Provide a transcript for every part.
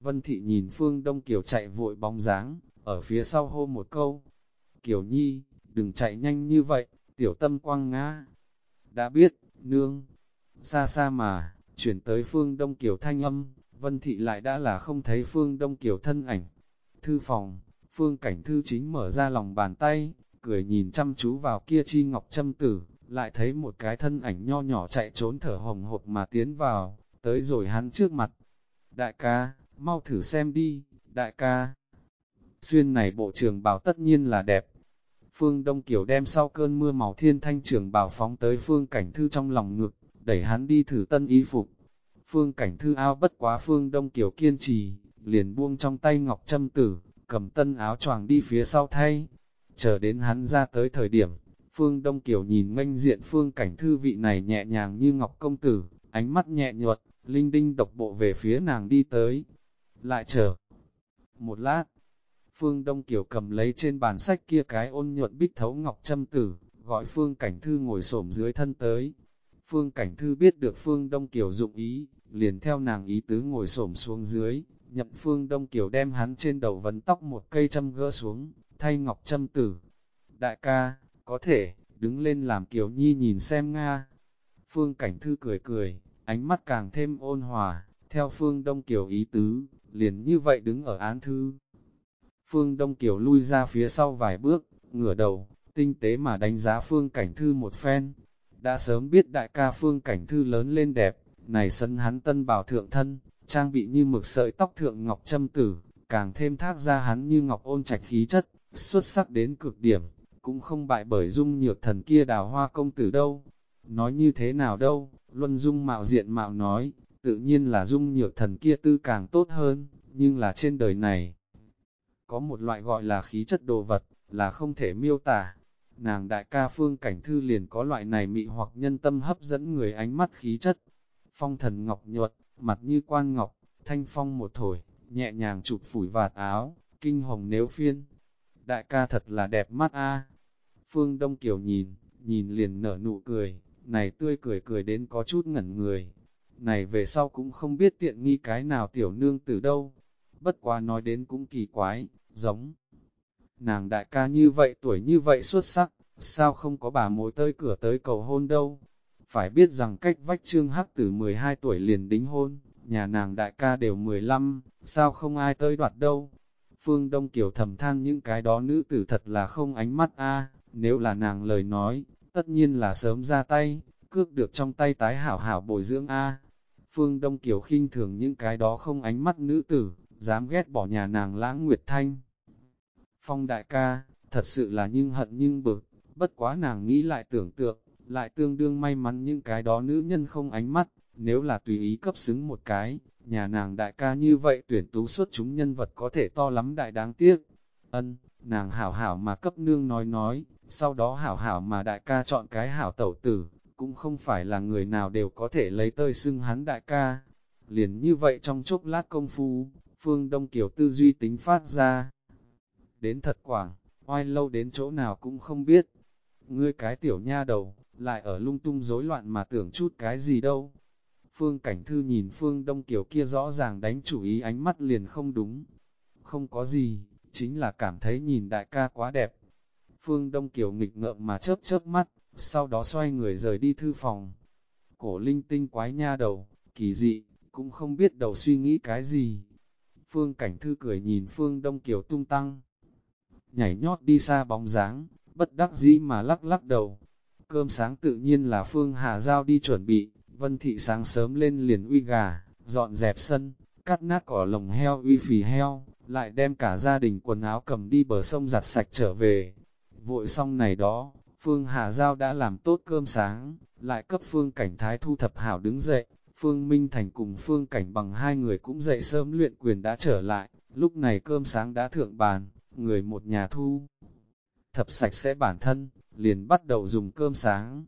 Vân Thị nhìn Phương Đông Kiều chạy vội bóng dáng, ở phía sau hô một câu. Kiều Nhi, đừng chạy nhanh như vậy, tiểu tâm quang ngã. Đã biết, nương, xa xa mà, chuyển tới Phương Đông Kiều thanh âm, Vân Thị lại đã là không thấy Phương Đông Kiều thân ảnh. Thư phòng, Phương Cảnh Thư chính mở ra lòng bàn tay, cười nhìn chăm chú vào kia chi ngọc châm tử, lại thấy một cái thân ảnh nho nhỏ chạy trốn thở hồng hộc mà tiến vào, tới rồi hắn trước mặt. Đại ca, mau thử xem đi, đại ca. Xuyên này bộ trường bào tất nhiên là đẹp. Phương Đông Kiều đem sau cơn mưa màu thiên thanh trường bào phóng tới Phương Cảnh Thư trong lòng ngực, đẩy hắn đi thử tân y phục. Phương Cảnh Thư ao bất quá Phương Đông Kiều kiên trì, liền buông trong tay ngọc châm tử, cầm tân áo choàng đi phía sau thay. Chờ đến hắn ra tới thời điểm, Phương Đông Kiều nhìn nganh diện Phương Cảnh Thư vị này nhẹ nhàng như ngọc công tử, ánh mắt nhẹ nhuật, linh đinh độc bộ về phía nàng đi tới. Lại chờ. Một lát, Phương Đông Kiều cầm lấy trên bàn sách kia cái ôn nhuận bích thấu ngọc châm tử, gọi Phương Cảnh Thư ngồi xổm dưới thân tới. Phương Cảnh Thư biết được Phương Đông Kiều dụng ý, liền theo nàng ý tứ ngồi xổm xuống dưới, nhậm Phương Đông Kiều đem hắn trên đầu vấn tóc một cây châm gỡ xuống, thay ngọc châm tử. Đại ca, có thể, đứng lên làm Kiều Nhi nhìn xem Nga. Phương Cảnh Thư cười cười, ánh mắt càng thêm ôn hòa, theo Phương Đông Kiều ý tứ, liền như vậy đứng ở án thư. Phương Đông Kiều lui ra phía sau vài bước, ngửa đầu, tinh tế mà đánh giá Phương Cảnh Thư một phen. Đã sớm biết đại ca Phương Cảnh Thư lớn lên đẹp, này sân hắn tân bảo thượng thân, trang bị như mực sợi tóc thượng ngọc châm tử, càng thêm thác ra hắn như ngọc ôn trạch khí chất, xuất sắc đến cực điểm, cũng không bại bởi dung nhược thần kia đào hoa công tử đâu. Nói như thế nào đâu, Luân Dung mạo diện mạo nói, tự nhiên là dung nhược thần kia tư càng tốt hơn, nhưng là trên đời này. Có một loại gọi là khí chất đồ vật, là không thể miêu tả. Nàng đại ca phương cảnh thư liền có loại này mị hoặc nhân tâm hấp dẫn người ánh mắt khí chất. Phong thần ngọc nhuận, mặt như quan ngọc, thanh phong một thổi, nhẹ nhàng chụp phủi vạt áo, kinh hồng nếu phiên. Đại ca thật là đẹp mắt a. Phương Đông Kiều nhìn, nhìn liền nở nụ cười, này tươi cười cười đến có chút ngẩn người. Này về sau cũng không biết tiện nghi cái nào tiểu nương từ đâu. Bất quá nói đến cũng kỳ quái, giống. Nàng đại ca như vậy tuổi như vậy xuất sắc, sao không có bà mối tơi cửa tới cầu hôn đâu. Phải biết rằng cách vách trương hắc từ 12 tuổi liền đính hôn, nhà nàng đại ca đều 15, sao không ai tới đoạt đâu. Phương Đông Kiều thầm than những cái đó nữ tử thật là không ánh mắt a nếu là nàng lời nói, tất nhiên là sớm ra tay, cướp được trong tay tái hảo hảo bồi dưỡng A. Phương Đông Kiều khinh thường những cái đó không ánh mắt nữ tử, dám ghét bỏ nhà nàng lãng nguyệt thanh. Phong đại ca, thật sự là nhưng hận nhưng bực, bất quá nàng nghĩ lại tưởng tượng, lại tương đương may mắn những cái đó nữ nhân không ánh mắt, nếu là tùy ý cấp xứng một cái, nhà nàng đại ca như vậy tuyển tú xuất chúng nhân vật có thể to lắm đại đáng tiếc. Ân, nàng hảo hảo mà cấp nương nói nói, sau đó hảo hảo mà đại ca chọn cái hảo tẩu tử, cũng không phải là người nào đều có thể lấy tơi xưng hắn đại ca. Liền như vậy trong chốc lát công phu, phương Đông Kiều tư duy tính phát ra. Đến thật quảng, oai lâu đến chỗ nào cũng không biết. Ngươi cái tiểu nha đầu, lại ở lung tung rối loạn mà tưởng chút cái gì đâu. Phương Cảnh Thư nhìn Phương Đông Kiều kia rõ ràng đánh chủ ý ánh mắt liền không đúng. Không có gì, chính là cảm thấy nhìn đại ca quá đẹp. Phương Đông Kiều nghịch ngợm mà chớp chớp mắt, sau đó xoay người rời đi thư phòng. Cổ linh tinh quái nha đầu, kỳ dị, cũng không biết đầu suy nghĩ cái gì. Phương Cảnh Thư cười nhìn Phương Đông Kiều tung tăng. Nhảy nhót đi xa bóng dáng, bất đắc dĩ mà lắc lắc đầu. Cơm sáng tự nhiên là Phương Hà Giao đi chuẩn bị, Vân Thị sáng sớm lên liền uy gà, dọn dẹp sân, cắt nát cỏ lồng heo uy phì heo, lại đem cả gia đình quần áo cầm đi bờ sông giặt sạch trở về. Vội xong này đó, Phương Hà Giao đã làm tốt cơm sáng, lại cấp Phương Cảnh Thái thu thập hảo đứng dậy, Phương Minh Thành cùng Phương Cảnh bằng hai người cũng dậy sớm luyện quyền đã trở lại, lúc này cơm sáng đã thượng bàn, người một nhà thu. Thập sạch sẽ bản thân, liền bắt đầu dùng cơm sáng,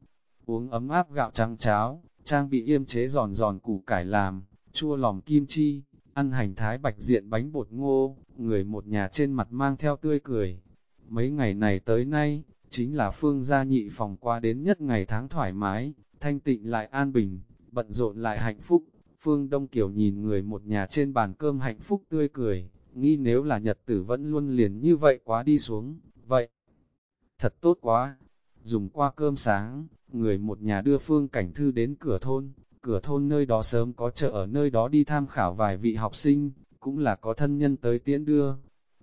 uống ấm áp gạo trắng cháo, trang bị yêm chế giòn giòn củ cải làm, chua lòng kim chi, ăn hành thái bạch diện bánh bột ngô, người một nhà trên mặt mang theo tươi cười. Mấy ngày này tới nay, chính là phương gia nhị phòng qua đến nhất ngày tháng thoải mái, thanh tịnh lại an bình, bận rộn lại hạnh phúc. Phương Đông Kiều nhìn người một nhà trên bàn cơm hạnh phúc tươi cười, nghĩ nếu là nhật tử vẫn luôn liền như vậy quá đi xuống, vậy. Thật tốt quá. Dùng qua cơm sáng, người một nhà đưa Phương Cảnh Thư đến cửa thôn, cửa thôn nơi đó sớm có chợ ở nơi đó đi tham khảo vài vị học sinh, cũng là có thân nhân tới tiễn đưa.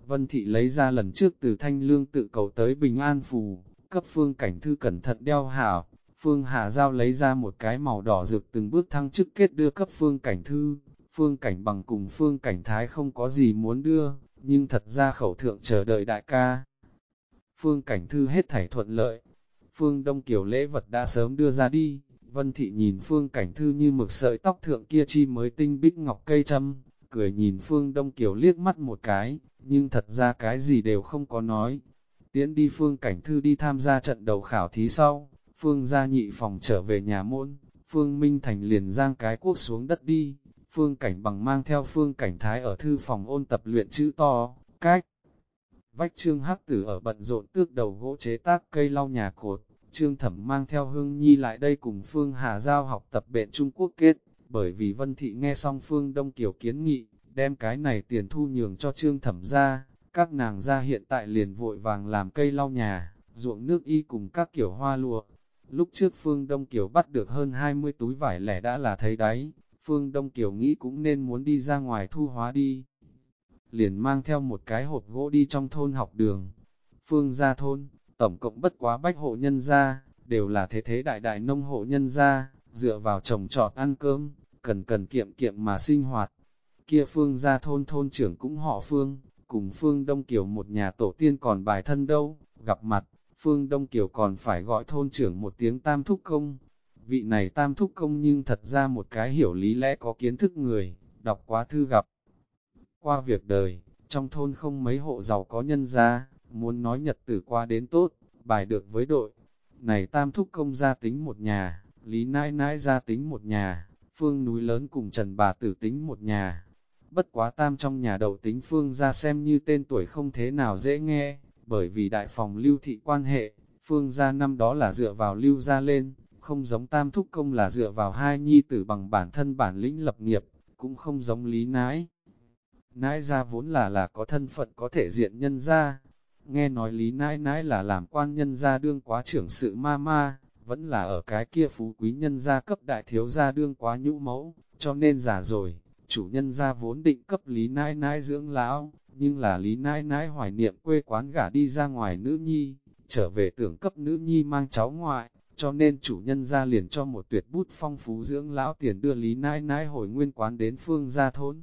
Vân Thị lấy ra lần trước từ thanh lương tự cầu tới Bình An Phù, cấp Phương Cảnh Thư cẩn thận đeo hảo, Phương Hà Giao lấy ra một cái màu đỏ rực từng bước thăng chức kết đưa cấp Phương Cảnh Thư, Phương Cảnh bằng cùng Phương Cảnh Thái không có gì muốn đưa, nhưng thật ra khẩu thượng chờ đợi đại ca. Phương Cảnh Thư hết thảy thuận lợi, Phương Đông Kiều lễ vật đã sớm đưa ra đi, Vân Thị nhìn Phương Cảnh Thư như mực sợi tóc thượng kia chi mới tinh bích ngọc cây châm, cười nhìn Phương Đông Kiều liếc mắt một cái, nhưng thật ra cái gì đều không có nói. Tiễn đi Phương Cảnh Thư đi tham gia trận đầu khảo thí sau, Phương gia nhị phòng trở về nhà môn, Phương Minh Thành liền giang cái quốc xuống đất đi, Phương Cảnh bằng mang theo Phương Cảnh Thái ở thư phòng ôn tập luyện chữ to, cách. Vách trương hắc tử ở bận rộn tước đầu gỗ chế tác cây lau nhà cột, trương thẩm mang theo hương nhi lại đây cùng Phương Hà Giao học tập bệnh Trung Quốc kết, bởi vì Vân Thị nghe xong Phương Đông Kiều kiến nghị, đem cái này tiền thu nhường cho trương thẩm ra, các nàng ra hiện tại liền vội vàng làm cây lau nhà, ruộng nước y cùng các kiểu hoa lụa. Lúc trước Phương Đông Kiều bắt được hơn 20 túi vải lẻ đã là thấy đáy, Phương Đông Kiều nghĩ cũng nên muốn đi ra ngoài thu hóa đi. Liền mang theo một cái hộp gỗ đi trong thôn học đường. Phương ra thôn, tổng cộng bất quá bách hộ nhân gia, đều là thế thế đại đại nông hộ nhân gia, dựa vào trồng trọt ăn cơm, cần cần kiệm kiệm mà sinh hoạt. Kia Phương ra thôn thôn trưởng cũng họ Phương, cùng Phương Đông Kiều một nhà tổ tiên còn bài thân đâu, gặp mặt, Phương Đông Kiều còn phải gọi thôn trưởng một tiếng tam thúc công. Vị này tam thúc công nhưng thật ra một cái hiểu lý lẽ có kiến thức người, đọc quá thư gặp. Qua việc đời, trong thôn không mấy hộ giàu có nhân gia, muốn nói nhật tử qua đến tốt, bài được với đội. Này tam thúc công gia tính một nhà, lý nãi nãi gia tính một nhà, phương núi lớn cùng trần bà tử tính một nhà. Bất quá tam trong nhà đầu tính phương ra xem như tên tuổi không thế nào dễ nghe, bởi vì đại phòng lưu thị quan hệ, phương gia năm đó là dựa vào lưu gia lên, không giống tam thúc công là dựa vào hai nhi tử bằng bản thân bản lĩnh lập nghiệp, cũng không giống lý nãi. Nãi gia vốn là là có thân phận có thể diện nhân gia, nghe nói lý nãi nãi là làm quan nhân gia đương quá trưởng sự ma ma, vẫn là ở cái kia phú quý nhân gia cấp đại thiếu gia đương quá nhũ mẫu, cho nên già rồi, chủ nhân gia vốn định cấp lý nãi nãi dưỡng lão, nhưng là lý nãi nãi hoài niệm quê quán gả đi ra ngoài nữ nhi, trở về tưởng cấp nữ nhi mang cháu ngoại, cho nên chủ nhân gia liền cho một tuyệt bút phong phú dưỡng lão tiền đưa lý nãi nãi hồi nguyên quán đến phương gia thôn.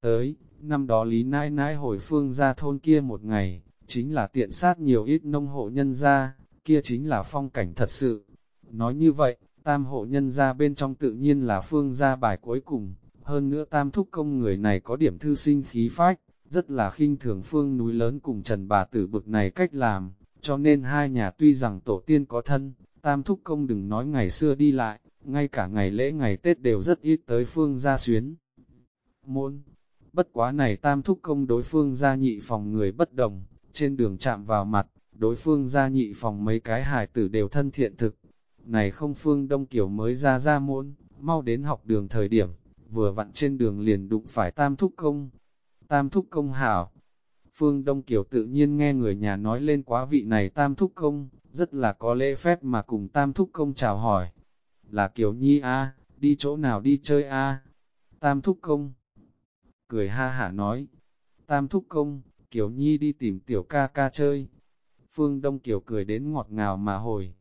Tới, năm đó lý nãi nãi hồi phương gia thôn kia một ngày, chính là tiện sát nhiều ít nông hộ nhân gia, kia chính là phong cảnh thật sự. Nói như vậy, tam hộ nhân gia bên trong tự nhiên là phương gia bài cuối cùng, hơn nữa tam thúc công người này có điểm thư sinh khí phách, rất là khinh thường phương núi lớn cùng trần bà tử bực này cách làm, cho nên hai nhà tuy rằng tổ tiên có thân, tam thúc công đừng nói ngày xưa đi lại, ngay cả ngày lễ ngày Tết đều rất ít tới phương gia xuyến. Môn, bất quá này tam thúc công đối phương gia nhị phòng người bất đồng, trên đường chạm vào mặt, đối phương gia nhị phòng mấy cái hài tử đều thân thiện thực. Này không phương đông kiểu mới ra ra môn, mau đến học đường thời điểm, vừa vặn trên đường liền đụng phải tam thúc công. Tam thúc công hảo. Phương Đông Kiều tự nhiên nghe người nhà nói lên quá vị này tam thúc công, rất là có lễ phép mà cùng tam thúc công chào hỏi. Là Kiều Nhi a đi chỗ nào đi chơi a Tam thúc công. Cười ha hả nói. Tam thúc công, Kiều Nhi đi tìm tiểu ca ca chơi. Phương Đông Kiều cười đến ngọt ngào mà hồi.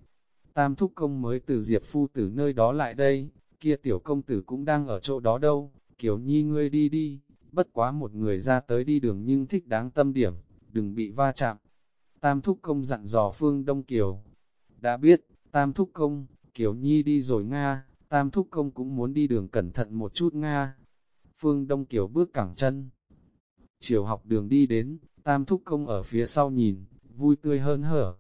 Tam thúc công mới từ Diệp Phu từ nơi đó lại đây, kia tiểu công tử cũng đang ở chỗ đó đâu, Kiều Nhi ngươi đi đi, bất quá một người ra tới đi đường nhưng thích đáng tâm điểm, đừng bị va chạm. Tam thúc công dặn dò Phương Đông Kiều. Đã biết, Tam thúc công, Kiều Nhi đi rồi Nga, Tam thúc công cũng muốn đi đường cẩn thận một chút Nga. Phương Đông Kiều bước cẳng chân, chiều học đường đi đến, tam thúc công ở phía sau nhìn, vui tươi hơn hở.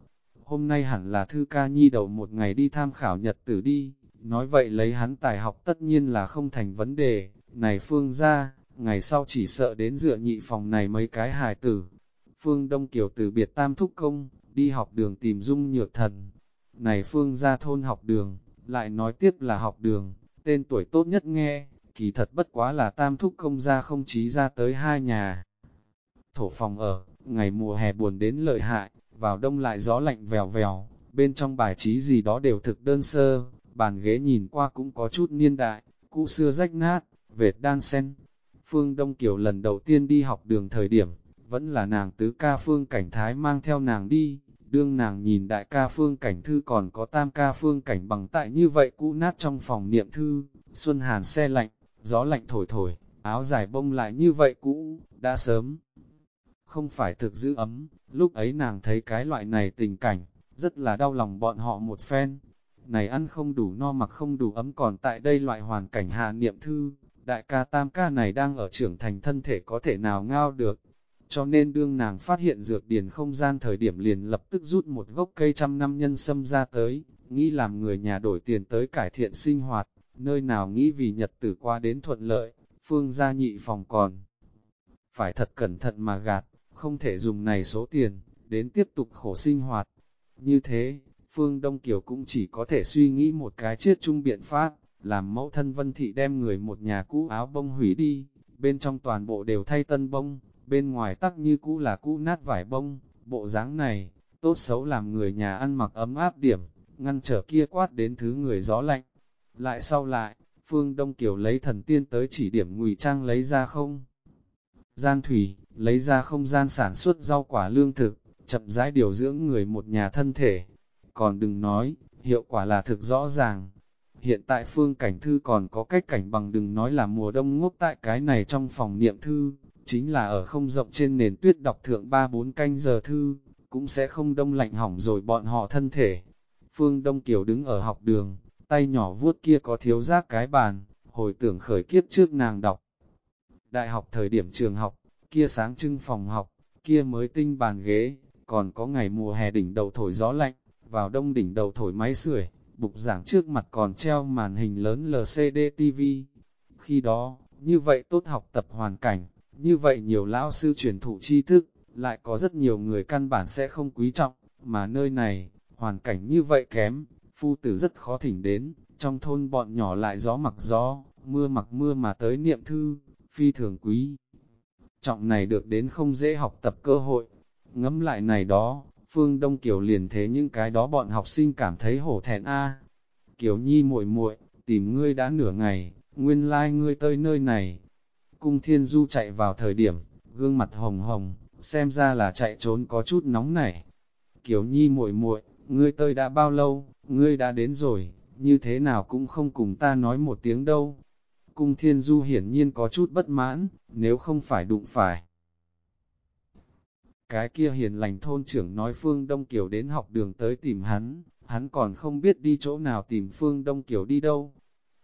Hôm nay hẳn là thư ca nhi đầu một ngày đi tham khảo nhật tử đi, nói vậy lấy hắn tài học tất nhiên là không thành vấn đề, này phương ra, ngày sau chỉ sợ đến dựa nhị phòng này mấy cái hài tử. Phương Đông Kiều từ biệt tam thúc công, đi học đường tìm dung nhược thần. Này phương ra thôn học đường, lại nói tiếp là học đường, tên tuổi tốt nhất nghe, kỳ thật bất quá là tam thúc công gia không chí ra tới hai nhà. Thổ phòng ở, ngày mùa hè buồn đến lợi hại, vào đông lại gió lạnh vèo vèo, bên trong bài trí gì đó đều thực đơn sơ, bàn ghế nhìn qua cũng có chút niên đại, cũ xưa rách nát, vệt đan sen. Phương Đông Kiều lần đầu tiên đi học đường thời điểm, vẫn là nàng tứ ca Phương Cảnh Thái mang theo nàng đi, đương nàng nhìn đại ca Phương Cảnh Thư còn có tam ca Phương Cảnh bằng tại như vậy cũ nát trong phòng niệm thư, xuân hàn xe lạnh, gió lạnh thổi thổi, áo dài bông lại như vậy cũ, đã sớm. Không phải thực giữ ấm, lúc ấy nàng thấy cái loại này tình cảnh, rất là đau lòng bọn họ một phen. Này ăn không đủ no mặc không đủ ấm còn tại đây loại hoàn cảnh hạ niệm thư, đại ca tam ca này đang ở trưởng thành thân thể có thể nào ngao được. Cho nên đương nàng phát hiện dược điền không gian thời điểm liền lập tức rút một gốc cây trăm năm nhân sâm ra tới, nghĩ làm người nhà đổi tiền tới cải thiện sinh hoạt, nơi nào nghĩ vì nhật tử qua đến thuận lợi, phương gia nhị phòng còn. Phải thật cẩn thận mà gạt, không thể dùng này số tiền, đến tiếp tục khổ sinh hoạt. Như thế, Phương Đông Kiều cũng chỉ có thể suy nghĩ một cái chết chung biện pháp, làm mẫu thân Vân Thị đem người một nhà cũ áo bông hủy đi, bên trong toàn bộ đều thay tân bông, bên ngoài tắc như cũ là cũ nát vải bông, bộ dáng này, tốt xấu làm người nhà ăn mặc ấm áp điểm, ngăn trở kia quát đến thứ người gió lạnh. Lại sau lại, Phương Đông Kiều lấy thần tiên tới chỉ điểm ngụy trang lấy ra không. Gian thủy, lấy ra không gian sản xuất rau quả lương thực, chậm rãi điều dưỡng người một nhà thân thể. Còn đừng nói, hiệu quả là thực rõ ràng. Hiện tại phương cảnh thư còn có cách cảnh bằng đừng nói là mùa đông ngốc tại cái này trong phòng niệm thư, chính là ở không rộng trên nền tuyết đọc thượng 3-4 canh giờ thư, cũng sẽ không đông lạnh hỏng rồi bọn họ thân thể. Phương Đông Kiều đứng ở học đường, tay nhỏ vuốt kia có thiếu giác cái bàn, hồi tưởng khởi kiếp trước nàng đọc. Đại học thời điểm trường học, kia sáng trưng phòng học, kia mới tinh bàn ghế, còn có ngày mùa hè đỉnh đầu thổi gió lạnh, vào đông đỉnh đầu thổi máy sưởi, bục giảng trước mặt còn treo màn hình lớn LCD TV. Khi đó, như vậy tốt học tập hoàn cảnh, như vậy nhiều lão sư truyền thụ tri thức, lại có rất nhiều người căn bản sẽ không quý trọng, mà nơi này, hoàn cảnh như vậy kém, phu tử rất khó thỉnh đến, trong thôn bọn nhỏ lại gió mặc gió, mưa mặc mưa mà tới niệm thư, phi thường quý. Trọng này được đến không dễ học tập cơ hội, ngẫm lại này đó, Phương Đông Kiều liền thế những cái đó bọn học sinh cảm thấy hổ thẹn a. Kiều Nhi muội muội, tìm ngươi đã nửa ngày, nguyên lai like ngươi tới nơi này. Cung Thiên Du chạy vào thời điểm, gương mặt hồng hồng, xem ra là chạy trốn có chút nóng nảy. Kiều Nhi muội muội, ngươi tới đã bao lâu, ngươi đã đến rồi, như thế nào cũng không cùng ta nói một tiếng đâu. Cung Thiên Du hiển nhiên có chút bất mãn, nếu không phải đụng phải. Cái kia hiền lành thôn trưởng nói Phương Đông Kiều đến học đường tới tìm hắn, hắn còn không biết đi chỗ nào tìm Phương Đông Kiều đi đâu.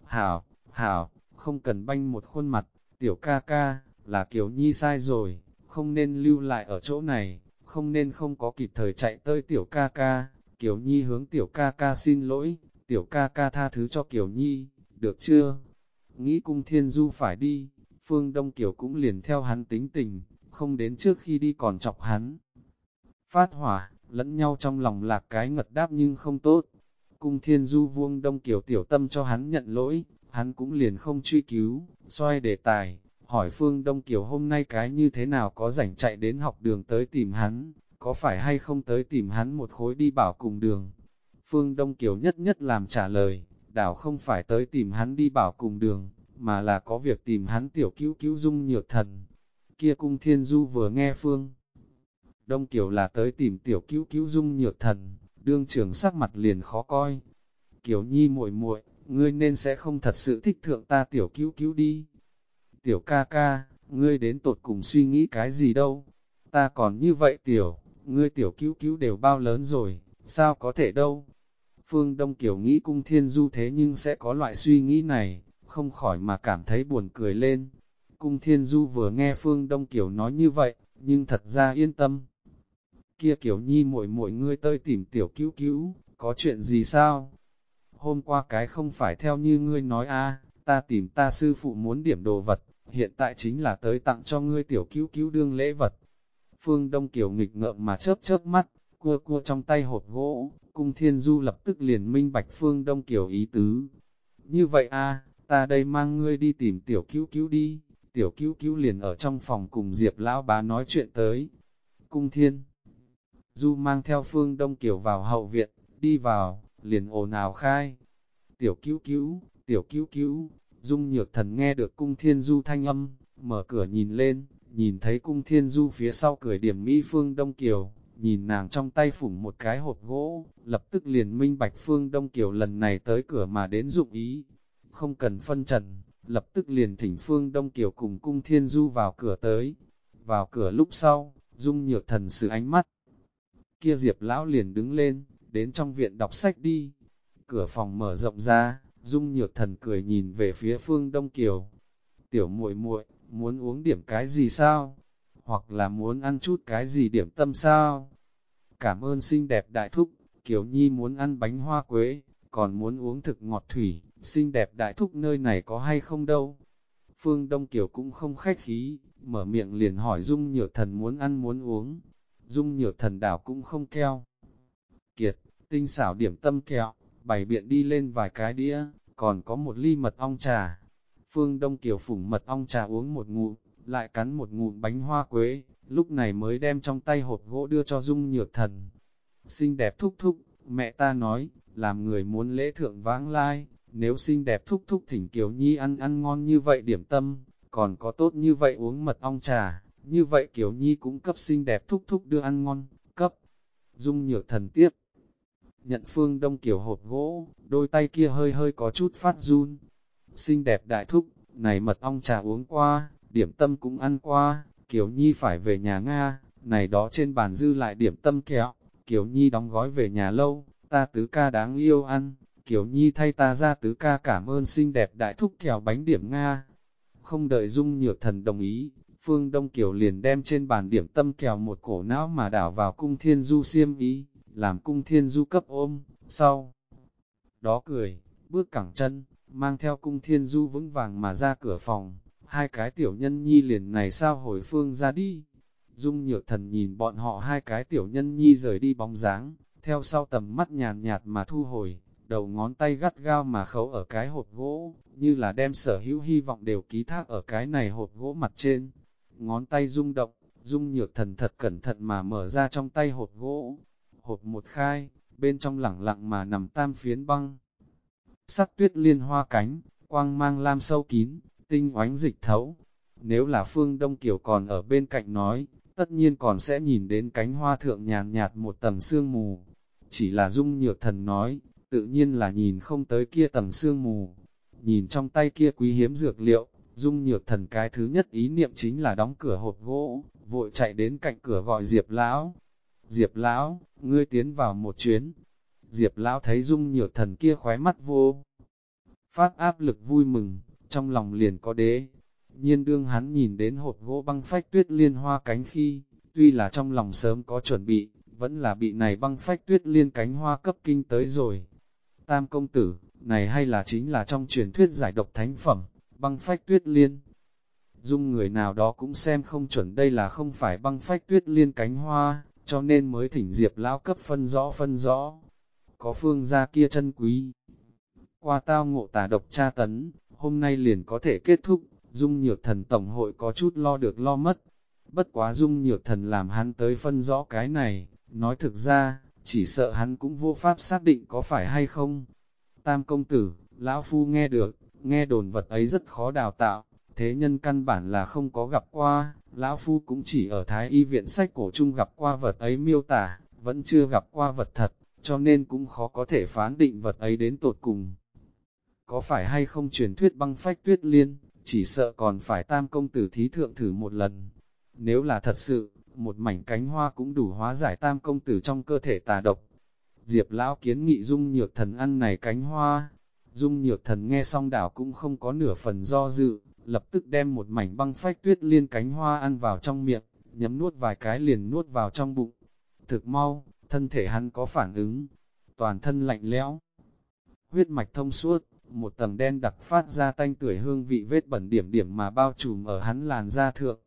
Hảo, hảo, không cần banh một khuôn mặt, tiểu ca ca, là Kiều Nhi sai rồi, không nên lưu lại ở chỗ này, không nên không có kịp thời chạy tới tiểu ca ca. Kiều Nhi hướng tiểu ca ca xin lỗi, tiểu ca ca tha thứ cho Kiều Nhi, được chưa? Nghĩ cung thiên du phải đi, Phương Đông Kiều cũng liền theo hắn tính tình, không đến trước khi đi còn chọc hắn. Phát hỏa, lẫn nhau trong lòng lạc cái ngật đáp nhưng không tốt. Cung thiên du vuông Đông Kiều tiểu tâm cho hắn nhận lỗi, hắn cũng liền không truy cứu, xoay đề tài, hỏi Phương Đông Kiều hôm nay cái như thế nào có rảnh chạy đến học đường tới tìm hắn, có phải hay không tới tìm hắn một khối đi bảo cùng đường. Phương Đông Kiều nhất nhất làm trả lời, đảo không phải tới tìm hắn đi bảo cùng đường, mà là có việc tìm hắn tiểu cứu cứu dung nhược thần. Kia cung thiên du vừa nghe Phương. Đông Kiều là tới tìm tiểu cứu cứu dung nhược thần, đương trưởng sắc mặt liền khó coi. Kiều nhi muội muội, ngươi nên sẽ không thật sự thích thượng ta tiểu cứu cứu đi. Tiểu ca ca, ngươi đến tột cùng suy nghĩ cái gì đâu, ta còn như vậy tiểu, ngươi tiểu cứu cứu đều bao lớn rồi, sao có thể đâu. Phương Đông Kiều nghĩ cung thiên du thế nhưng sẽ có loại suy nghĩ này, không khỏi mà cảm thấy buồn cười lên. Cung thiên du vừa nghe Phương Đông Kiều nói như vậy, nhưng thật ra yên tâm. Kia Kiều Nhi muội muội ngươi tới tìm tiểu cứu cứu, có chuyện gì sao? Hôm qua cái không phải theo như ngươi nói a, ta tìm ta sư phụ muốn điểm đồ vật, hiện tại chính là tới tặng cho ngươi tiểu cứu cứu đương lễ vật. Phương Đông Kiều nghịch ngợm mà chớp chớp mắt, cua cua trong tay hộp gỗ, cung thiên du lập tức liền minh bạch Phương Đông Kiều ý tứ. Như vậy a ta đây mang ngươi đi tìm tiểu cứu cứu đi, tiểu cứu cứu liền ở trong phòng cùng Diệp lão bá nói chuyện tới. Cung thiên, Du mang theo phương Đông Kiều vào hậu viện, đi vào, liền ồn ào khai. Tiểu cứu cứu, tiểu cứu cứu, Dung nhược thần nghe được cung thiên du thanh âm, mở cửa nhìn lên, nhìn thấy cung thiên du phía sau cười điểm Mỹ Phương Đông Kiều, nhìn nàng trong tay phủng một cái hộp gỗ, lập tức liền minh bạch Phương Đông Kiều lần này tới cửa mà đến dụng ý. Không cần phân trần, lập tức liền thỉnh Phương Đông Kiều cùng cung thiên du vào cửa tới. Vào cửa lúc sau, Dung nhược thần sự ánh mắt. Kia Diệp Lão liền đứng lên, đến trong viện đọc sách đi. Cửa phòng mở rộng ra, Dung nhược thần cười nhìn về phía Phương Đông Kiều. Tiểu muội muội muốn uống điểm cái gì sao? Hoặc là muốn ăn chút cái gì điểm tâm sao? Cảm ơn xinh đẹp đại thúc, Kiều Nhi muốn ăn bánh hoa quế, còn muốn uống thực ngọt thủy, xinh đẹp đại thúc nơi này có hay không đâu? Phương Đông Kiều cũng không khách khí, mở miệng liền hỏi Dung Nhược Thần muốn ăn muốn uống. Dung Nhược Thần đảo cũng không keo. Kiệt, tinh xảo điểm tâm kẹo, bày biện đi lên vài cái đĩa, còn có một ly mật ong trà. Phương Đông Kiều phủng mật ong trà uống một ngụm, lại cắn một ngụm bánh hoa quế, lúc này mới đem trong tay hộp gỗ đưa cho Dung Nhược Thần. Xinh đẹp thúc thúc, mẹ ta nói, làm người muốn lễ thượng vãng lai, nếu xinh đẹp thúc thúc thỉnh Kiều Nhi ăn ăn ngon như vậy điểm tâm, còn có tốt như vậy uống mật ong trà, như vậy Kiều Nhi cũng cấp xinh đẹp thúc thúc đưa ăn ngon, cấp. Dung Nhược Thần tiếp nhận phương đông kiểu hộp gỗ, đôi tay kia hơi hơi có chút phát run. Xinh đẹp đại thúc, này mật ong trà uống qua, điểm tâm cũng ăn qua, Kiều Nhi phải về nhà Nga, này đó trên bàn dư lại điểm tâm kẹo, Kiều Nhi đóng gói về nhà lâu, ta tứ ca đáng yêu ăn, Kiều Nhi thay ta ra tứ ca cảm ơn xinh đẹp đại thúc kẹo bánh điểm Nga. Không đợi Dung Nhược Thần đồng ý, Phương Đông Kiều liền đem trên bàn điểm tâm kẹo một cổ não mà đảo vào cung thiên du xiêm ý, làm cung thiên du cấp ôm, sau. Đó cười, bước cẳng chân, mang theo cung thiên du vững vàng mà ra cửa phòng, hai cái tiểu nhân nhi liền này sao hồi phương ra đi. Dung nhược thần nhìn bọn họ hai cái tiểu nhân nhi rời đi bóng dáng, theo sau tầm mắt nhàn nhạt mà thu hồi, đầu ngón tay gắt gao mà khấu ở cái hộp gỗ, như là đem sở hữu hy vọng đều ký thác ở cái này hộp gỗ mặt trên. Ngón tay rung động, dung nhược thần thật cẩn thận mà mở ra trong tay hộp gỗ, hộp một khai, bên trong lẳng lặng mà nằm tam phiến băng. Sắc tuyết liên hoa cánh, quang mang lam sâu kín, tinh oánh dịch thấu. Nếu là phương Đông Kiều còn ở bên cạnh nói, tất nhiên còn sẽ nhìn đến cánh hoa thượng nhàn nhạt một tầng sương mù. Chỉ là dung nhược thần nói, tự nhiên là nhìn không tới kia tầng sương mù. Nhìn trong tay kia quý hiếm dược liệu, dung nhược thần cái thứ nhất ý niệm chính là đóng cửa hộp gỗ, vội chạy đến cạnh cửa gọi Diệp Lão, Diệp lão, ngươi tiến vào một chuyến. Diệp lão thấy dung nhược thần kia khóe mắt vô. Phát áp lực vui mừng, trong lòng liền có đế. Nhiên đương hắn nhìn đến hộp gỗ băng phách tuyết liên hoa cánh khi, tuy là trong lòng sớm có chuẩn bị, vẫn là bị này băng phách tuyết liên cánh hoa cấp kinh tới rồi. Tam công tử, này hay là chính là trong truyền thuyết giải độc thánh phẩm, băng phách tuyết liên. Dung người nào đó cũng xem không chuẩn đây là không phải băng phách tuyết liên cánh hoa, cho nên mới thỉnh Diệp lão cấp phân rõ phân rõ. Có phương gia kia chân quý. Qua tao ngộ tà độc tra tấn, hôm nay liền có thể kết thúc, dung nhược thần tổng hội có chút lo được lo mất. Bất quá dung nhược thần làm hắn tới phân rõ cái này, nói thực ra, chỉ sợ hắn cũng vô pháp xác định có phải hay không. Tam công tử, lão phu nghe được, nghe đồn vật ấy rất khó đào tạo, thế nhân căn bản là không có gặp qua, Lão Phu cũng chỉ ở Thái Y viện sách cổ chung gặp qua vật ấy miêu tả, vẫn chưa gặp qua vật thật, cho nên cũng khó có thể phán định vật ấy đến tột cùng. Có phải hay không truyền thuyết băng phách tuyết liên, chỉ sợ còn phải tam công tử thí thượng thử một lần. Nếu là thật sự, một mảnh cánh hoa cũng đủ hóa giải tam công tử trong cơ thể tà độc. Diệp lão kiến nghị dung nhược thần ăn này cánh hoa. Dung nhược thần nghe xong đảo cũng không có nửa phần do dự, lập tức đem một mảnh băng phách tuyết liên cánh hoa ăn vào trong miệng, nhấm nuốt vài cái liền nuốt vào trong bụng. Thực mau, thân thể hắn có phản ứng, toàn thân lạnh lẽo, huyết mạch thông suốt, một tầng đen đặc phát ra tanh tuổi hương vị vết bẩn điểm điểm mà bao trùm ở hắn làn da thượng.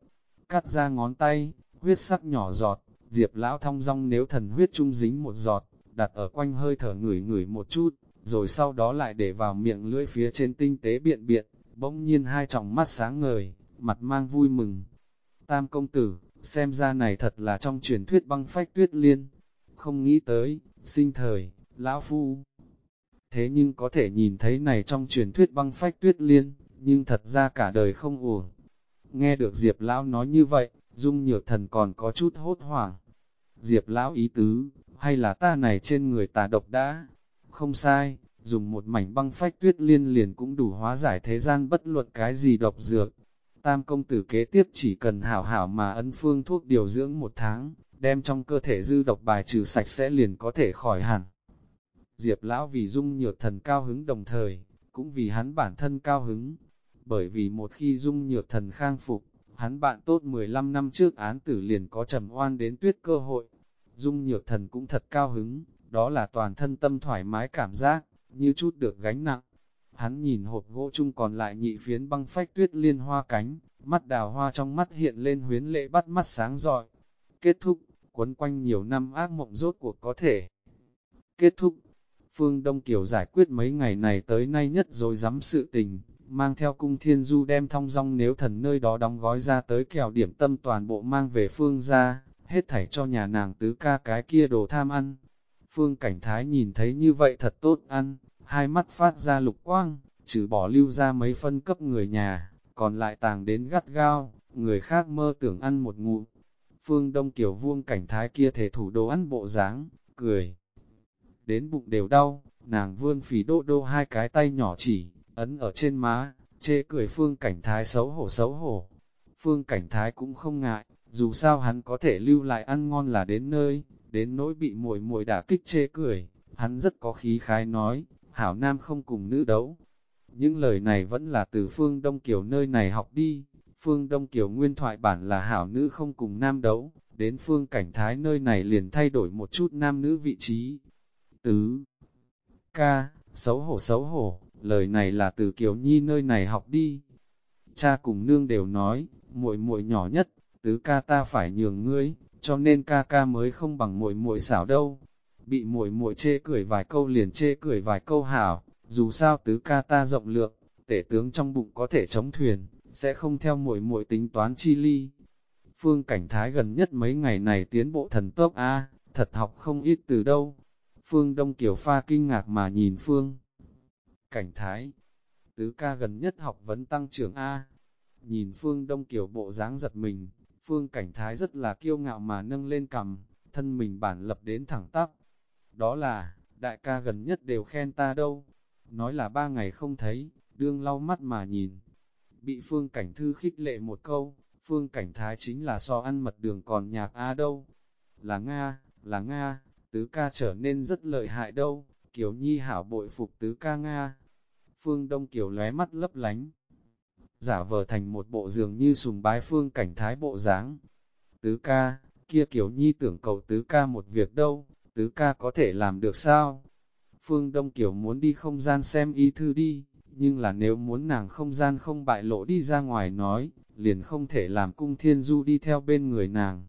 Cắt ra ngón tay, huyết sắc nhỏ giọt, diệp lão thông rong nếu thần huyết trung dính một giọt, đặt ở quanh hơi thở ngửi ngửi một chút, rồi sau đó lại để vào miệng lưỡi phía trên tinh tế biện biện, bỗng nhiên hai tròng mắt sáng ngời, mặt mang vui mừng. Tam công tử, xem ra này thật là trong truyền thuyết băng phách tuyết liên, không nghĩ tới, sinh thời, lão phu. Thế nhưng có thể nhìn thấy này trong truyền thuyết băng phách tuyết liên, nhưng thật ra cả đời không uổng. Nghe được Diệp lão nói như vậy, Dung Nhược Thần còn có chút hốt hoảng. Diệp lão ý tứ, hay là ta này trên người tà độc đã? Không sai, dùng một mảnh băng phách tuyết liên liền cũng đủ hóa giải thế gian bất luận cái gì độc dược. Tam công tử kế tiếp chỉ cần hảo hảo mà ấn phương thuốc điều dưỡng một tháng, đem trong cơ thể dư độc bài trừ sạch sẽ liền có thể khỏi hẳn. Diệp lão vì dung nhược thần cao hứng đồng thời, cũng vì hắn bản thân cao hứng. Bởi vì một khi dung nhược thần khang phục, hắn bạn tốt 15 năm trước án tử liền có trầm oan đến tuyết cơ hội. Dung nhược thần cũng thật cao hứng, đó là toàn thân tâm thoải mái cảm giác, như chút được gánh nặng. Hắn nhìn hộp gỗ chung còn lại nhị phiến băng phách tuyết liên hoa cánh, mắt đào hoa trong mắt hiện lên huyến lệ bắt mắt sáng rọi. Kết thúc, quấn quanh nhiều năm ác mộng rốt cuộc có thể. Kết thúc, Phương Đông Kiều giải quyết mấy ngày này tới nay nhất rồi dám sự tình, mang theo cung thiên du đem thong rong nếu thần nơi đó đóng gói ra tới kèo điểm tâm toàn bộ mang về Phương ra, hết thảy cho nhà nàng tứ ca cái kia đồ tham ăn. Phương Cảnh Thái nhìn thấy như vậy thật tốt ăn, hai mắt phát ra lục quang, trừ bỏ lưu ra mấy phân cấp người nhà, còn lại tàng đến gắt gao, người khác mơ tưởng ăn một ngụm. Phương Đông Kiều vuông cảnh thái kia thể thủ đồ ăn bộ dáng cười. Đến bụng đều đau, nàng vươn phì đô đô hai cái tay nhỏ chỉ, ấn ở trên má, chê cười Phương Cảnh Thái xấu hổ xấu hổ. Phương Cảnh Thái cũng không ngại, dù sao hắn có thể lưu lại ăn ngon là đến nơi, đến nỗi bị muội muội đả kích chê cười, hắn rất có khí khái nói, hảo nam không cùng nữ đấu. Những lời này vẫn là từ phương Đông Kiều nơi này học đi, phương Đông Kiều nguyên thoại bản là hảo nữ không cùng nam đấu, đến phương cảnh thái nơi này liền thay đổi một chút nam nữ vị trí. Tứ Ca, xấu hổ xấu hổ, lời này là từ Kiều Nhi nơi này học đi. Cha cùng nương đều nói, muội muội nhỏ nhất, tứ ca ta phải nhường ngươi, cho nên ca ca mới không bằng muội muội xảo đâu. Bị muội muội chê cười vài câu liền chê cười vài câu hảo, dù sao tứ ca ta rộng lượng, tể tướng trong bụng có thể chống thuyền, sẽ không theo muội muội tính toán chi ly. Phương Cảnh Thái gần nhất mấy ngày này tiến bộ thần tốc A, thật học không ít từ đâu. Phương Đông Kiều Pha kinh ngạc mà nhìn Phương Cảnh Thái. Tứ ca gần nhất học vấn tăng trưởng A. Nhìn Phương Đông Kiều bộ dáng giật mình, Phương Cảnh Thái rất là kiêu ngạo mà nâng lên cầm, thân mình bản lập đến thẳng tắp. Đó là, đại ca gần nhất đều khen ta đâu. Nói là ba ngày không thấy, đương lau mắt mà nhìn. Bị Phương Cảnh Thư khích lệ một câu, Phương Cảnh Thái chính là so ăn mật đường còn nhạc A đâu. Là Nga, là Nga, tứ ca trở nên rất lợi hại đâu, Kiều Nhi hảo bội phục tứ ca Nga. Phương Đông Kiều lóe mắt lấp lánh, giả vờ thành một bộ dường như sùng bái phương cảnh thái bộ dáng. Tứ ca, kia kiểu nhi tưởng cầu tứ ca một việc đâu, tứ ca có thể làm được sao? Phương Đông Kiều muốn đi không gian xem y thư đi, nhưng là nếu muốn nàng không gian không bại lộ đi ra ngoài nói, liền không thể làm cung thiên du đi theo bên người nàng.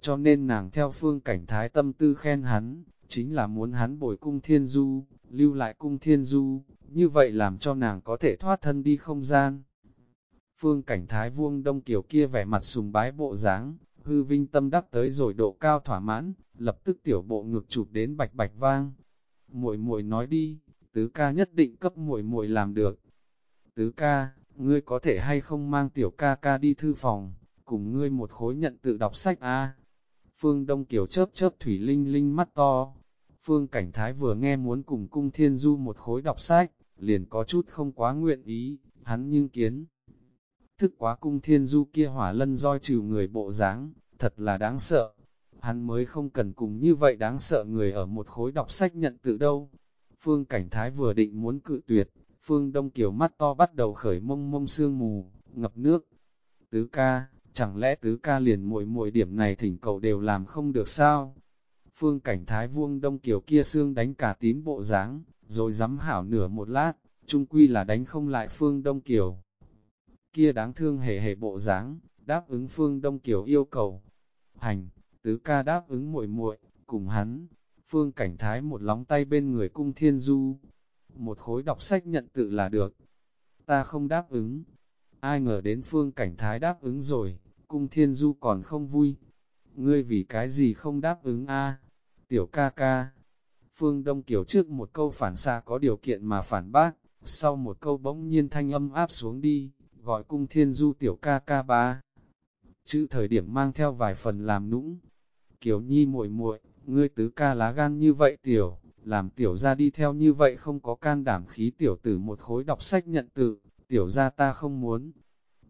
Cho nên nàng theo phương cảnh thái tâm tư khen hắn, chính là muốn hắn bồi cung thiên du, lưu lại cung thiên du, như vậy làm cho nàng có thể thoát thân đi không gian. Phương cảnh thái vuông đông kiều kia vẻ mặt sùng bái bộ dáng, hư vinh tâm đắc tới rồi độ cao thỏa mãn, lập tức tiểu bộ ngực chụp đến bạch bạch vang. Muội muội nói đi, tứ ca nhất định cấp muội muội làm được. Tứ ca, ngươi có thể hay không mang tiểu ca ca đi thư phòng, cùng ngươi một khối nhận tự đọc sách a. Phương Đông Kiều chớp chớp thủy linh linh mắt to. Phương Cảnh Thái vừa nghe muốn cùng cung thiên du một khối đọc sách, liền có chút không quá nguyện ý, hắn nhưng kiến thức quá cung thiên du kia hỏa lân roi trừ người bộ dáng, thật là đáng sợ. Hắn mới không cần cùng như vậy đáng sợ người ở một khối đọc sách nhận tự đâu. Phương Cảnh Thái vừa định muốn cự tuyệt, Phương Đông Kiều mắt to bắt đầu khởi mông mông sương mù, ngập nước. Tứ ca, chẳng lẽ tứ ca liền mỗi mỗi điểm này thỉnh cầu đều làm không được sao? Phương Cảnh Thái vuông Đông Kiều kia xương đánh cả tím bộ dáng, rồi dám hảo nửa một lát, trung quy là đánh không lại Phương Đông Kiều kia đáng thương hề hề bộ dáng, đáp ứng Phương Đông Kiều yêu cầu. Hành, tứ ca đáp ứng muội muội cùng hắn, Phương Cảnh Thái một lóng tay bên người cung thiên du. một khối đọc sách nhận tự là được. Ta không đáp ứng. Ai ngờ đến phương cảnh thái đáp ứng rồi, cung thiên du còn không vui. Ngươi vì cái gì không đáp ứng a Tiểu ca ca. Phương Đông Kiều trước một câu phản xa có điều kiện mà phản bác, sau một câu bỗng nhiên thanh âm áp xuống đi, gọi cung thiên du tiểu ca ca ba. Chữ thời điểm mang theo vài phần làm nũng. Kiều nhi muội muội, ngươi tứ ca lá gan như vậy tiểu, làm tiểu ra đi theo như vậy không có can đảm khí tiểu tử một khối đọc sách nhận tự, tiểu ra ta không muốn.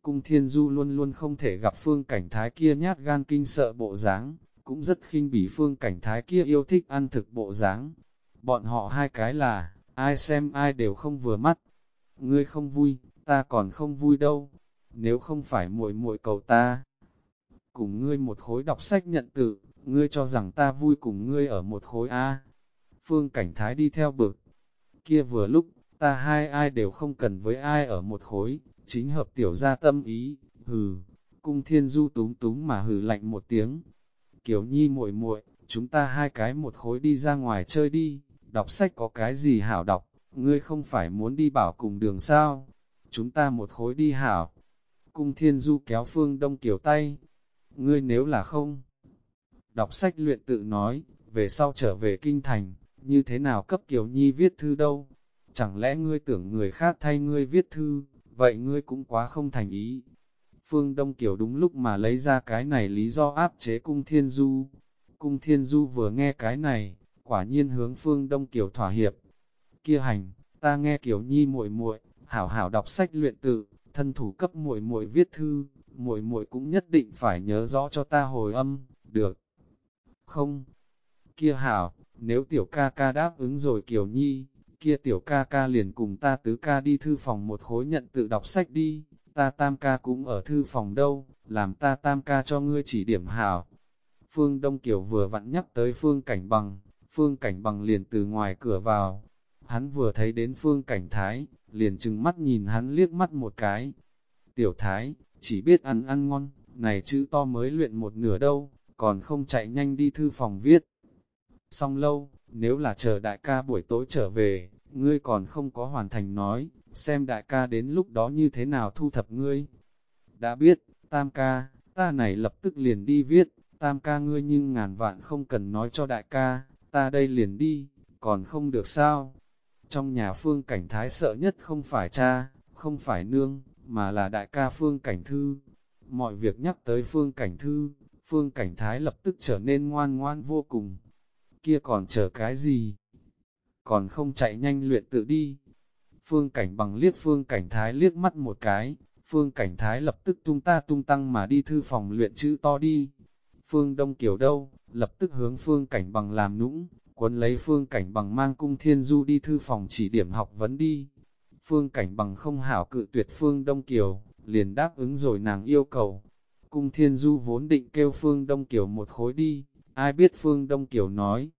Cung thiên du luôn luôn không thể gặp phương cảnh thái kia nhát gan kinh sợ bộ dáng, cũng rất khinh bỉ phương cảnh thái kia yêu thích ăn thực bộ dáng. Bọn họ hai cái là, ai xem ai đều không vừa mắt. Ngươi không vui, ta còn không vui đâu. Nếu không phải muội muội cầu ta, cùng ngươi một khối đọc sách nhận tự, ngươi cho rằng ta vui cùng ngươi ở một khối A. Phương Cảnh Thái đi theo bực. Kia vừa lúc, ta hai ai đều không cần với ai ở một khối, chính hợp tiểu gia tâm ý, hừ. Cung thiên du túng túng mà hừ lạnh một tiếng. Kiều nhi muội muội, chúng ta hai cái một khối đi ra ngoài chơi đi, đọc sách có cái gì hảo đọc, ngươi không phải muốn đi bảo cùng đường sao, chúng ta một khối đi hảo. Cung thiên du kéo phương đông kiều tay, ngươi nếu là không. Đọc sách luyện tự nói, về sau trở về kinh thành, như thế nào cấp Kiều Nhi viết thư đâu? Chẳng lẽ ngươi tưởng người khác thay ngươi viết thư, vậy ngươi cũng quá không thành ý. Phương Đông Kiều đúng lúc mà lấy ra cái này lý do áp chế cung Thiên Du. Cung Thiên Du vừa nghe cái này, quả nhiên hướng Phương Đông Kiều thỏa hiệp. Kia hành, ta nghe Kiều Nhi muội muội, hảo hảo đọc sách luyện tự, thân thủ cấp muội muội viết thư, muội muội cũng nhất định phải nhớ rõ cho ta hồi âm, được. Không, kia hảo, nếu tiểu ca ca đáp ứng rồi Kiều Nhi, kia tiểu ca ca liền cùng ta tứ ca đi thư phòng một khối nhận tự đọc sách đi, ta tam ca cũng ở thư phòng đâu, làm ta tam ca cho ngươi chỉ điểm hảo. Phương Đông Kiều vừa vặn nhắc tới Phương Cảnh Bằng, Phương Cảnh Bằng liền từ ngoài cửa vào. Hắn vừa thấy đến Phương Cảnh Thái, liền chừng mắt nhìn hắn liếc mắt một cái. Tiểu Thái, chỉ biết ăn ăn ngon, này chữ to mới luyện một nửa đâu, còn không chạy nhanh đi thư phòng viết. Xong lâu, nếu là chờ đại ca buổi tối trở về, ngươi còn không có hoàn thành nói, xem đại ca đến lúc đó như thế nào thu thập ngươi. Đã biết, tam ca, ta này lập tức liền đi viết, tam ca ngươi nhưng ngàn vạn không cần nói cho đại ca, ta đây liền đi, còn không được sao. Trong nhà phương cảnh thái sợ nhất không phải cha, không phải nương, mà là đại ca phương cảnh thư. Mọi việc nhắc tới phương cảnh thư, phương cảnh thái lập tức trở nên ngoan ngoan vô cùng. Kia còn chờ cái gì? Còn không chạy nhanh luyện tự đi. Phương cảnh bằng liếc phương cảnh thái liếc mắt một cái, phương cảnh thái lập tức tung ta tung tăng mà đi thư phòng luyện chữ to đi. Phương Đông Kiều đâu, lập tức hướng phương cảnh bằng làm nũng, quấn lấy phương cảnh bằng mang cung thiên du đi thư phòng chỉ điểm học vấn đi. Phương cảnh bằng không hảo cự tuyệt phương Đông Kiều, liền đáp ứng rồi nàng yêu cầu. Cung thiên du vốn định kêu phương Đông Kiều một khối đi, ai biết phương Đông Kiều nói.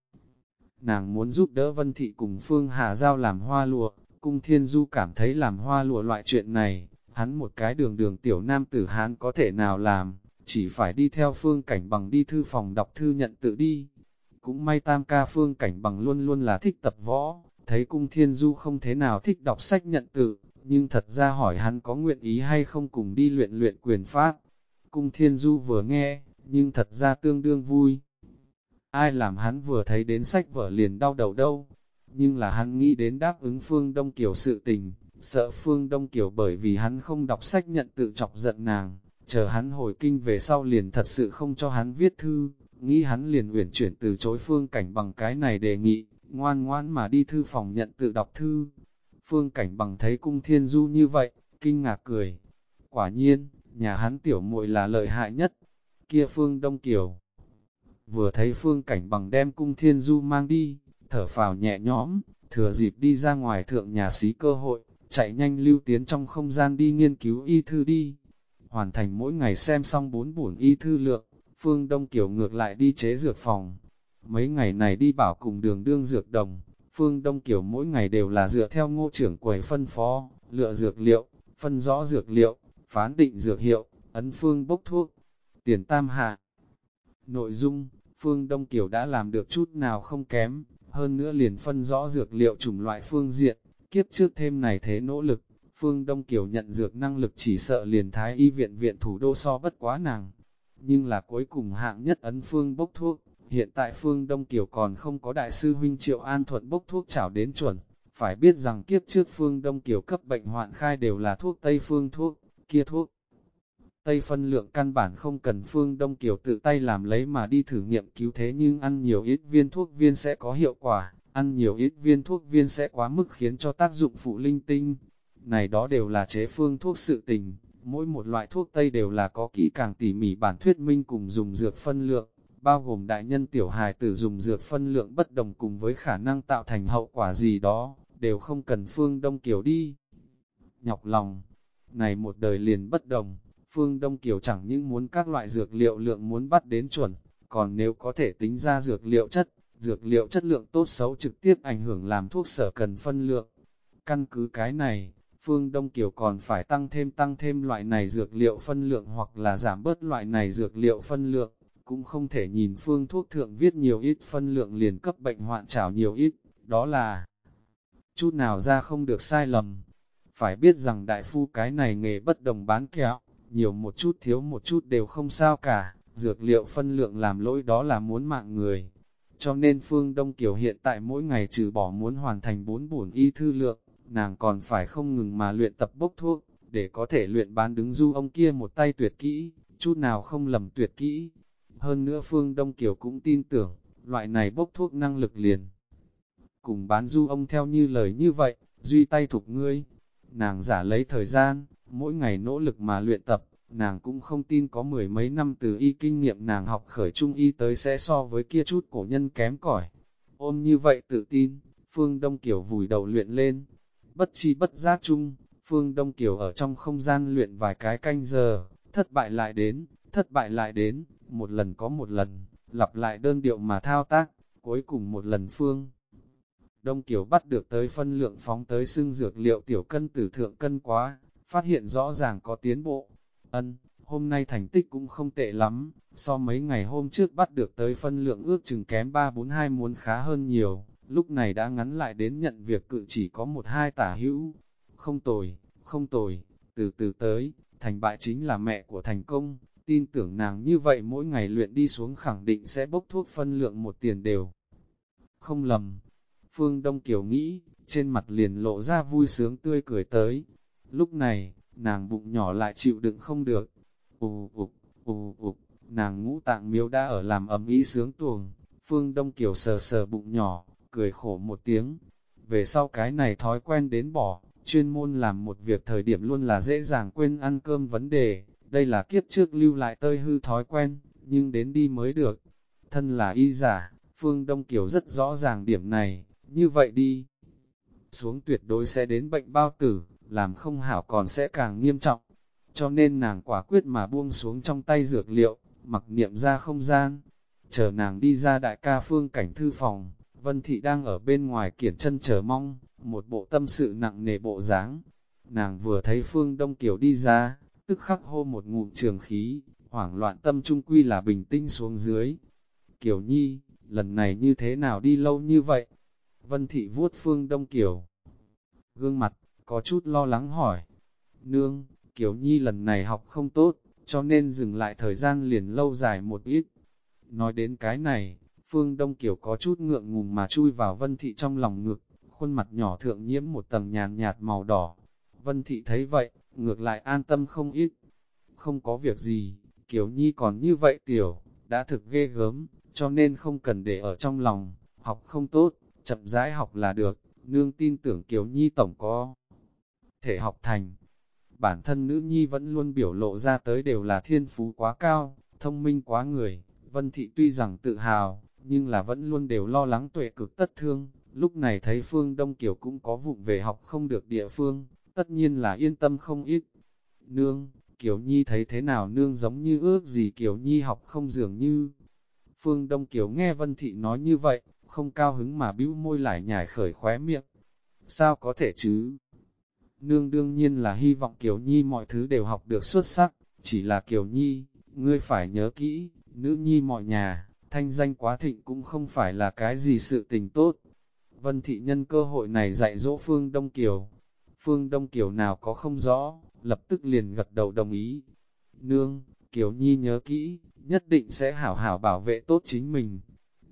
Nàng muốn giúp đỡ Vân Thị cùng phương Hà Giao làm hoa lụa, cung thiên du cảm thấy làm hoa lụa loại chuyện này, hắn một cái đường đường tiểu nam tử hán có thể nào làm, chỉ phải đi theo phương cảnh bằng đi thư phòng đọc thư nhận tự đi. Cũng may tam ca phương cảnh bằng luôn luôn là thích tập võ, thấy cung thiên du không thế nào thích đọc sách nhận tự, nhưng thật ra hỏi hắn có nguyện ý hay không cùng đi luyện luyện quyền pháp. Cung thiên du vừa nghe, nhưng thật ra tương đương vui. Ai làm hắn vừa thấy đến sách vở liền đau đầu đâu, nhưng là hắn nghĩ đến đáp ứng Phương Đông Kiều sự tình, sợ Phương Đông Kiều bởi vì hắn không đọc sách nhận tự chọc giận nàng, chờ hắn hồi kinh về sau liền thật sự không cho hắn viết thư, nghĩ hắn liền uyển chuyển từ chối Phương Cảnh bằng cái này đề nghị, ngoan ngoan mà đi thư phòng nhận tự đọc thư. Phương Cảnh bằng thấy cung thiên du như vậy, kinh ngạc cười. Quả nhiên, nhà hắn tiểu muội là lợi hại nhất. Kia Phương Đông Kiều. Vừa thấy Phương Cảnh bằng đem cung thiên du mang đi, thở phào nhẹ nhõm, thừa dịp đi ra ngoài thượng nhà xí cơ hội, chạy nhanh lưu tiến trong không gian đi nghiên cứu y thư đi. Hoàn thành mỗi ngày xem xong bốn bổn y thư lượng, Phương Đông Kiều ngược lại đi chế dược phòng, Mấy ngày này đi bảo cùng đường đương dược đồng, Phương Đông Kiều mỗi ngày đều là dựa theo ngô trưởng quầy phân phó, lựa dược liệu, phân rõ dược liệu, phán định dược hiệu, ấn phương bốc thuốc, tiền tam hạ. Nội dung, Phương Đông Kiều đã làm được chút nào không kém, hơn nữa liền phân rõ dược liệu chủng loại phương diện, kiếp trước thêm này thế nỗ lực, Phương Đông Kiều nhận dược năng lực chỉ sợ liền thái y viện viện thủ đô so bất quá nàng. Nhưng là cuối cùng hạng nhất ấn Phương bốc thuốc, hiện tại Phương Đông Kiều còn không có đại sư huynh Triệu An Thuận bốc thuốc chảo đến chuẩn. Phải biết rằng kiếp trước Phương Đông Kiều cấp bệnh hoạn khai đều là thuốc Tây Phương thuốc, kia thuốc. Tây phân lượng căn bản không cần Phương Đông Kiều tự tay làm lấy mà đi thử nghiệm cứu thế nhưng ăn nhiều ít viên thuốc viên sẽ có hiệu quả, ăn nhiều ít viên thuốc viên sẽ quá mức khiến cho tác dụng phụ linh tinh. Này đó đều là chế phương thuốc sự tình, mỗi một loại thuốc Tây đều là có kỹ càng tỉ mỉ bản thuyết minh cùng dùng dược phân lượng, bao gồm đại nhân tiểu hài tử dùng dược phân lượng bất đồng cùng với khả năng tạo thành hậu quả gì đó, đều không cần Phương Đông Kiều đi. Nhọc lòng, này một đời liền bất đồng, Phương Đông Kiều chẳng những muốn các loại dược liệu lượng muốn bắt đến chuẩn, còn nếu có thể tính ra dược liệu chất, dược liệu chất lượng tốt xấu trực tiếp ảnh hưởng làm thuốc sở cần phân lượng. Căn cứ cái này, Phương Đông Kiều còn phải tăng thêm tăng thêm loại này dược liệu phân lượng hoặc là giảm bớt loại này dược liệu phân lượng, cũng không thể nhìn phương thuốc thượng viết nhiều ít phân lượng liền cấp bệnh hoạn trảo nhiều ít, đó là chút nào ra không được sai lầm. Phải biết rằng đại phu cái này nghề bất đồng bán kẹo, nhiều một chút thiếu một chút đều không sao cả, dược liệu phân lượng làm lỗi đó là muốn mạng người. Cho nên Phương Đông Kiều hiện tại mỗi ngày trừ bỏ muốn hoàn thành bốn bổn y thư lượng, nàng còn phải không ngừng mà luyện tập bốc thuốc, để có thể luyện bán đứng du ông kia một tay tuyệt kỹ, chút nào không lầm tuyệt kỹ. Hơn nữa Phương Đông Kiều cũng tin tưởng, loại này bốc thuốc năng lực liền. Cùng bán du ông theo như lời như vậy, duy tay thục ngươi. Nàng giả lấy thời gian, mỗi ngày nỗ lực mà luyện tập, nàng cũng không tin có mười mấy năm từ y kinh nghiệm nàng học khởi trung y tới sẽ so với kia chút cổ nhân kém cỏi. Ôm như vậy tự tin, Phương Đông Kiều vùi đầu luyện lên, bất chi bất giác chung, Phương Đông Kiều ở trong không gian luyện vài cái canh giờ, thất bại lại đến, thất bại lại đến, một lần có một lần, lặp lại đơn điệu mà thao tác, cuối cùng một lần Phương. Đông Kiều bắt được tới phân lượng phóng tới xương dược liệu tiểu cân tử thượng cân quá, phát hiện rõ ràng có tiến bộ. Ân, hôm nay thành tích cũng không tệ lắm, so mấy ngày hôm trước bắt được tới phân lượng ước chừng kém 342 muốn khá hơn nhiều, lúc này đã ngắn lại đến nhận việc cự chỉ có một hai tả hữu. Không tồi, không tồi, từ từ tới, thành bại chính là mẹ của thành công, tin tưởng nàng như vậy mỗi ngày luyện đi xuống khẳng định sẽ bốc thuốc phân lượng một tiền đều. Không lầm, Phương Đông Kiều nghĩ, trên mặt liền lộ ra vui sướng tươi cười tới. Lúc này, nàng bụng nhỏ lại chịu đựng không được. Ù ục, ù ục, nàng ngũ tạng miếu đã ở làm ấm ý sướng tuồng. Phương Đông Kiều sờ sờ bụng nhỏ, cười khổ một tiếng. Về sau cái này thói quen đến bỏ, chuyên môn làm một việc thời điểm luôn là dễ dàng quên ăn cơm vấn đề. Đây là kiếp trước lưu lại tơi hư thói quen, nhưng đến đi mới được. Thân là y giả, Phương Đông Kiều rất rõ ràng điểm này, như vậy đi. Xuống tuyệt đối sẽ đến bệnh bao tử, làm không hảo còn sẽ càng nghiêm trọng. Cho nên nàng quả quyết mà buông xuống trong tay dược liệu, mặc niệm ra không gian. Chờ nàng đi ra đại ca phương cảnh thư phòng, Vân Thị đang ở bên ngoài kiển chân chờ mong, một bộ tâm sự nặng nề bộ dáng. Nàng vừa thấy Phương Đông Kiều đi ra, tức khắc hô một ngụm trường khí, hoảng loạn tâm trung quy là bình tĩnh xuống dưới. Kiều Nhi, lần này như thế nào đi lâu như vậy? Vân Thị vuốt Phương Đông Kiều. Gương mặt, có chút lo lắng hỏi. Nương, Kiều Nhi lần này học không tốt, cho nên dừng lại thời gian liền lâu dài một ít. Nói đến cái này, Phương Đông Kiều có chút ngượng ngùng mà chui vào Vân Thị trong lòng ngực, khuôn mặt nhỏ thượng nhiễm một tầng nhàn nhạt màu đỏ. Vân Thị thấy vậy, ngược lại an tâm không ít. Không có việc gì, Kiều Nhi còn như vậy tiểu, đã thực ghê gớm, cho nên không cần để ở trong lòng, học không tốt, chậm rãi học là được, nương tin tưởng Kiều Nhi tổng có thể học thành. Bản thân nữ nhi vẫn luôn biểu lộ ra tới đều là thiên phú quá cao, thông minh quá người, Vân Thị tuy rằng tự hào, nhưng là vẫn luôn đều lo lắng tuệ cực tất thương, lúc này thấy Phương Đông Kiều cũng có vụng về học không được địa phương, tất nhiên là yên tâm không ít. Nương, Kiều Nhi thấy thế nào nương giống như ước gì Kiều Nhi học không dường như. Phương Đông Kiều nghe Vân Thị nói như vậy, không cao hứng mà bĩu môi lại nhảy khởi khóe miệng. Sao có thể chứ? Nương đương nhiên là hy vọng Kiều Nhi mọi thứ đều học được xuất sắc, chỉ là Kiều Nhi, ngươi phải nhớ kỹ, nữ nhi mọi nhà, thanh danh quá thịnh cũng không phải là cái gì sự tình tốt. Vân Thị nhân cơ hội này dạy dỗ Phương Đông Kiều. Phương Đông Kiều nào có không rõ, lập tức liền gật đầu đồng ý. Nương, Kiều Nhi nhớ kỹ, nhất định sẽ hảo hảo bảo vệ tốt chính mình.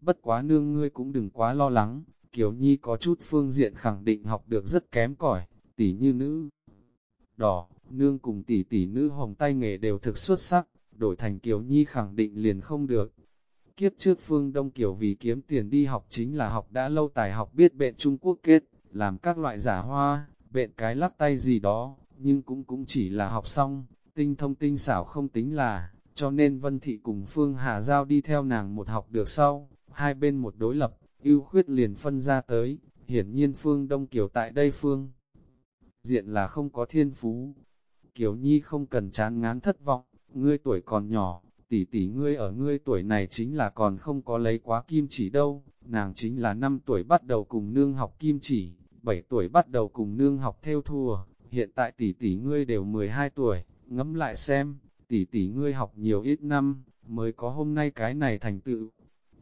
Bất quá nương ngươi cũng đừng quá lo lắng, Kiều Nhi có chút phương diện khẳng định học được rất kém cỏi, tỷ như nữ. Đỏ, nương cùng tỷ tỷ nữ hồng tay nghề đều thực xuất sắc, đổi thành Kiều Nhi khẳng định liền không được. Kiếp trước phương Đông Kiều vì kiếm tiền đi học chính là học đã lâu tài học biết bệnh Trung Quốc kết, làm các loại giả hoa, bệnh cái lắc tay gì đó, nhưng cũng cũng chỉ là học xong, tinh thông tinh xảo không tính là, cho nên Vân Thị cùng Phương Hà Giao đi theo nàng một học được sau, hai bên một đối lập, ưu khuyết liền phân ra tới, hiển nhiên Phương Đông Kiều tại đây Phương. Diện là không có thiên phú, Kiều Nhi không cần chán ngán thất vọng, ngươi tuổi còn nhỏ, tỷ tỷ ngươi ở ngươi tuổi này chính là còn không có lấy quá kim chỉ đâu, nàng chính là 5 tuổi bắt đầu cùng nương học kim chỉ, 7 tuổi bắt đầu cùng nương học theo thùa, hiện tại tỷ tỷ ngươi đều 12 tuổi, ngẫm lại xem, tỷ tỷ ngươi học nhiều ít năm, mới có hôm nay cái này thành tựu.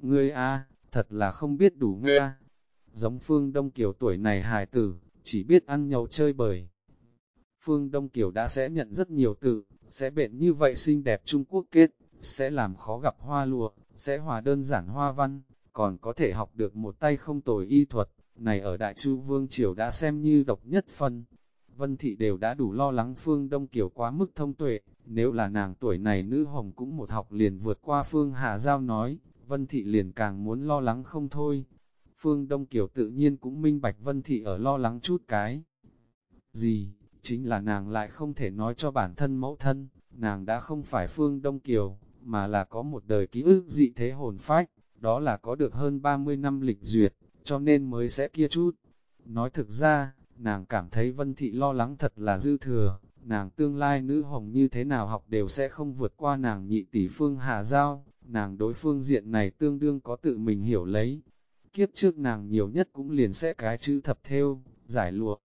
Ngươi a, thật là không biết đủ ngươi a. Giống Phương Đông Kiều tuổi này hài tử, chỉ biết ăn nhậu chơi bời. Phương Đông Kiều đã sẽ nhận rất nhiều tự, sẽ bệnh như vậy xinh đẹp Trung Quốc kết, sẽ làm khó gặp hoa lụa, sẽ hòa đơn giản hoa văn, còn có thể học được một tay không tồi y thuật, này ở Đại Chu Vương Triều đã xem như độc nhất phân. Vân Thị đều đã đủ lo lắng Phương Đông Kiều quá mức thông tuệ, nếu là nàng tuổi này nữ hồng cũng một học liền vượt qua Phương Hà Giao nói, Vân Thị liền càng muốn lo lắng không thôi. Phương Đông Kiều tự nhiên cũng minh bạch Vân Thị ở lo lắng chút cái. Gì, chính là nàng lại không thể nói cho bản thân mẫu thân, nàng đã không phải Phương Đông Kiều, mà là có một đời ký ức dị thế hồn phách, đó là có được hơn 30 năm lịch duyệt, cho nên mới sẽ kia chút. Nói thực ra, nàng cảm thấy Vân Thị lo lắng thật là dư thừa, nàng tương lai nữ hồng như thế nào học đều sẽ không vượt qua nàng nhị tỷ Phương Hà Giao, nàng đối phương diện này tương đương có tự mình hiểu lấy. Kiếp trước nàng nhiều nhất cũng liền sẽ cái chữ thập theo, giải lụa.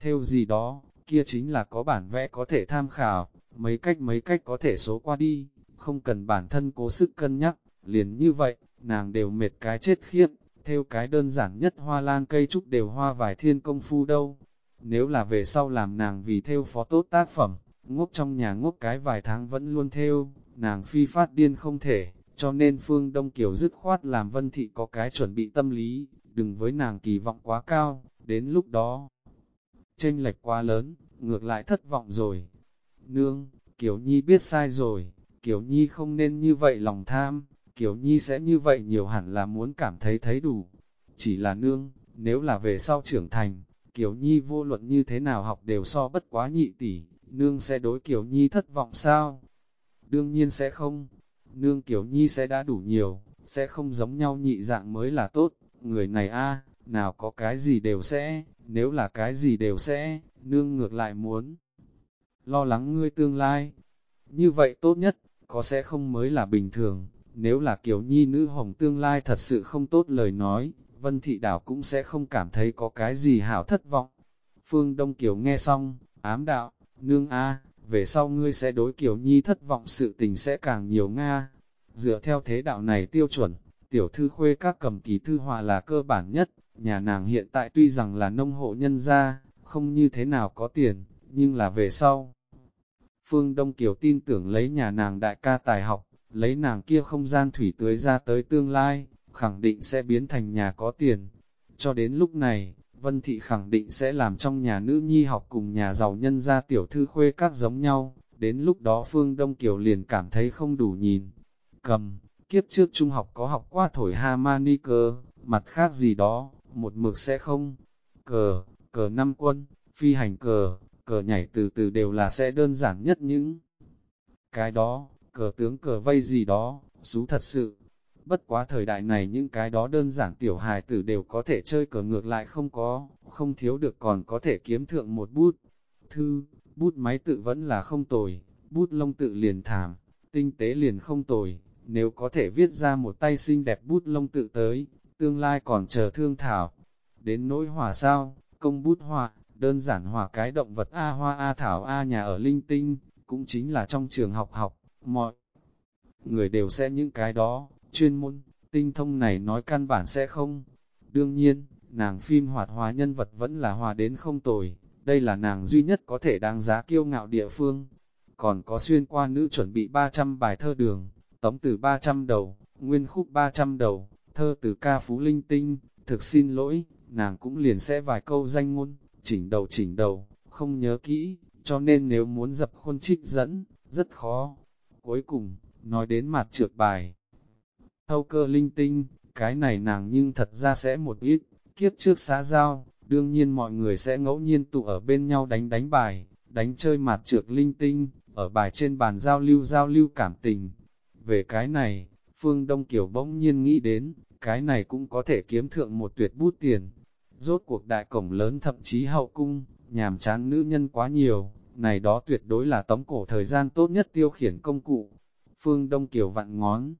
Theo gì đó, kia chính là có bản vẽ có thể tham khảo, mấy cách mấy cách có thể số qua đi, không cần bản thân cố sức cân nhắc, liền như vậy, nàng đều mệt cái chết khiếp, theo cái đơn giản nhất hoa lan cây trúc đều hoa vài thiên công phu đâu. Nếu là về sau làm nàng vì theo phó tốt tác phẩm, ngốc trong nhà ngốc cái vài tháng vẫn luôn theo, nàng phi phát điên không thể, cho nên Phương Đông Kiều dứt khoát làm Vân Thị có cái chuẩn bị tâm lý, đừng với nàng kỳ vọng quá cao, đến lúc đó, tranh lệch quá lớn, ngược lại thất vọng rồi. Nương, Kiều Nhi biết sai rồi, Kiều Nhi không nên như vậy lòng tham, Kiều Nhi sẽ như vậy nhiều hẳn là muốn cảm thấy thấy đủ. Chỉ là nương, nếu là về sau trưởng thành, Kiều Nhi vô luận như thế nào học đều so bất quá nhị tỷ, nương sẽ đối Kiều Nhi thất vọng sao? Đương nhiên sẽ không, nương Kiều Nhi sẽ đã đủ nhiều, sẽ không giống nhau nhị dạng mới là tốt, người này a nào có cái gì đều sẽ, nếu là cái gì đều sẽ, nương ngược lại muốn. Lo lắng ngươi tương lai, như vậy tốt nhất, có sẽ không mới là bình thường, nếu là kiểu nhi nữ hồng tương lai thật sự không tốt lời nói, Vân Thị Đảo cũng sẽ không cảm thấy có cái gì hảo thất vọng. Phương Đông Kiều nghe xong, ám đạo, nương a về sau ngươi sẽ đối Kiều Nhi thất vọng sự tình sẽ càng nhiều Nga. Dựa theo thế đạo này tiêu chuẩn, tiểu thư khuê các cầm ký thư hòa là cơ bản nhất, nhà nàng hiện tại tuy rằng là nông hộ nhân gia, không như thế nào có tiền, nhưng là về sau. Phương Đông Kiều tin tưởng lấy nhà nàng đại ca tài học, lấy nàng kia không gian thủy tưới ra tới tương lai, khẳng định sẽ biến thành nhà có tiền. Cho đến lúc này, Vân Thị khẳng định sẽ làm trong nhà nữ nhi học cùng nhà giàu nhân gia tiểu thư khuê các giống nhau, đến lúc đó Phương Đông Kiều liền cảm thấy không đủ nhìn. Cầm, kiếp trước trung học có học qua thổi harmony cơ, mặt khác gì đó, một mực sẽ không. Cờ, cờ năm quân, phi hành cờ, cờ nhảy từ từ đều là sẽ đơn giản nhất những cái đó, cờ tướng cờ vây gì đó, xú thật sự. Bất quá thời đại này những cái đó đơn giản tiểu hài tử đều có thể chơi cờ ngược lại không có, không thiếu được còn có thể kiếm thượng một bút. Thư, bút máy tự vẫn là không tồi, bút lông tự liền thảm, tinh tế liền không tồi, nếu có thể viết ra một tay xinh đẹp bút lông tự tới, tương lai còn chờ thương thảo. Đến nỗi hòa sao, công bút hòa, đơn giản hòa cái động vật A hoa A thảo A nhà ở linh tinh, cũng chính là trong trường học học, mọi người đều sẽ những cái đó, chuyên môn, tinh thông này nói căn bản sẽ không. Đương nhiên, nàng phim hoạt hóa nhân vật vẫn là hòa đến không tồi, đây là nàng duy nhất có thể đáng giá kiêu ngạo địa phương. Còn có xuyên qua nữ chuẩn bị 300 bài thơ đường, tống từ 300 đầu, nguyên khúc 300 đầu, thơ từ ca phú linh tinh, thực xin lỗi, nàng cũng liền sẽ vài câu danh ngôn, chỉnh đầu chỉnh đầu, không nhớ kỹ, cho nên nếu muốn dập khuôn trích dẫn, rất khó. Cuối cùng, nói đến mặt trượt bài. Thâu cơ linh tinh, cái này nàng nhưng thật ra sẽ một ít, kiếp trước xã giao, đương nhiên mọi người sẽ ngẫu nhiên tụ ở bên nhau đánh đánh bài, đánh chơi mạt trược linh tinh, ở bài trên bàn giao lưu giao lưu cảm tình. Về cái này, Phương Đông Kiều bỗng nhiên nghĩ đến, cái này cũng có thể kiếm thượng một tuyệt bút tiền. Rốt cuộc đại cổng lớn thậm chí hậu cung, nhàm chán nữ nhân quá nhiều, này đó tuyệt đối là tống cổ thời gian tốt nhất tiêu khiển công cụ. Phương Đông Kiều vặn ngón,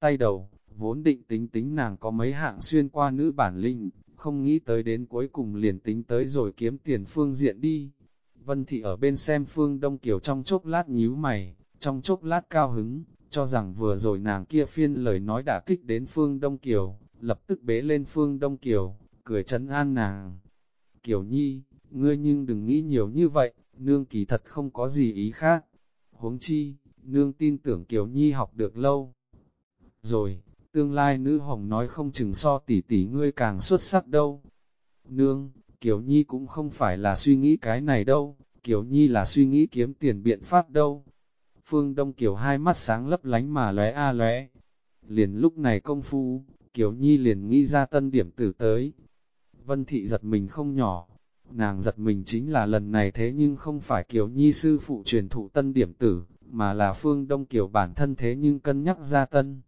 tay đầu, vốn định tính tính nàng có mấy hạng xuyên qua nữ bản linh, không nghĩ tới đến cuối cùng liền tính tới rồi kiếm tiền phương diện đi. Vân Thị ở bên xem Phương Đông Kiều trong chốc lát nhíu mày, trong chốc lát cao hứng, cho rằng vừa rồi nàng kia phiên lời nói đã kích đến Phương Đông Kiều, lập tức bế lên Phương Đông Kiều, cười chấn an nàng. Kiều Nhi, ngươi nhưng đừng nghĩ nhiều như vậy, nương kỳ thật không có gì ý khác. Huống chi, nương tin tưởng Kiều Nhi học được lâu. Rồi, tương lai nữ hồng nói không chừng so tỷ tỷ ngươi càng xuất sắc đâu. Nương, Kiều Nhi cũng không phải là suy nghĩ cái này đâu, Kiều Nhi là suy nghĩ kiếm tiền biện pháp đâu. Phương Đông Kiều hai mắt sáng lấp lánh mà lóe a lóe. Liền lúc này công phu, Kiều Nhi liền nghĩ ra tân điểm tử tới. Vân Thị giật mình không nhỏ, nàng giật mình chính là lần này thế nhưng không phải Kiều Nhi sư phụ truyền thụ tân điểm tử, mà là Phương Đông Kiều bản thân thế nhưng cân nhắc ra tân.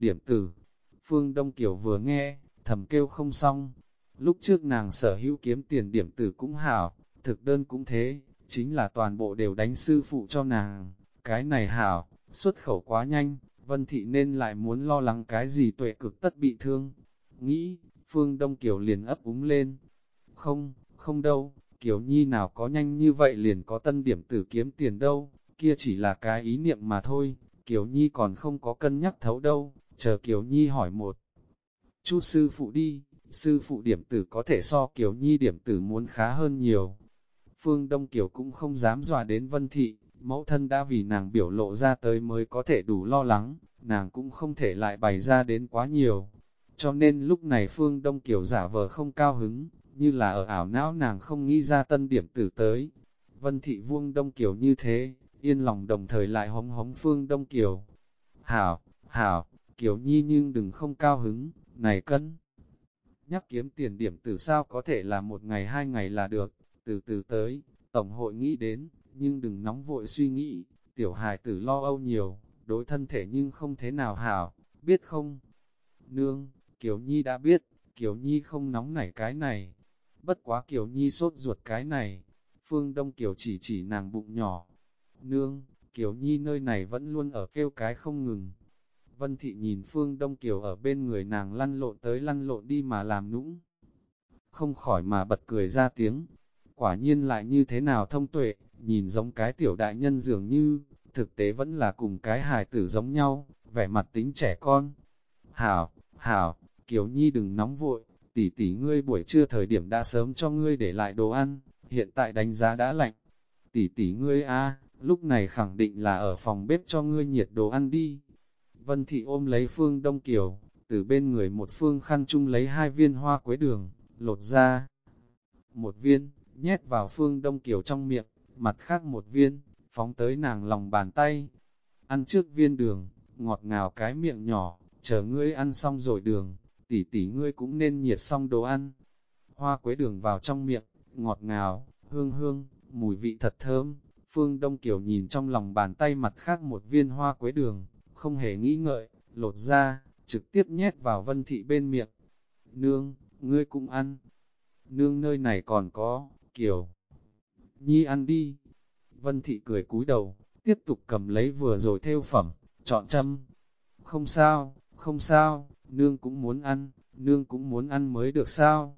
Điểm tử, Phương Đông Kiều vừa nghe, thầm kêu không xong. Lúc trước nàng sở hữu kiếm tiền điểm tử cũng hảo, thực đơn cũng thế, chính là toàn bộ đều đánh sư phụ cho nàng. Cái này hảo, xuất khẩu quá nhanh, Vân Thị nên lại muốn lo lắng cái gì tuệ cực tất bị thương. Nghĩ, Phương Đông Kiều liền ấp úng lên. Không, không đâu, Kiều Nhi nào có nhanh như vậy liền có tân điểm tử kiếm tiền đâu, kia chỉ là cái ý niệm mà thôi, Kiều Nhi còn không có cân nhắc thấu đâu, chờ Kiều Nhi hỏi một. Chu sư phụ đi, sư phụ điểm tử có thể so Kiều Nhi điểm tử muốn khá hơn nhiều. Phương Đông Kiều cũng không dám dọa đến Vân Thị, mẫu thân đã vì nàng biểu lộ ra tới mới có thể đủ lo lắng, nàng cũng không thể lại bày ra đến quá nhiều. Cho nên lúc này Phương Đông Kiều giả vờ không cao hứng, như là ở ảo não nàng không nghĩ ra tân điểm tử tới. Vân Thị Vuông Đông Kiều như thế, yên lòng đồng thời lại hống hống Phương Đông Kiều. Hảo, hảo, Kiều Nhi nhưng đừng không cao hứng, này cân. Nhắc kiếm tiền điểm từ sao có thể là một ngày hai ngày là được, từ từ tới, Tổng hội nghĩ đến, nhưng đừng nóng vội suy nghĩ, tiểu hài tử lo âu nhiều, đối thân thể nhưng không thế nào hảo, biết không? Nương, Kiều Nhi đã biết, Kiều Nhi không nóng nảy cái này, bất quá Kiều Nhi sốt ruột cái này, Phương Đông Kiều chỉ chỉ nàng bụng nhỏ. Nương, Kiều Nhi nơi này vẫn luôn ở kêu cái không ngừng, Vân Thị nhìn Phương Đông Kiều ở bên người nàng lăn lộn tới lăn lộn đi mà làm nũng. Không khỏi mà bật cười ra tiếng. Quả nhiên lại như thế nào thông tuệ, nhìn giống cái tiểu đại nhân dường như, thực tế vẫn là cùng cái hài tử giống nhau, vẻ mặt tính trẻ con. Hảo, hảo, Kiều Nhi đừng nóng vội, tỷ tỷ ngươi buổi trưa thời điểm đã sớm cho ngươi để lại đồ ăn, hiện tại đánh giá đã lạnh. Tỷ tỷ ngươi a, lúc này khẳng định là ở phòng bếp cho ngươi nhiệt đồ ăn đi. Vân Thị ôm lấy Phương Đông Kiều, từ bên người một phương khăn chung lấy hai viên hoa quế đường, lột ra. Một viên, nhét vào Phương Đông Kiều trong miệng, mặt khác một viên, phóng tới nàng lòng bàn tay. Ăn trước viên đường, ngọt ngào cái miệng nhỏ, chờ ngươi ăn xong rồi đường, tỷ tỷ ngươi cũng nên nhiệt xong đồ ăn. Hoa quế đường vào trong miệng, ngọt ngào, hương hương, mùi vị thật thơm. Phương Đông Kiều nhìn trong lòng bàn tay mặt khác một viên hoa quế đường, không hề nghĩ ngợi, lột ra, trực tiếp nhét vào vân thị bên miệng. Nương, ngươi cũng ăn. Nương nơi này còn có, kiểu. Nhi ăn đi. Vân thị cười cúi đầu, tiếp tục cầm lấy vừa rồi theo phẩm, chọn châm. Không sao, không sao, nương cũng muốn ăn, nương cũng muốn ăn mới được sao.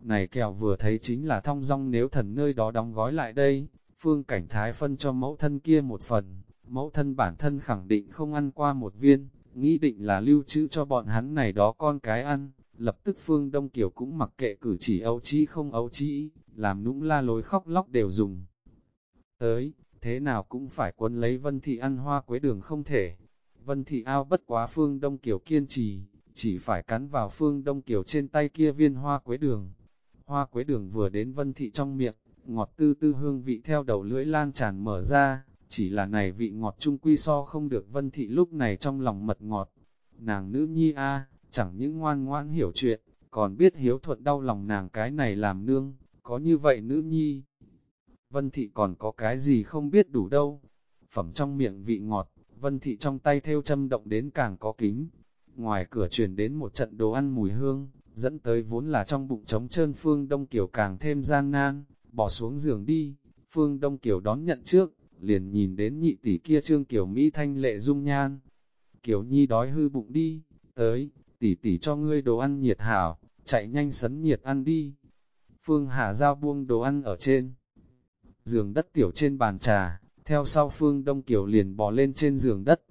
Này kẹo vừa thấy chính là thong dong nếu thần nơi đó đóng gói lại đây, phương cảnh thái phân cho mẫu thân kia một phần, mẫu thân bản thân khẳng định không ăn qua một viên, nghĩ định là lưu trữ cho bọn hắn này đó con cái ăn, lập tức Phương Đông Kiều cũng mặc kệ cử chỉ ấu trí không ấu trí, làm nũng la lối khóc lóc đều dùng. Tới, thế nào cũng phải quân lấy Vân Thị ăn hoa quế đường không thể. Vân Thị ao bất quá Phương Đông Kiều kiên trì, chỉ phải cắn vào Phương Đông Kiều trên tay kia viên hoa quế đường. Hoa quế đường vừa đến Vân Thị trong miệng, ngọt tư tư hương vị theo đầu lưỡi lan tràn mở ra, chỉ là này vị ngọt trung quy so không được Vân Thị lúc này trong lòng mật ngọt. Nàng nữ nhi a chẳng những ngoan ngoãn hiểu chuyện, còn biết hiếu thuận đau lòng nàng cái này làm nương, có như vậy nữ nhi. Vân Thị còn có cái gì không biết đủ đâu. Phẩm trong miệng vị ngọt, Vân Thị trong tay theo châm động đến càng có kính. Ngoài cửa truyền đến một trận đồ ăn mùi hương, dẫn tới vốn là trong bụng trống trơn Phương Đông Kiều càng thêm gian nan, bỏ xuống giường đi. Phương Đông Kiều đón nhận trước, liền nhìn đến nhị tỷ kia trương Kiều Mỹ thanh lệ dung nhan. Kiều Nhi đói hư bụng đi, tới, tỷ tỷ cho ngươi đồ ăn nhiệt hảo, chạy nhanh sấn nhiệt ăn đi. Phương Hà Giao buông đồ ăn ở trên giường đất tiểu trên bàn trà, theo sau Phương Đông Kiều liền bò lên trên giường đất.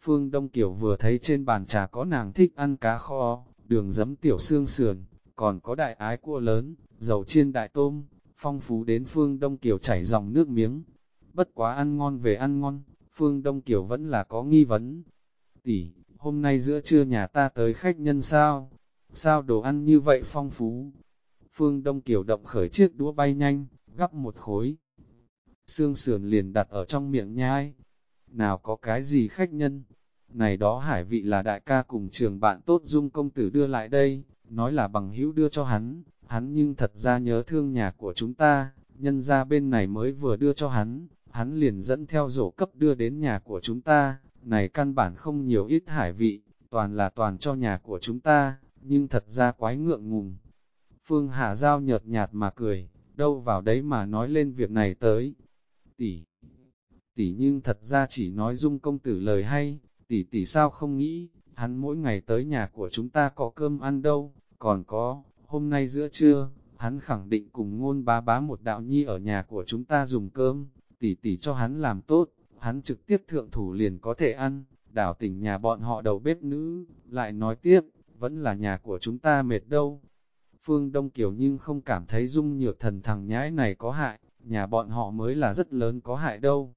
Phương Đông Kiều vừa thấy trên bàn trà có nàng thích ăn cá kho, đường giấm tiểu xương sườn, còn có đại ái cua lớn, dầu chiên đại tôm, phong phú đến Phương Đông Kiều chảy dòng nước miếng. Bất quá ăn ngon về ăn ngon, Phương Đông Kiều vẫn là có nghi vấn. Tỷ, hôm nay giữa trưa nhà ta tới khách nhân sao? Sao đồ ăn như vậy phong phú? Phương Đông Kiều động khởi chiếc đũa bay nhanh, gắp một khối. Xương sườn liền đặt ở trong miệng nhai. Nào có cái gì khách nhân? Này đó hải vị là đại ca cùng trường bạn tốt dung công tử đưa lại đây, nói là bằng hữu đưa cho hắn, hắn nhưng thật ra nhớ thương nhà của chúng ta, nhân ra bên này mới vừa đưa cho hắn, hắn liền dẫn theo rổ cấp đưa đến nhà của chúng ta, này căn bản không nhiều ít hải vị, toàn là toàn cho nhà của chúng ta, nhưng thật ra quái ngượng ngùng. Phương Hà Giao nhợt nhạt mà cười, đâu vào đấy mà nói lên việc này tới. Tỷ, tỷ nhưng thật ra chỉ nói dung công tử lời hay, tỷ tỷ sao không nghĩ, hắn mỗi ngày tới nhà của chúng ta có cơm ăn đâu, còn có, hôm nay giữa trưa, hắn khẳng định cùng ngôn bá bá một đạo nhi ở nhà của chúng ta dùng cơm, tỷ tỷ cho hắn làm tốt, hắn trực tiếp thượng thủ liền có thể ăn, đảo tỉnh nhà bọn họ đầu bếp nữ, lại nói tiếp, vẫn là nhà của chúng ta mệt đâu. Phương Đông Kiều nhưng không cảm thấy dung nhược thần thằng nhãi này có hại, nhà bọn họ mới là rất lớn có hại đâu.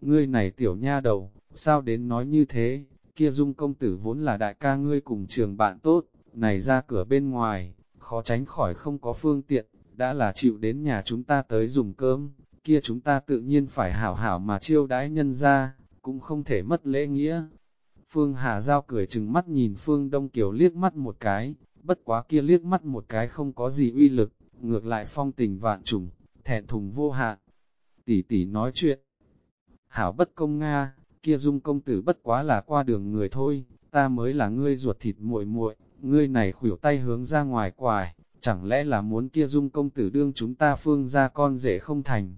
Ngươi này tiểu nha đầu, sao đến nói như thế, kia dung công tử vốn là đại ca ngươi cùng trường bạn tốt, này ra cửa bên ngoài, khó tránh khỏi không có phương tiện, đã là chịu đến nhà chúng ta tới dùng cơm, kia chúng ta tự nhiên phải hảo hảo mà chiêu đãi nhân ra, cũng không thể mất lễ nghĩa. Phương Hà Giao cười chừng mắt nhìn Phương Đông Kiều liếc mắt một cái, bất quá kia liếc mắt một cái không có gì uy lực, ngược lại phong tình vạn trùng, thẹn thùng vô hạn. Tỷ tỷ nói chuyện. Hảo bất công Nga, kia dung công tử bất quá là qua đường người thôi, ta mới là ngươi ruột thịt muội muội, ngươi này khuỷu tay hướng ra ngoài quài, chẳng lẽ là muốn kia dung công tử đương chúng ta phương ra con rể không thành.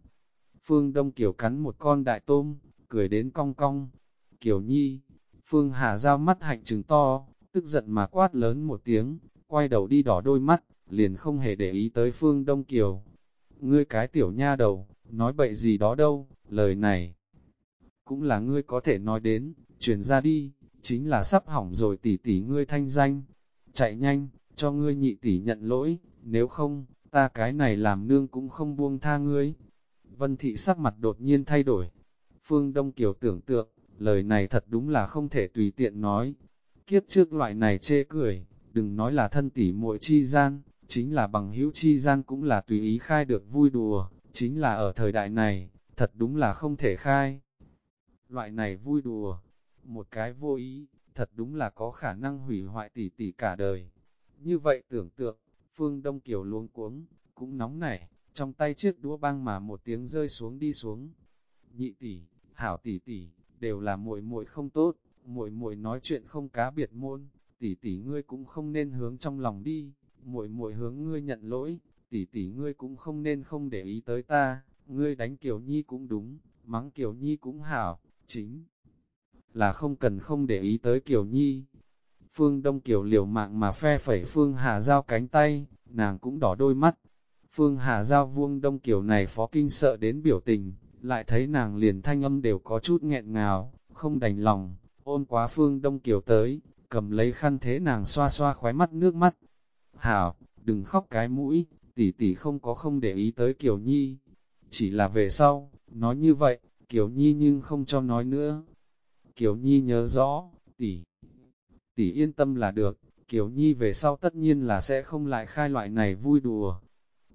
Phương Đông Kiều cắn một con đại tôm, cười đến cong cong. Kiều Nhi, Phương Hà giao mắt hạnh trừng to, tức giận mà quát lớn một tiếng, quay đầu đi đỏ đôi mắt, liền không hề để ý tới Phương Đông Kiều. Ngươi cái tiểu nha đầu, nói bậy gì đó đâu, lời này. Cũng là ngươi có thể nói đến, truyền ra đi, chính là sắp hỏng rồi tỷ tỷ ngươi thanh danh. Chạy nhanh, cho ngươi nhị tỷ nhận lỗi, nếu không, ta cái này làm nương cũng không buông tha ngươi. Vân thị sắc mặt đột nhiên thay đổi. Phương Đông Kiều tưởng tượng, lời này thật đúng là không thể tùy tiện nói. Kiếp trước loại này chê cười, đừng nói là thân tỷ muội chi gian, chính là bằng hữu chi gian cũng là tùy ý khai được vui đùa, chính là ở thời đại này, thật đúng là không thể khai. Loại này vui đùa, một cái vô ý, thật đúng là có khả năng hủy hoại tỷ tỷ cả đời. Như vậy tưởng tượng, Phương Đông Kiều luống cuống, cũng nóng nảy, trong tay chiếc đũa băng mà một tiếng rơi xuống đi xuống. Nhị tỷ, hảo tỷ tỷ, đều là muội muội không tốt, muội muội nói chuyện không cá biệt môn, tỷ tỷ ngươi cũng không nên hướng trong lòng đi, muội muội hướng ngươi nhận lỗi, tỷ tỷ ngươi cũng không nên không để ý tới ta, ngươi đánh Kiều Nhi cũng đúng, mắng Kiều Nhi cũng hảo, chính là không cần không để ý tới Kiều Nhi. Phương Đông Kiều liều mạng mà phe phẩy Phương Hà Giao cánh tay, nàng cũng đỏ đôi mắt. Phương Hà Giao vuông Đông Kiều này phó kinh sợ đến biểu tình, lại thấy nàng liền thanh âm đều có chút nghẹn ngào, không đành lòng, ôn quá Phương Đông Kiều tới, cầm lấy khăn thế nàng xoa xoa khóe mắt nước mắt. Hảo, đừng khóc cái mũi, tỷ tỷ không có không để ý tới Kiều Nhi. Chỉ là về sau, nói như vậy, Kiều Nhi nhưng không cho nói nữa. Kiều Nhi nhớ rõ, tỷ, tỷ yên tâm là được, Kiều Nhi về sau tất nhiên là sẽ không lại khai loại này vui đùa.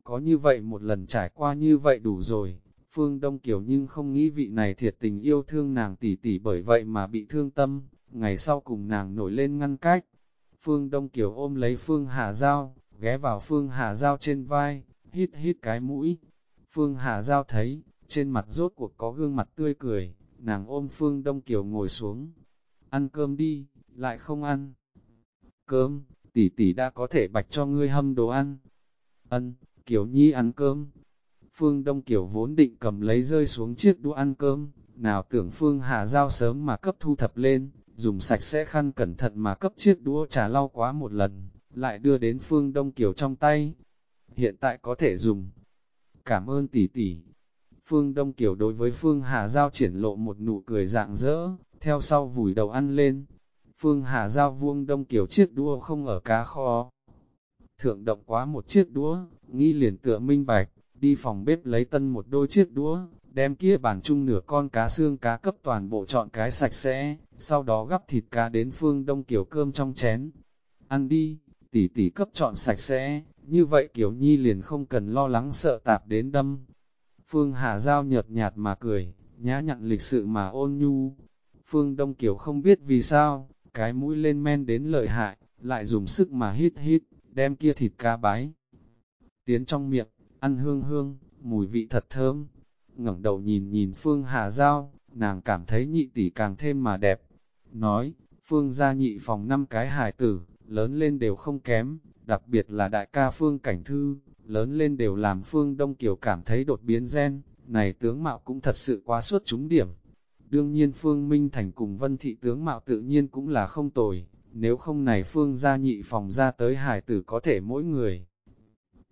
Có như vậy một lần trải qua như vậy đủ rồi, Phương Đông Kiều nhưng không nghĩ vị này thiệt tình yêu thương nàng tỷ tỷ bởi vậy mà bị thương tâm, ngày sau cùng nàng nổi lên ngăn cách. Phương Đông Kiều ôm lấy Phương Hà Giao, ghé vào Phương Hà Giao trên vai, hít hít cái mũi. Phương Hà Giao thấy, trên mặt rốt cuộc có gương mặt tươi cười, nàng ôm Phương Đông Kiều ngồi xuống. Ăn cơm đi, lại không ăn. Cơm, tỷ tỷ đã có thể bạch cho ngươi hâm đồ ăn. Ân, Kiều Nhi ăn cơm. Phương Đông Kiều vốn định cầm lấy rơi xuống chiếc đũa ăn cơm, nào tưởng Phương Hà Giao sớm mà cấp thu thập lên, dùng sạch sẽ khăn cẩn thận mà cấp chiếc đũa trà lau quá một lần, lại đưa đến Phương Đông Kiều trong tay. Hiện tại có thể dùng. Cảm ơn tỷ tỷ. Phương Đông Kiều đối với Phương Hà Giao triển lộ một nụ cười dạng dỡ, theo sau vùi đầu ăn lên. Phương Hà Giao vuông Đông Kiều chiếc đũa không ở cá kho. Thượng động quá một chiếc đũa, nghi liền tựa minh bạch, đi phòng bếp lấy tân một đôi chiếc đũa, đem kia bàn chung nửa con cá xương cá cấp toàn bộ chọn cái sạch sẽ, sau đó gắp thịt cá đến phương đông kiểu cơm trong chén. Ăn đi, tỉ tỉ cấp chọn sạch sẽ, như vậy kiểu nhi liền không cần lo lắng sợ tạp đến đâm. Phương Hà Giao nhợt nhạt mà cười, nhã nhặn lịch sự mà ôn nhu. Phương Đông Kiều không biết vì sao, cái mũi lên men đến lợi hại, lại dùng sức mà hít hít, đem kia thịt cá bái. Tiến trong miệng, ăn hương hương, mùi vị thật thơm. ngẩng đầu nhìn nhìn Phương Hà Giao, nàng cảm thấy nhị tỷ càng thêm mà đẹp. Nói, Phương gia nhị phòng năm cái hài tử, lớn lên đều không kém, đặc biệt là đại ca Phương Cảnh Thư, lớn lên đều làm Phương Đông Kiều cảm thấy đột biến gen, này tướng mạo cũng thật sự quá suốt trúng điểm. Đương nhiên Phương Minh Thành cùng Vân Thị tướng mạo tự nhiên cũng là không tồi, nếu không này Phương gia nhị phòng ra tới hải tử có thể mỗi người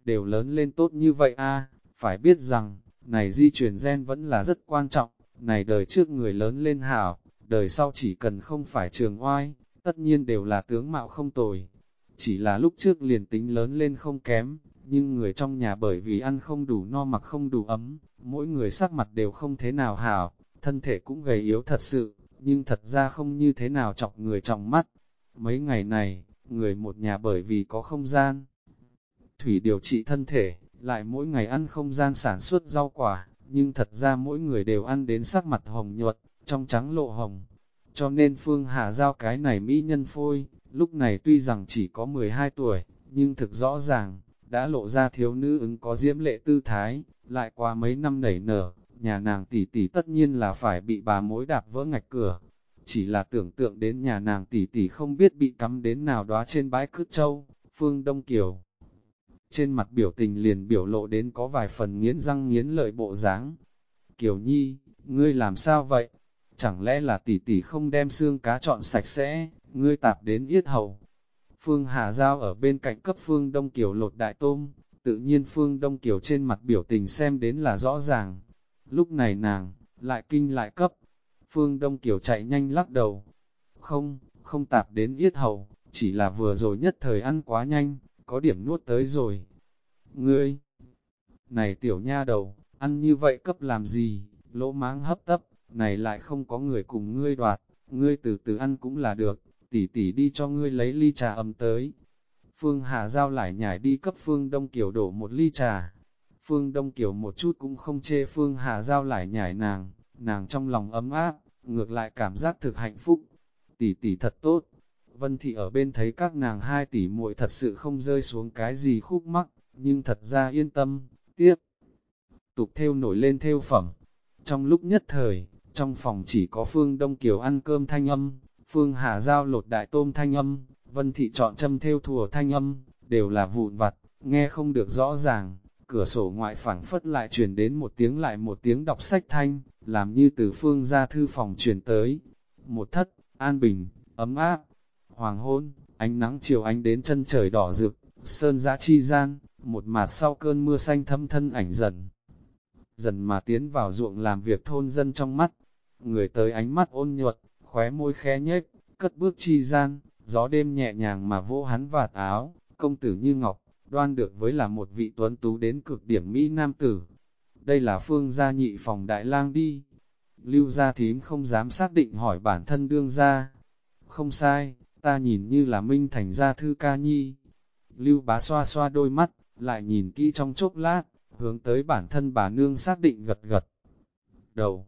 đều lớn lên tốt như vậy a phải biết rằng, này di truyền gen vẫn là rất quan trọng, này đời trước người lớn lên hảo, đời sau chỉ cần không phải trường oai, tất nhiên đều là tướng mạo không tồi. Chỉ là lúc trước liền tính lớn lên không kém, nhưng người trong nhà bởi vì ăn không đủ no mặc không đủ ấm, mỗi người sắc mặt đều không thế nào hảo, thân thể cũng gầy yếu thật sự, nhưng thật ra không như thế nào chọc người trong mắt. Mấy ngày này, người một nhà bởi vì có không gian, thủy điều trị thân thể, lại mỗi ngày ăn không gian sản xuất rau quả, nhưng thật ra mỗi người đều ăn đến sắc mặt hồng nhuận, trong trắng lộ hồng. Cho nên Phương Hà Giao cái này mỹ nhân phôi, lúc này tuy rằng chỉ có 12 tuổi, nhưng thực rõ ràng, đã lộ ra thiếu nữ ứng có diễm lệ tư thái, lại qua mấy năm nảy nở, nhà nàng tỷ tỷ tất nhiên là phải bị bà mối đạp vỡ ngạch cửa. Chỉ là tưởng tượng đến nhà nàng tỷ tỷ không biết bị cắm đến nào đó trên bãi cướp châu, Phương Đông Kiều trên mặt biểu tình liền biểu lộ đến có vài phần nghiến răng nghiến lợi bộ dáng. Kiều Nhi, ngươi làm sao vậy? Chẳng lẽ là tỷ tỷ không đem xương cá chọn sạch sẽ, ngươi tạp đến yết hầu. Phương Hà Giao ở bên cạnh cấp Phương Đông Kiều lột đại tôm, tự nhiên Phương Đông Kiều trên mặt biểu tình xem đến là rõ ràng. Lúc này nàng, lại kinh lại cấp. Phương Đông Kiều chạy nhanh lắc đầu. Không, không tạp đến yết hầu, chỉ là vừa rồi nhất thời ăn quá nhanh, có điểm nuốt tới rồi. Ngươi, này tiểu nha đầu, ăn như vậy cấp làm gì, lỗ máng hấp tấp, này lại không có người cùng ngươi đoạt, ngươi từ từ ăn cũng là được, tỷ tỷ đi cho ngươi lấy ly trà ấm tới. Phương Hà Giao lại nhảy đi cấp Phương Đông Kiều đổ một ly trà. Phương Đông Kiều một chút cũng không chê Phương Hà Giao lại nhảy nàng, nàng trong lòng ấm áp, ngược lại cảm giác thực hạnh phúc. Tỷ tỷ thật tốt, Vân Thị ở bên thấy các nàng hai tỷ muội thật sự không rơi xuống cái gì khúc mắc, nhưng thật ra yên tâm, tiếp. Tục theo nổi lên theo phẩm. Trong lúc nhất thời, trong phòng chỉ có Phương Đông Kiều ăn cơm thanh âm, Phương Hà Giao lột đại tôm thanh âm, Vân Thị chọn châm theo thùa thanh âm, đều là vụn vặt, nghe không được rõ ràng. Cửa sổ ngoại phẳng phất lại truyền đến một tiếng lại một tiếng đọc sách thanh, làm như từ phương ra thư phòng truyền tới. Một thất, an bình, ấm áp, Hoàng hôn, ánh nắng chiều ánh đến chân trời đỏ rực, sơn giã chi gian, một mặt sau cơn mưa xanh thâm thân ảnh dần. Dần mà tiến vào ruộng làm việc thôn dân trong mắt, người tới ánh mắt ôn nhuật, khóe môi khẽ nhếch, cất bước chi gian, gió đêm nhẹ nhàng mà vỗ hắn vạt áo, công tử như ngọc, đoan được với là một vị tuấn tú đến cực điểm Mỹ Nam tử. Đây là phương gia nhị phòng đại lang đi. Lưu gia thím không dám xác định hỏi bản thân đương gia. Không sai, ta nhìn như là Minh Thành gia thư ca nhi. Lưu bá xoa xoa đôi mắt, lại nhìn kỹ trong chốc lát, hướng tới bản thân bà nương xác định gật gật. Đầu,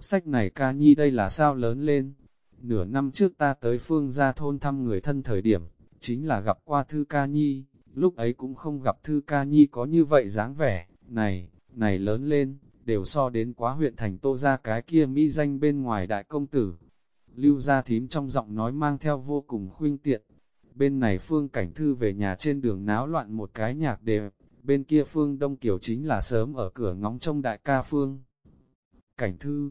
sách này ca nhi đây là sao lớn lên. Nửa năm trước ta tới phương gia thôn thăm người thân thời điểm, chính là gặp qua thư ca nhi, lúc ấy cũng không gặp thư ca nhi có như vậy dáng vẻ, này, này lớn lên, đều so đến quá huyện thành tô ra cái kia mỹ danh bên ngoài đại công tử. Lưu gia thím trong giọng nói mang theo vô cùng khuyên tiện. Bên này phương cảnh thư về nhà trên đường náo loạn một cái nhạc đẹp, bên kia phương đông kiểu chính là sớm ở cửa ngóng trong đại ca phương. Cảnh thư,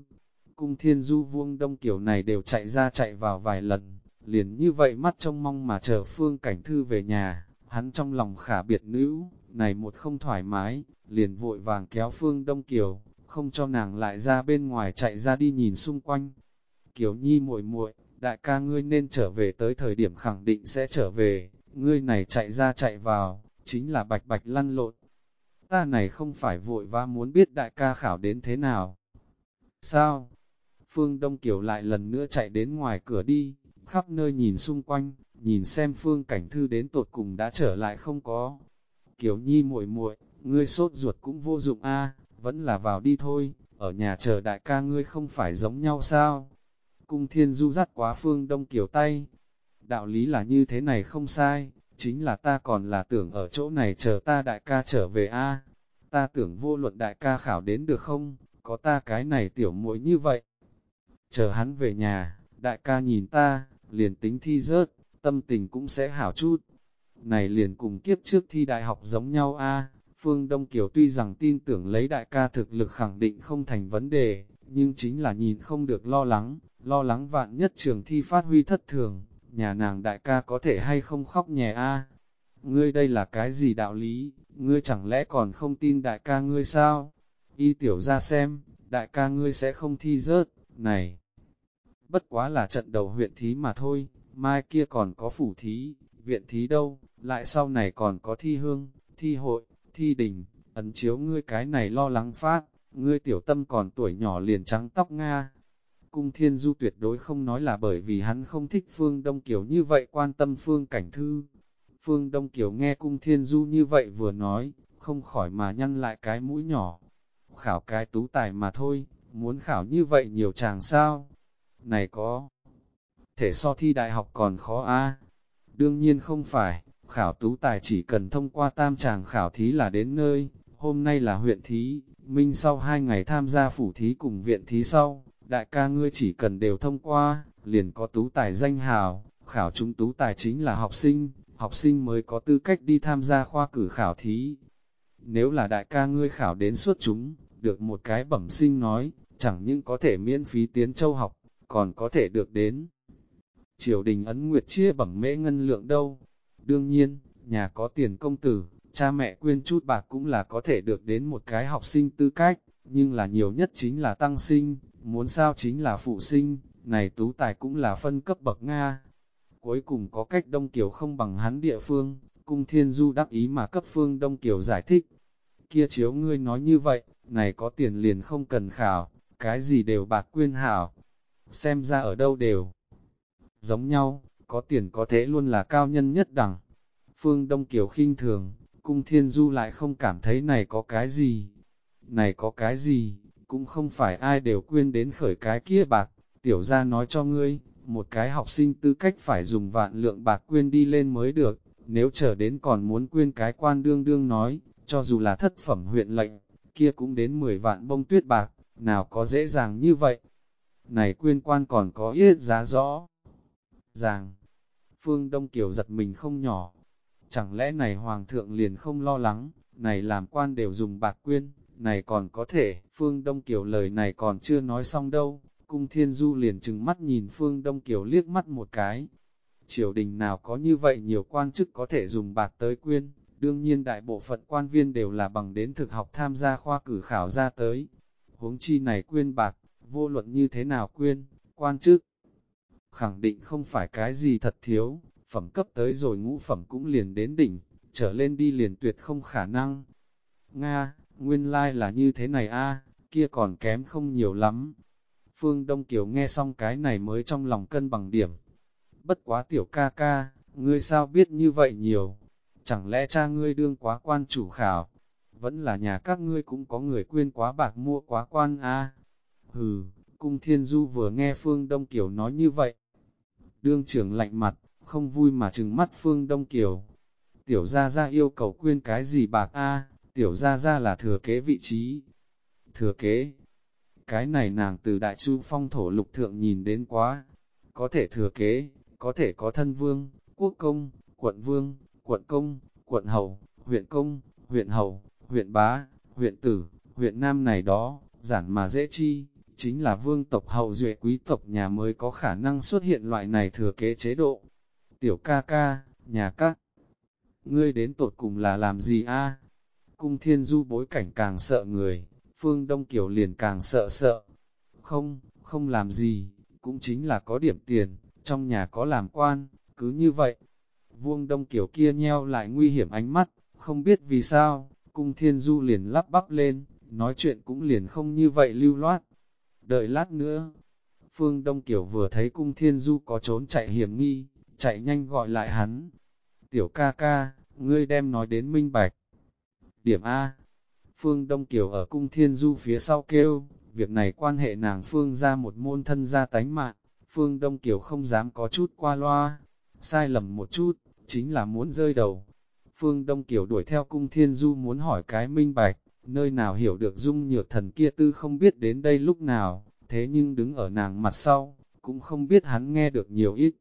cung thiên du vuông đông kiểu này đều chạy ra chạy vào vài lần, liền như vậy mắt trông mong mà chờ phương cảnh thư về nhà, hắn trong lòng khả biệt nữ, này một không thoải mái, liền vội vàng kéo phương đông kiều, không cho nàng lại ra bên ngoài chạy ra đi nhìn xung quanh. Kiều nhi muội muội, đại ca ngươi nên trở về tới thời điểm khẳng định sẽ trở về, ngươi này chạy ra chạy vào, chính là bạch bạch lăn lộn. Ta này không phải vội và muốn biết đại ca khảo đến thế nào. Sao? Phương Đông Kiều lại lần nữa chạy đến ngoài cửa đi, khắp nơi nhìn xung quanh, nhìn xem Phương Cảnh Thư đến tột cùng đã trở lại không có. Kiều Nhi muội muội, ngươi sốt ruột cũng vô dụng a, vẫn là vào đi thôi, ở nhà chờ đại ca ngươi không phải giống nhau sao? Cung Thiên Du dắt quá Phương Đông Kiều tay. Đạo lý là như thế này không sai, chính là ta còn là tưởng ở chỗ này chờ ta đại ca trở về a. Ta tưởng vô luận đại ca khảo đến được không, có ta cái này tiểu muội như vậy. Chờ hắn về nhà, đại ca nhìn ta, liền tính thi rớt, tâm tình cũng sẽ hảo chút. Này liền cùng kiếp trước thi đại học giống nhau a. Phương Đông Kiều tuy rằng tin tưởng lấy đại ca thực lực khẳng định không thành vấn đề, nhưng chính là nhìn không được lo lắng, lo lắng vạn nhất trường thi phát huy thất thường, nhà nàng đại ca có thể hay không khóc nhẹ a Ngươi đây là cái gì đạo lý, ngươi chẳng lẽ còn không tin đại ca ngươi sao? Y tiểu ra xem, đại ca ngươi sẽ không thi rớt, này. Bất quá là trận đầu huyện thí mà thôi, mai kia còn có phủ thí, viện thí đâu, lại sau này còn có thi hương, thi hội, thi đình, ấn chiếu ngươi cái này lo lắng phát, ngươi tiểu tâm còn tuổi nhỏ liền trắng tóc Nga. Cung Thiên Du tuyệt đối không nói là bởi vì hắn không thích Phương Đông Kiều như vậy quan tâm Phương Cảnh Thư. Phương Đông Kiều nghe Cung Thiên Du như vậy vừa nói, không khỏi mà nhăn lại cái mũi nhỏ. Khảo cái tú tài mà thôi, muốn khảo như vậy nhiều chàng sao? Này có, thể so thi đại học còn khó a Đương nhiên không phải, khảo tú tài chỉ cần thông qua tam tràng khảo thí là đến nơi, hôm nay là huyện thí, minh sau hai ngày tham gia phủ thí cùng viện thí sau, đại ca ngươi chỉ cần đều thông qua, liền có tú tài danh hào, khảo chúng tú tài chính là học sinh, học sinh mới có tư cách đi tham gia khoa cử khảo thí. Nếu là đại ca ngươi khảo đến suốt chúng, được một cái bẩm sinh nói, chẳng những có thể miễn phí tiến châu học, còn có thể được đến. Triều đình ấn nguyệt chia bẩm mễ ngân lượng đâu. Đương nhiên, nhà có tiền công tử, cha mẹ quyên chút bạc cũng là có thể được đến một cái học sinh tư cách, nhưng là nhiều nhất chính là tăng sinh, muốn sao chính là phụ sinh, này tú tài cũng là phân cấp bậc Nga. Cuối cùng có cách Đông Kiều không bằng hắn địa phương, cung thiên du đắc ý mà cấp phương Đông Kiều giải thích. Kia chiếu ngươi nói như vậy, này có tiền liền không cần khảo, cái gì đều bạc quyên hảo, xem ra ở đâu đều giống nhau, có tiền có thế luôn là cao nhân nhất đẳng. Phương Đông Kiều khinh thường, cung thiên du lại không cảm thấy này có cái gì. Này có cái gì, cũng không phải ai đều quyên đến khởi cái kia bạc, tiểu ra nói cho ngươi, một cái học sinh tư cách phải dùng vạn lượng bạc quyên đi lên mới được, nếu chờ đến còn muốn quyên cái quan đương đương nói, cho dù là thất phẩm huyện lệnh, kia cũng đến 10 vạn bông tuyết bạc, nào có dễ dàng như vậy. Này quyên quan còn có yết giá rõ. Ràng, Phương Đông Kiều giật mình không nhỏ. Chẳng lẽ này Hoàng thượng liền không lo lắng, này làm quan đều dùng bạc quyên, này còn có thể, Phương Đông Kiều lời này còn chưa nói xong đâu. Cung Thiên Du liền chừng mắt nhìn Phương Đông Kiều liếc mắt một cái. Triều đình nào có như vậy nhiều quan chức có thể dùng bạc tới quyên, đương nhiên đại bộ phận quan viên đều là bằng đến thực học tham gia khoa cử khảo ra tới. Huống chi này quyên bạc, vô luận như thế nào quyên, quan chức, khẳng định không phải cái gì thật thiếu, phẩm cấp tới rồi ngũ phẩm cũng liền đến đỉnh, trở lên đi liền tuyệt không khả năng. Nga, nguyên lai like là như thế này a kia còn kém không nhiều lắm. Phương Đông Kiều nghe xong cái này mới trong lòng cân bằng điểm. Bất quá tiểu ca ca, ngươi sao biết như vậy nhiều? Chẳng lẽ cha ngươi đương quá quan chủ khảo? Vẫn là nhà các ngươi cũng có người quyên quá bạc mua quá quan a Hừ, cung thiên du vừa nghe Phương Đông Kiều nói như vậy. Đương trưởng lạnh mặt, không vui mà trừng mắt Phương Đông Kiều. Tiểu gia gia yêu cầu quyên cái gì bạc a tiểu gia gia là thừa kế vị trí. Thừa kế, cái này nàng từ đại chu phong thổ lục thượng nhìn đến quá, có thể thừa kế, có thể có thân vương, quốc công, quận vương, quận công, quận hầu, huyện công, huyện hầu, huyện bá, huyện tử, huyện nam này đó, giản mà dễ chi, chính là vương tộc hậu duệ quý tộc nhà mới có khả năng xuất hiện loại này thừa kế chế độ. Tiểu ca ca, nhà các, ngươi đến tột cùng là làm gì a? Cung thiên du bối cảnh càng sợ người, phương Đông Kiều liền càng sợ sợ. Không, không làm gì, cũng chính là có điểm tiền, trong nhà có làm quan, cứ như vậy. Vuông Đông Kiều kia nheo lại nguy hiểm ánh mắt, không biết vì sao, cung thiên du liền lắp bắp lên, nói chuyện cũng liền không như vậy lưu loát. Đợi lát nữa, Phương Đông Kiều vừa thấy cung thiên du có trốn chạy hiểm nghi, chạy nhanh gọi lại hắn. Tiểu ca ca, ngươi đem nói đến minh bạch. Điểm A. Phương Đông Kiều ở cung thiên du phía sau kêu, việc này quan hệ nàng Phương ra một môn thân gia tánh mạng, Phương Đông Kiều không dám có chút qua loa, sai lầm một chút, chính là muốn rơi đầu. Phương Đông Kiều đuổi theo cung thiên du muốn hỏi cái minh bạch, nơi nào hiểu được dung nhược thần kia tư không biết đến đây lúc nào, thế nhưng đứng ở nàng mặt sau, cũng không biết hắn nghe được nhiều ít.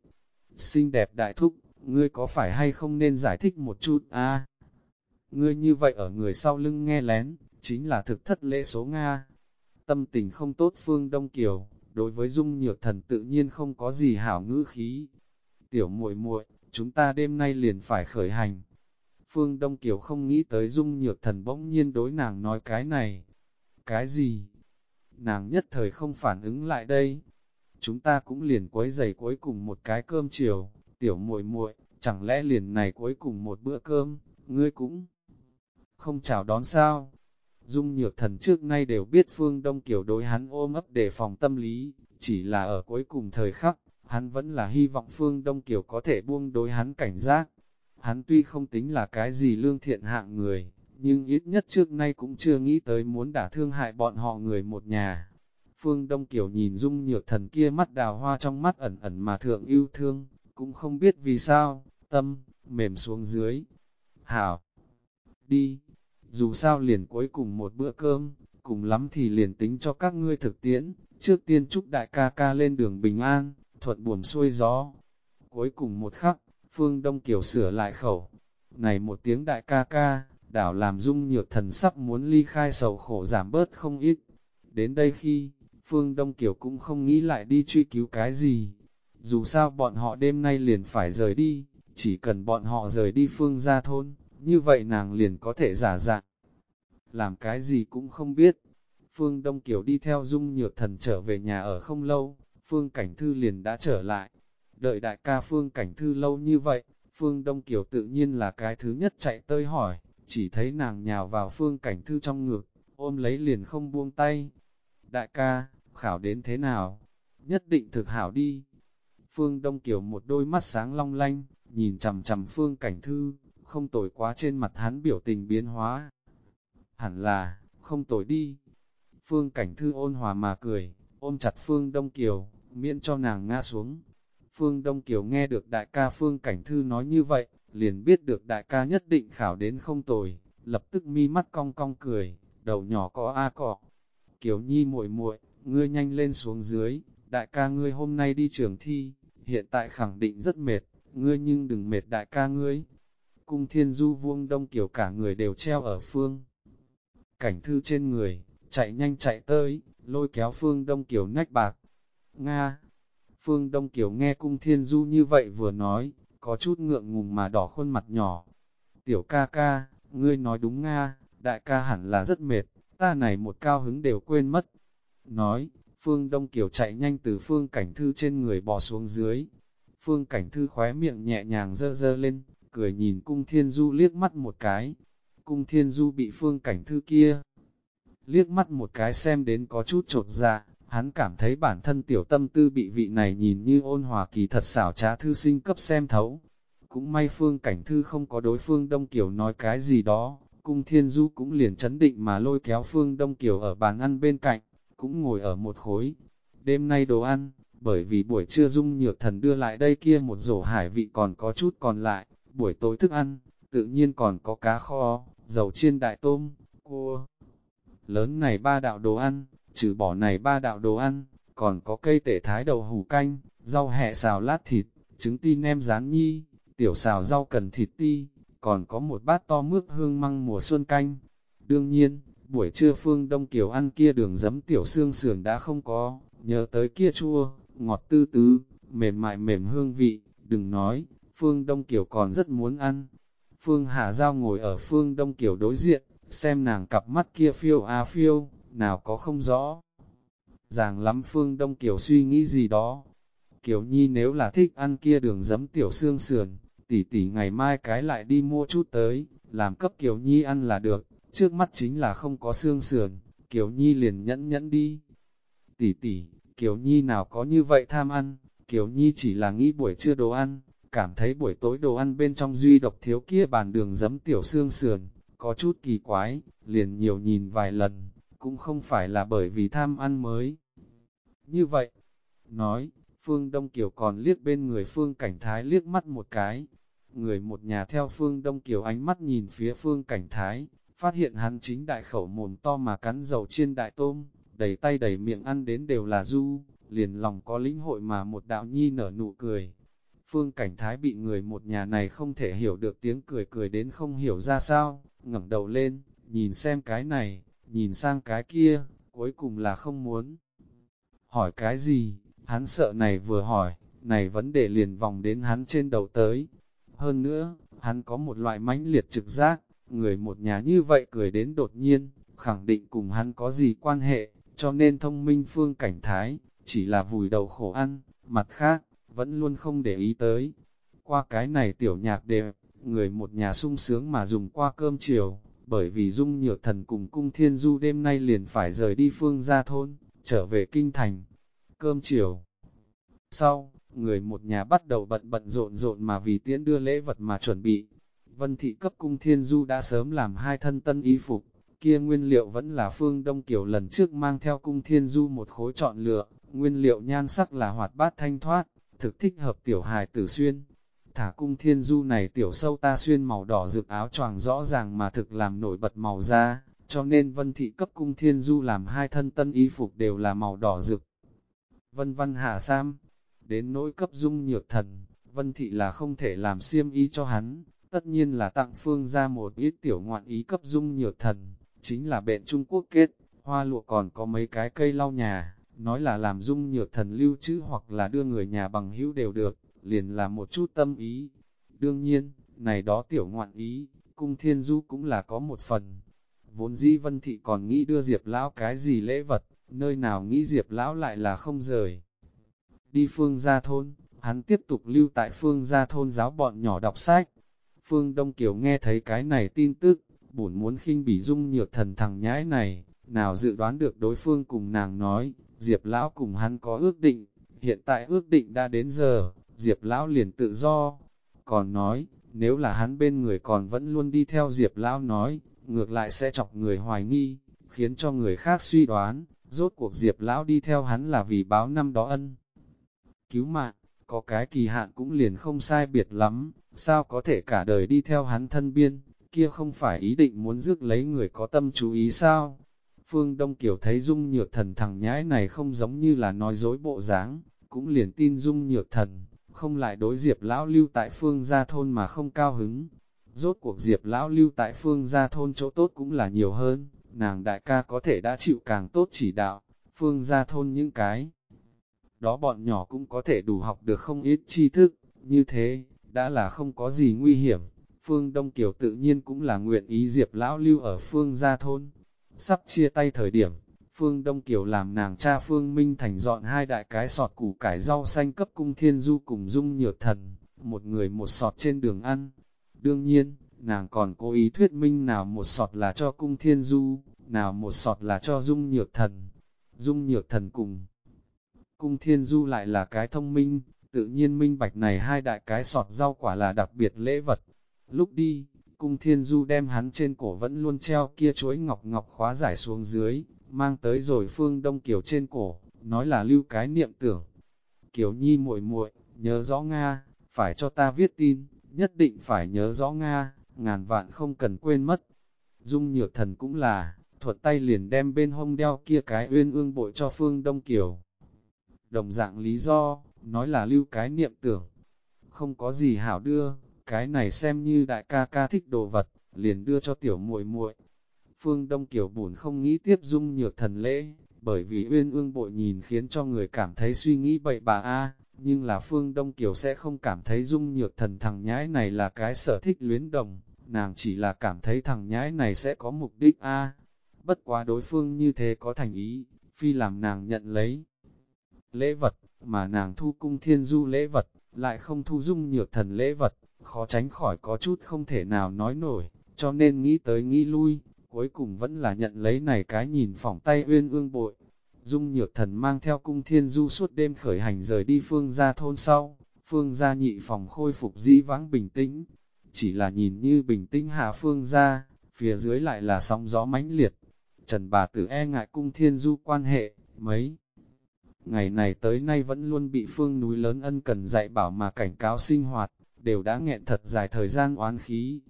Xinh đẹp đại thúc, ngươi có phải hay không nên giải thích một chút a Ngươi như vậy ở người sau lưng nghe lén, chính là thực thất lễ số Nga. Tâm tình không tốt Phương Đông Kiều, đối với dung nhược thần tự nhiên không có gì hảo ngữ khí. Tiểu muội muội, chúng ta đêm nay liền phải khởi hành. Phương Đông Kiều không nghĩ tới dung nhược thần bỗng nhiên đối nàng nói cái này. Cái gì? Nàng nhất thời không phản ứng lại đây. Chúng ta cũng liền quấy giày cuối cùng một cái cơm chiều, tiểu muội muội, chẳng lẽ liền này cuối cùng một bữa cơm, ngươi cũng không chào đón sao? Dung nhược thần trước nay đều biết Phương Đông Kiều đối hắn ôm ấp để phòng tâm lý, chỉ là ở cuối cùng thời khắc, hắn vẫn là hy vọng Phương Đông Kiều có thể buông đối hắn cảnh giác. Hắn tuy không tính là cái gì lương thiện hạng người, nhưng ít nhất trước nay cũng chưa nghĩ tới muốn đả thương hại bọn họ người một nhà. Phương Đông Kiều nhìn Dung nhược thần kia mắt đào hoa trong mắt ẩn ẩn mà thượng yêu thương, cũng không biết vì sao, tâm, mềm xuống dưới. Hảo! Đi! dù sao liền cuối cùng một bữa cơm, cùng lắm thì liền tính cho các ngươi thực tiễn, trước tiên chúc đại ca ca lên đường bình an, thuận buồm xuôi gió. Cuối cùng một khắc, Phương Đông Kiều sửa lại khẩu, này một tiếng đại ca ca, đảo làm dung nhược thần sắp muốn ly khai sầu khổ giảm bớt không ít. Đến đây khi, Phương Đông Kiều cũng không nghĩ lại đi truy cứu cái gì. Dù sao bọn họ đêm nay liền phải rời đi, chỉ cần bọn họ rời đi phương gia thôn, như vậy nàng liền có thể giả dạng. Làm cái gì cũng không biết. Phương Đông Kiều đi theo Dung Nhược Thần trở về nhà ở không lâu, Phương Cảnh Thư liền đã trở lại. Đợi đại ca Phương Cảnh Thư lâu như vậy, Phương Đông Kiều tự nhiên là cái thứ nhất chạy tới hỏi, chỉ thấy nàng nhào vào Phương Cảnh Thư trong ngực, ôm lấy liền không buông tay. Đại ca, khảo đến thế nào? Nhất định thực hảo đi. Phương Đông Kiều một đôi mắt sáng long lanh, nhìn chầm chầm Phương Cảnh Thư, không tồi quá trên mặt hắn biểu tình biến hóa. Hẳn là, không tồi đi. Phương Cảnh Thư ôn hòa mà cười, ôm chặt Phương Đông Kiều, miễn cho nàng ngã xuống. Phương Đông Kiều nghe được đại ca Phương Cảnh Thư nói như vậy, liền biết được đại ca nhất định khảo đến không tồi, lập tức mi mắt cong cong cười, đầu nhỏ có a cọ. Kiều Nhi muội muội, ngươi nhanh lên xuống dưới, đại ca ngươi hôm nay đi trường thi, hiện tại khẳng định rất mệt, ngươi nhưng đừng mệt đại ca ngươi, cung thiên du vuông đông kiều cả người đều treo ở phương. Cảnh thư trên người, chạy nhanh chạy tới, lôi kéo phương đông kiều nách bạc. Nga! Phương Đông Kiều nghe cung thiên du như vậy vừa nói, có chút ngượng ngùng mà đỏ khuôn mặt nhỏ. Tiểu ca ca, ngươi nói đúng Nga, đại ca hẳn là rất mệt, ta này một cao hứng đều quên mất. Nói, Phương Đông Kiều chạy nhanh từ Phương Cảnh Thư trên người bò xuống dưới. Phương Cảnh Thư khóe miệng nhẹ nhàng dơ dơ lên, cười nhìn Cung Thiên Du liếc mắt một cái. Cung Thiên Du bị Phương Cảnh Thư kia. Liếc mắt một cái xem đến có chút trột dạ, hắn cảm thấy bản thân tiểu tâm tư bị vị này nhìn như ôn hòa kỳ thật xảo trá thư sinh cấp xem thấu. Cũng may Phương Cảnh Thư không có đối Phương Đông Kiều nói cái gì đó, Cung Thiên Du cũng liền chấn định mà lôi kéo Phương Đông Kiều ở bàn ăn bên cạnh, cũng ngồi ở một khối. Đêm nay đồ ăn, bởi vì buổi trưa dung nhược thần đưa lại đây kia một rổ hải vị còn có chút còn lại, buổi tối thức ăn, tự nhiên còn có cá kho, dầu chiên đại tôm, cua. Lớn này ba đạo đồ ăn, trừ bỏ này ba đạo đồ ăn, còn có cây tể thái đầu hủ canh, rau hẹ xào lát thịt, trứng ti nem rán nhi, tiểu xào rau cần thịt ti, còn có một bát to mướp hương măng mùa xuân canh. Đương nhiên, buổi trưa phương Đông Kiều ăn kia đường giấm tiểu xương sườn đã không có, nhớ tới kia chua, ngọt tư tứ, mềm mại mềm hương vị, đừng nói, phương Đông Kiều còn rất muốn ăn. Phương Hà Giao ngồi ở phương Đông Kiều đối diện, xem nàng cặp mắt kia phiêu a phiêu, nào có không rõ. Ràng lắm phương Đông Kiều suy nghĩ gì đó. Kiều Nhi nếu là thích ăn kia đường giấm tiểu xương sườn, tỷ tỷ ngày mai cái lại đi mua chút tới, làm cấp Kiều Nhi ăn là được, trước mắt chính là không có xương sườn, Kiều Nhi liền nhẫn nhẫn đi. Tỷ tỷ, Kiều Nhi nào có như vậy tham ăn, Kiều Nhi chỉ là nghĩ buổi trưa đồ ăn, cảm thấy buổi tối đồ ăn bên trong duy độc thiếu kia bàn đường giấm tiểu xương sườn, có chút kỳ quái, liền nhiều nhìn vài lần, cũng không phải là bởi vì tham ăn mới. Như vậy, nói, Phương Đông Kiều còn liếc bên người Phương Cảnh Thái liếc mắt một cái, người một nhà theo Phương Đông Kiều ánh mắt nhìn phía Phương Cảnh Thái, phát hiện hắn chính đại khẩu mồm to mà cắn dầu chiên đại tôm, đầy tay đầy miệng ăn đến đều là du, liền lòng có lĩnh hội mà một đạo nhi nở nụ cười. Phương Cảnh Thái bị người một nhà này không thể hiểu được tiếng cười cười đến không hiểu ra sao, ngẩng đầu lên, nhìn xem cái này, nhìn sang cái kia, cuối cùng là không muốn. Hỏi cái gì, hắn sợ này vừa hỏi, này vấn đề liền vòng đến hắn trên đầu tới. Hơn nữa, hắn có một loại mãnh liệt trực giác, người một nhà như vậy cười đến đột nhiên, khẳng định cùng hắn có gì quan hệ, cho nên thông minh phương cảnh thái, chỉ là vùi đầu khổ ăn, mặt khác, vẫn luôn không để ý tới. Qua cái này tiểu nhạc đẹp, người một nhà sung sướng mà dùng qua cơm chiều, bởi vì dung nhược thần cùng cung thiên du đêm nay liền phải rời đi phương gia thôn, trở về kinh thành. Cơm chiều. Sau, người một nhà bắt đầu bận bận rộn rộn mà vì tiễn đưa lễ vật mà chuẩn bị. Vân thị cấp cung thiên du đã sớm làm hai thân tân y phục, kia nguyên liệu vẫn là phương Đông Kiều lần trước mang theo cung thiên du một khối chọn lựa, nguyên liệu nhan sắc là hoạt bát thanh thoát, thực thích hợp tiểu hài tử xuyên. Thả cung thiên du này tiểu sâu ta xuyên màu đỏ rực áo choàng rõ ràng mà thực làm nổi bật màu da, cho nên vân thị cấp cung thiên du làm hai thân tân y phục đều là màu đỏ rực. Vân văn hạ sam, đến nỗi cấp dung nhược thần, vân thị là không thể làm xiêm y cho hắn, tất nhiên là tặng phương ra một ít tiểu ngoạn ý cấp dung nhược thần, chính là bện Trung Quốc kết, hoa lụa còn có mấy cái cây lau nhà, nói là làm dung nhược thần lưu trữ hoặc là đưa người nhà bằng hữu đều được, liền là một chút tâm ý. Đương nhiên, này đó tiểu ngoạn ý, cung thiên du cũng là có một phần. Vốn dĩ vân thị còn nghĩ đưa Diệp Lão cái gì lễ vật, nơi nào nghĩ Diệp Lão lại là không rời. Đi phương gia thôn, hắn tiếp tục lưu tại phương gia thôn giáo bọn nhỏ đọc sách. Phương Đông Kiều nghe thấy cái này tin tức, bổn muốn khinh bỉ dung nhược thần thằng nhãi này, nào dự đoán được đối phương cùng nàng nói, Diệp Lão cùng hắn có ước định, hiện tại ước định đã đến giờ, Diệp Lão liền tự do. Còn nói, nếu là hắn bên người còn vẫn luôn đi theo Diệp Lão nói, ngược lại sẽ chọc người hoài nghi, khiến cho người khác suy đoán, rốt cuộc Diệp Lão đi theo hắn là vì báo năm đó ân. Cứu mạng, có cái kỳ hạn cũng liền không sai biệt lắm, sao có thể cả đời đi theo hắn thân biên, kia không phải ý định muốn rước lấy người có tâm chú ý sao? Phương Đông Kiều thấy Dung Nhược Thần thằng nhãi này không giống như là nói dối bộ dáng, cũng liền tin Dung Nhược Thần, không lại đối Diệp Lão lưu tại Phương Gia Thôn mà không cao hứng. Rốt cuộc Diệp Lão lưu tại Phương Gia Thôn chỗ tốt cũng là nhiều hơn, nàng đại ca có thể đã chịu càng tốt chỉ đạo, Phương Gia Thôn những cái. Đó bọn nhỏ cũng có thể đủ học được không ít tri thức, như thế, đã là không có gì nguy hiểm. Phương Đông Kiều tự nhiên cũng là nguyện ý Diệp Lão lưu ở Phương Gia Thôn. Sắp chia tay thời điểm, Phương Đông Kiều làm nàng cha Phương Minh Thành dọn hai đại cái sọt củ cải rau xanh cấp cung thiên du cùng dung nhược thần, một người một sọt trên đường ăn. Đương nhiên, nàng còn cố ý thuyết minh nào một sọt là cho cung thiên du, nào một sọt là cho dung nhược thần. Dung nhược thần cùng. Cung thiên du lại là cái thông minh, tự nhiên minh bạch này hai đại cái sọt rau quả là đặc biệt lễ vật. Lúc đi, cung thiên du đem hắn trên cổ vẫn luôn treo kia chuỗi ngọc ngọc khóa giải xuống dưới, mang tới rồi phương đông kiều trên cổ, nói là lưu cái niệm tưởng. Kiều nhi muội muội nhớ rõ Nga, phải cho ta viết tin, nhất định phải nhớ rõ Nga, ngàn vạn không cần quên mất. Dung nhược thần cũng là, thuật tay liền đem bên hông đeo kia cái uyên ương bội cho phương đông kiều. Đồng dạng lý do, nói là lưu cái niệm tưởng. Không có gì hảo đưa, cái này xem như đại ca ca thích đồ vật, liền đưa cho tiểu muội muội. Phương Đông Kiều buồn không nghĩ tiếp dung nhược thần lễ, bởi vì uyên ương bội nhìn khiến cho người cảm thấy suy nghĩ bậy bà a nhưng là Phương Đông Kiều sẽ không cảm thấy dung nhược thần thằng nhãi này là cái sở thích luyến đồng, nàng chỉ là cảm thấy thằng nhãi này sẽ có mục đích a. Bất quá đối phương như thế có thành ý, phi làm nàng nhận lấy lễ vật, mà nàng thu cung thiên du lễ vật, lại không thu dung nhược thần lễ vật, khó tránh khỏi có chút không thể nào nói nổi, cho nên nghĩ tới nghĩ lui, cuối cùng vẫn là nhận lấy này cái nhìn phỏng tay uyên ương bội. Dung nhược thần mang theo cung thiên du suốt đêm khởi hành rời đi phương gia thôn sau, phương gia nhị phòng khôi phục dĩ vãng bình tĩnh, chỉ là nhìn như bình tĩnh hạ phương gia, phía dưới lại là sóng gió mãnh liệt. Trần bà tử e ngại cung thiên du quan hệ, mấy ngày này tới nay vẫn luôn bị phương núi lớn ân cần dạy bảo mà cảnh cáo sinh hoạt, đều đã nghẹn thật dài thời gian oán khí.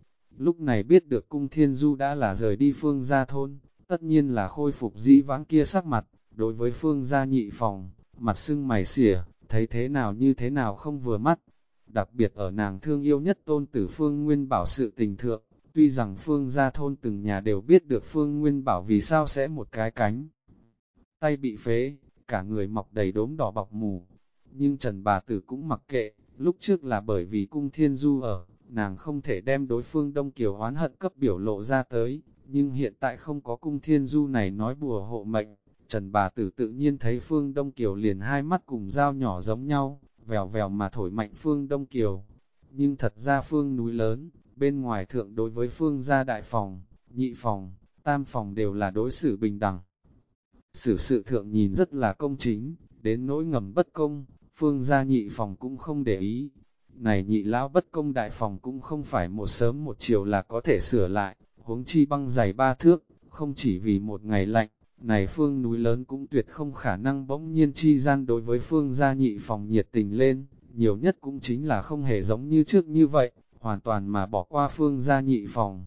Lúc này biết được cung thiên du đã là rời đi phương gia thôn, tất nhiên là khôi phục dĩ vãng kia sắc mặt, đối với phương gia nhị phòng, mặt sưng mày xỉa, thấy thế nào như thế nào không vừa mắt. Đặc biệt ở nàng thương yêu nhất tôn tử phương nguyên bảo sự tình thượng, tuy rằng phương gia thôn từng nhà đều biết được phương nguyên bảo vì sao sẽ một cái cánh. Tay bị phế, cả người mọc đầy đốm đỏ bọc mù, nhưng Trần bà tử cũng mặc kệ, Lúc trước là bởi vì cung thiên du ở, nàng không thể đem đối phương Đông Kiều oán hận cấp biểu lộ ra tới, nhưng hiện tại không có cung thiên du này nói bùa hộ mệnh, Trần bà tử tự nhiên thấy phương Đông Kiều liền hai mắt cùng dao nhỏ giống nhau, vèo vèo mà thổi mạnh phương Đông Kiều. Nhưng thật ra phương núi lớn, bên ngoài thượng đối với phương gia đại phòng, nhị phòng, tam phòng đều là đối xử bình đẳng. Sử sự thượng nhìn rất là công chính, đến nỗi ngầm bất công, phương gia nhị phòng cũng không để ý. Này nhị lão bất công đại phòng cũng không phải một sớm một chiều là có thể sửa lại, huống chi băng dày ba thước, không chỉ vì một ngày lạnh, này phương núi lớn cũng tuyệt không khả năng bỗng nhiên chi gian đối với phương gia nhị phòng nhiệt tình lên, nhiều nhất cũng chính là không hề giống như trước như vậy, hoàn toàn mà bỏ qua phương gia nhị phòng.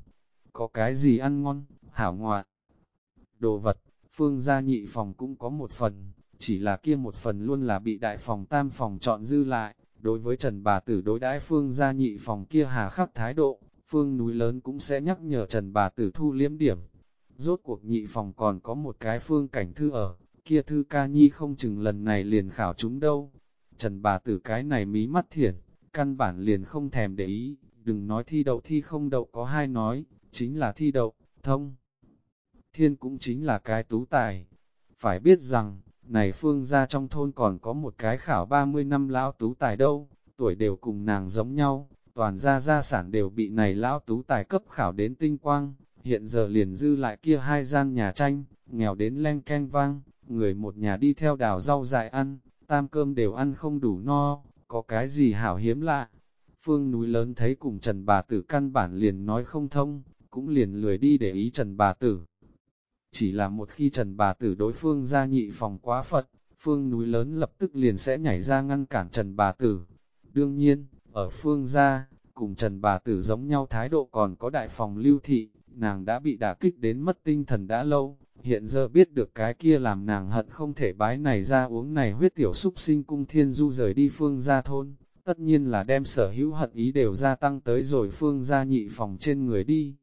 Có cái gì ăn ngon, hảo ngoạn, đồ vật, phương gia nhị phòng cũng có một phần, chỉ là kia một phần luôn là bị đại phòng tam phòng chọn dư lại, đối với Trần Bà Tử đối đãi phương gia nhị phòng kia hà khắc thái độ, phương núi lớn cũng sẽ nhắc nhở Trần Bà Tử thu liếm điểm. Rốt cuộc nhị phòng còn có một cái phương cảnh thư ở, kia thư ca nhi không chừng lần này liền khảo chúng đâu. Trần Bà Tử cái này mí mắt thiển, căn bản liền không thèm để ý, đừng nói thi đậu thi không đậu có hai nói, chính là thi đậu, thông. Thiên cũng chính là cái tú tài. Phải biết rằng, này phương ra trong thôn còn có một cái khảo 30 năm lão tú tài đâu, tuổi đều cùng nàng giống nhau, toàn gia gia sản đều bị này lão tú tài cấp khảo đến tinh quang, hiện giờ liền dư lại kia hai gian nhà tranh, nghèo đến len canh vang, người một nhà đi theo đào rau dại ăn, tam cơm đều ăn không đủ no, có cái gì hảo hiếm lạ. Phương núi lớn thấy cùng Trần Bà Tử căn bản liền nói không thông, cũng liền lười đi để ý Trần Bà Tử. Chỉ là một khi Trần bà tử đối phương ra nhị phòng quá phật, phương núi lớn lập tức liền sẽ nhảy ra ngăn cản Trần bà tử. Đương nhiên, ở phương gia, cùng Trần bà tử giống nhau thái độ còn có đại phòng lưu thị, nàng đã bị đả kích đến mất tinh thần đã lâu, hiện giờ biết được cái kia làm nàng hận không thể bái này ra uống này huyết tiểu súc sinh cung thiên du rời đi phương gia thôn, tất nhiên là đem sở hữu hận ý đều gia tăng tới rồi phương gia nhị phòng trên người đi.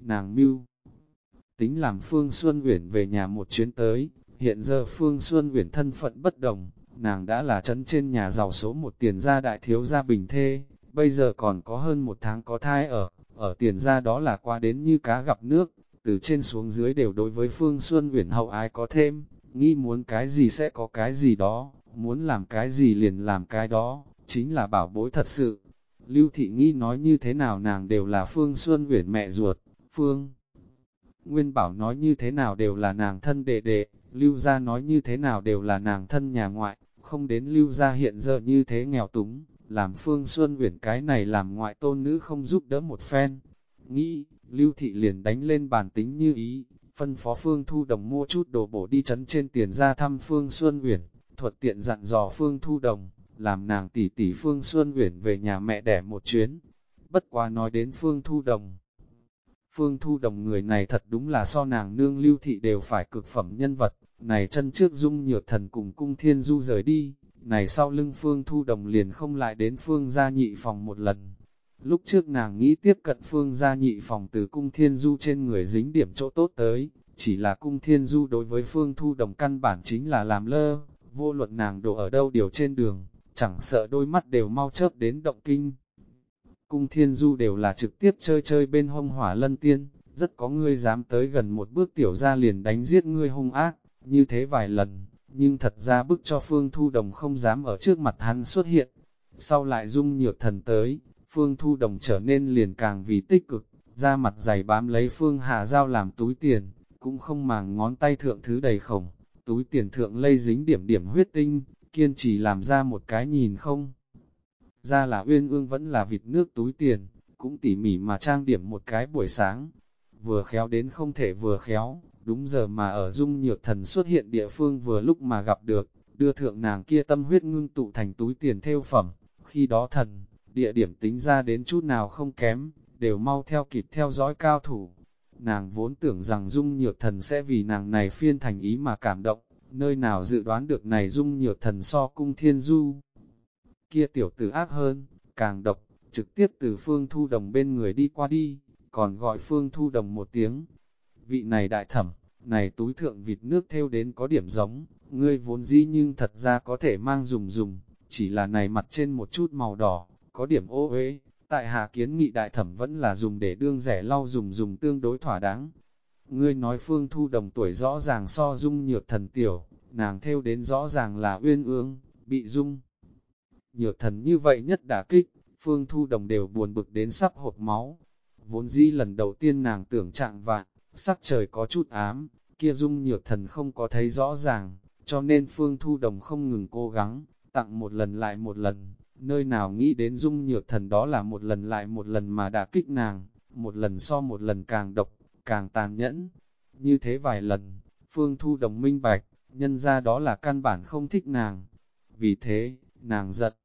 Nàng mưu tính làm Phương Xuân Uyển về nhà một chuyến tới, hiện giờ Phương Xuân Uyển thân phận bất đồng, nàng đã là chấn trên nhà giàu số một tiền gia đại thiếu gia bình thê, bây giờ còn có hơn một tháng có thai ở, ở tiền gia đó là qua đến như cá gặp nước, từ trên xuống dưới đều đối với Phương Xuân Uyển hậu ái có thêm, nghĩ muốn cái gì sẽ có cái gì đó, muốn làm cái gì liền làm cái đó, chính là bảo bối thật sự. Lưu Thị Nghi nói như thế nào nàng đều là Phương Xuân Uyển mẹ ruột, Phương Nguyên Bảo nói như thế nào đều là nàng thân đệ đệ, Lưu Gia nói như thế nào đều là nàng thân nhà ngoại, không đến Lưu Gia hiện giờ như thế nghèo túng, làm Phương Xuân Uyển cái này làm ngoại tôn nữ không giúp đỡ một phen. Nghĩ, Lưu Thị liền đánh lên bàn tính như ý, phân phó Phương Thu Đồng mua chút đồ bổ đi chấn trên tiền ra thăm Phương Xuân Uyển, thuật tiện dặn dò Phương Thu Đồng, làm nàng tỷ tỷ Phương Xuân Uyển về nhà mẹ đẻ một chuyến. Bất quá nói đến Phương Thu Đồng. Phương Thu Đồng người này thật đúng là so nàng nương lưu thị đều phải cực phẩm nhân vật, này chân trước dung nhược thần cùng cung thiên du rời đi, này sau lưng Phương Thu Đồng liền không lại đến Phương gia nhị phòng một lần. Lúc trước nàng nghĩ tiếp cận Phương gia nhị phòng từ cung thiên du trên người dính điểm chỗ tốt tới, chỉ là cung thiên du đối với Phương Thu Đồng căn bản chính là làm lơ, vô luận nàng đổ ở đâu điều trên đường, chẳng sợ đôi mắt đều mau chớp đến động kinh. Cung thiên du đều là trực tiếp chơi chơi bên hông hỏa lân tiên, rất có ngươi dám tới gần một bước tiểu ra liền đánh giết ngươi hung ác, như thế vài lần, nhưng thật ra bức cho Phương Thu Đồng không dám ở trước mặt hắn xuất hiện. Sau lại dung nhược thần tới, Phương Thu Đồng trở nên liền càng vì tích cực, ra mặt dày bám lấy Phương Hà Giao làm túi tiền, cũng không màng ngón tay thượng thứ đầy khổng, túi tiền thượng lây dính điểm điểm huyết tinh, kiên trì làm ra một cái nhìn không. Ra là uyên ương vẫn là vịt nước túi tiền, cũng tỉ mỉ mà trang điểm một cái buổi sáng, vừa khéo đến không thể vừa khéo, đúng giờ mà ở dung nhược thần xuất hiện địa phương vừa lúc mà gặp được, đưa thượng nàng kia tâm huyết ngưng tụ thành túi tiền theo phẩm, khi đó thần, địa điểm tính ra đến chút nào không kém, đều mau theo kịp theo dõi cao thủ. Nàng vốn tưởng rằng dung nhược thần sẽ vì nàng này phiên thành ý mà cảm động, nơi nào dự đoán được này dung nhược thần so cung thiên du. Kia tiểu tử ác hơn, càng độc, trực tiếp từ phương thu đồng bên người đi qua đi, còn gọi phương thu đồng một tiếng. Vị này đại thẩm, này túi thượng vịt nước theo đến có điểm giống, ngươi vốn dĩ nhưng thật ra có thể mang dùng dùng, chỉ là này mặt trên một chút màu đỏ, có điểm ô uế, tại hạ kiến nghị đại thẩm vẫn là dùng để đương rẻ lau dùng dùng tương đối thỏa đáng. Ngươi nói phương thu đồng tuổi rõ ràng so dung nhược thần tiểu, nàng theo đến rõ ràng là uyên ương, bị dung. Nhược thần như vậy nhất đả kích, phương thu đồng đều buồn bực đến sắp hột máu. Vốn dĩ lần đầu tiên nàng tưởng trạng vạn, sắc trời có chút ám, kia dung nhược thần không có thấy rõ ràng, cho nên phương thu đồng không ngừng cố gắng, tặng một lần lại một lần, nơi nào nghĩ đến dung nhược thần đó là một lần lại một lần mà đã kích nàng, một lần so một lần càng độc, càng tàn nhẫn. Như thế vài lần, phương thu đồng minh bạch, nhân ra đó là căn bản không thích nàng. Vì thế, nàng giật,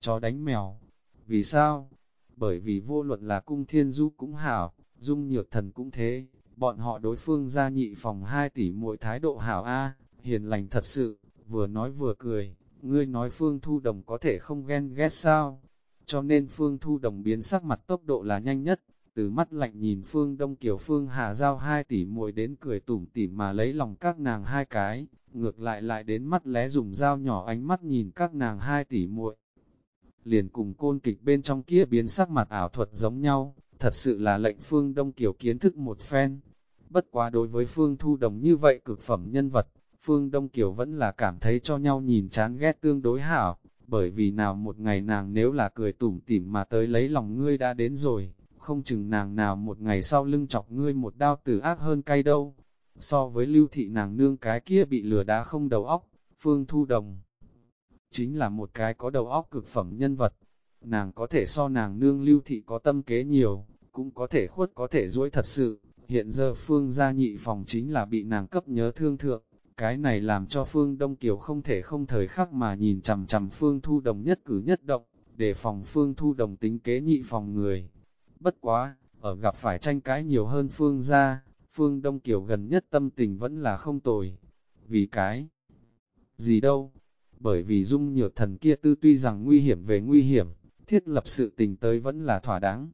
chó đánh mèo. Vì sao? Bởi vì vô luận là cung thiên du cũng hảo, dung nhược thần cũng thế, bọn họ đối phương ra nhị phòng 2 tỷ mỗi thái độ hảo A, hiền lành thật sự, vừa nói vừa cười, ngươi nói Phương Thu Đồng có thể không ghen ghét sao, cho nên Phương Thu Đồng biến sắc mặt tốc độ là nhanh nhất, từ mắt lạnh nhìn Phương Đông Kiều Phương Hà Giao hai tỷ muội đến cười tủm tỉm mà lấy lòng các nàng hai cái, ngược lại lại đến mắt lé dùng dao nhỏ ánh mắt nhìn các nàng hai tỷ muội. Liền cùng côn kịch bên trong kia biến sắc mặt ảo thuật giống nhau, thật sự là lệnh Phương Đông Kiều kiến thức một phen. Bất quá đối với Phương Thu Đồng như vậy cực phẩm nhân vật, Phương Đông Kiều vẫn là cảm thấy cho nhau nhìn chán ghét tương đối hảo, bởi vì nào một ngày nàng nếu là cười tủm tỉm mà tới lấy lòng ngươi đã đến rồi, không chừng nàng nào một ngày sau lưng chọc ngươi một đao tử ác hơn cay đâu. So với lưu thị nàng nương cái kia bị lừa đá không đầu óc, Phương Thu Đồng chính là một cái có đầu óc cực phẩm nhân vật. Nàng có thể so nàng nương lưu thị có tâm kế nhiều, cũng có thể khuất có thể duỗi thật sự. Hiện giờ Phương gia nhị phòng chính là bị nàng cấp nhớ thương thượng, cái này làm cho Phương Đông Kiều không thể không thời khắc mà nhìn chằm chằm Phương Thu Đồng nhất cử nhất động, để phòng Phương Thu Đồng tính kế nhị phòng người. Bất quá, ở gặp phải tranh cãi nhiều hơn Phương gia, Phương Đông Kiều gần nhất tâm tình vẫn là không tồi. Vì cái gì đâu? Bởi vì dung nhược thần kia tư tuy rằng nguy hiểm về nguy hiểm, thiết lập sự tình tới vẫn là thỏa đáng.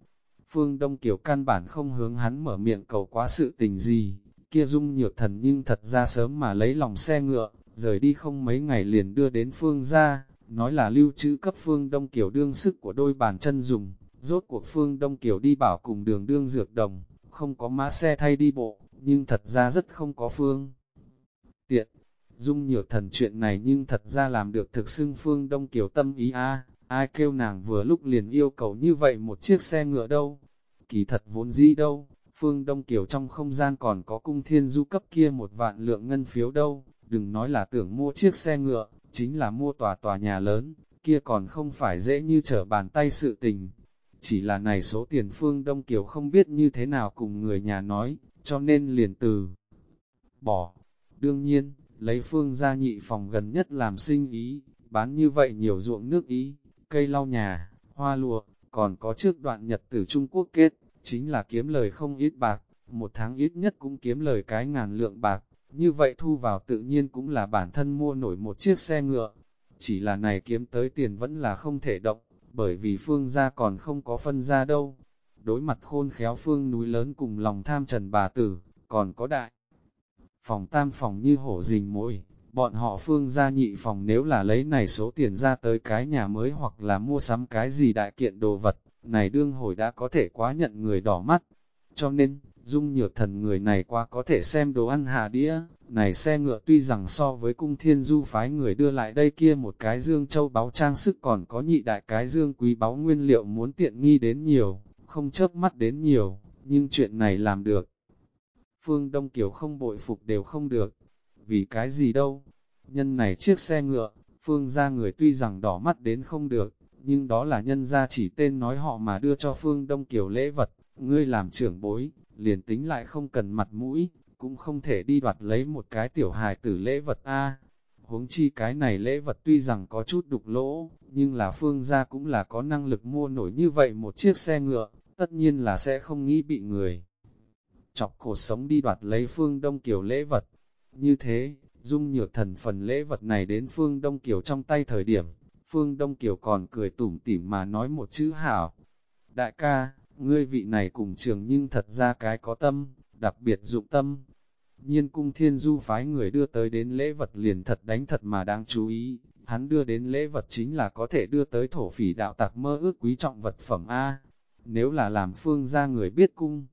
Phương Đông Kiều căn bản không hướng hắn mở miệng cầu quá sự tình gì, kia dung nhược thần nhưng thật ra sớm mà lấy lòng xe ngựa, rời đi không mấy ngày liền đưa đến Phương ra, nói là lưu trữ cấp Phương Đông Kiều đương sức của đôi bàn chân dùng, rốt cuộc Phương Đông Kiều đi bảo cùng đường đương dược đồng, không có mã xe thay đi bộ, nhưng thật ra rất không có phương. Tiện, dung nhược thần chuyện này nhưng thật ra làm được thực xưng phương đông kiều tâm ý a ai kêu nàng vừa lúc liền yêu cầu như vậy một chiếc xe ngựa đâu, kỳ thật vốn dĩ đâu, phương đông kiều trong không gian còn có cung thiên du cấp kia một vạn lượng ngân phiếu đâu, đừng nói là tưởng mua chiếc xe ngựa, chính là mua tòa tòa nhà lớn, kia còn không phải dễ như trở bàn tay sự tình. Chỉ là này số tiền phương Đông Kiều không biết như thế nào cùng người nhà nói, cho nên liền từ bỏ. Đương nhiên, lấy phương ra nhị phòng gần nhất làm sinh ý, bán như vậy nhiều ruộng nước ý, cây lau nhà, hoa lụa, còn có trước đoạn nhật từ Trung Quốc kết, chính là kiếm lời không ít bạc, một tháng ít nhất cũng kiếm lời cái ngàn lượng bạc, như vậy thu vào tự nhiên cũng là bản thân mua nổi một chiếc xe ngựa, chỉ là này kiếm tới tiền vẫn là không thể động, bởi vì phương gia còn không có phân ra đâu. Đối mặt khôn khéo phương núi lớn cùng lòng tham trần bà tử, còn có đại. Phòng tam phòng như hổ rình môi, bọn họ phương gia nhị phòng nếu là lấy này số tiền ra tới cái nhà mới hoặc là mua sắm cái gì đại kiện đồ vật, này đương hồi đã có thể quá nhận người đỏ mắt. Cho nên, dung nhược thần người này qua có thể xem đồ ăn hà đĩa, này xe ngựa tuy rằng so với cung thiên du phái người đưa lại đây kia một cái dương châu báo trang sức còn có nhị đại cái dương quý báo nguyên liệu muốn tiện nghi đến nhiều, không chớp mắt đến nhiều, nhưng chuyện này làm được. Phương Đông Kiều không bội phục đều không được, vì cái gì đâu, nhân này chiếc xe ngựa, Phương ra người tuy rằng đỏ mắt đến không được, nhưng đó là nhân ra chỉ tên nói họ mà đưa cho Phương Đông Kiều lễ vật, ngươi làm trưởng bối, liền tính lại không cần mặt mũi, cũng không thể đi đoạt lấy một cái tiểu hài tử lễ vật A. Huống chi cái này lễ vật tuy rằng có chút đục lỗ, nhưng là phương gia cũng là có năng lực mua nổi như vậy một chiếc xe ngựa, tất nhiên là sẽ không nghĩ bị người. Chọc cổ sống đi đoạt lấy phương Đông Kiều lễ vật. Như thế, dung nhược thần phần lễ vật này đến phương Đông Kiều trong tay thời điểm, phương Đông Kiều còn cười tủm tỉm mà nói một chữ hảo. Đại ca, ngươi vị này cùng trường nhưng thật ra cái có tâm, đặc biệt dụng tâm. Nhiên cung thiên du phái người đưa tới đến lễ vật liền thật đánh thật mà đáng chú ý, hắn đưa đến lễ vật chính là có thể đưa tới thổ phỉ đạo tặc mơ ước quý trọng vật phẩm A. Nếu là làm phương ra người biết cung,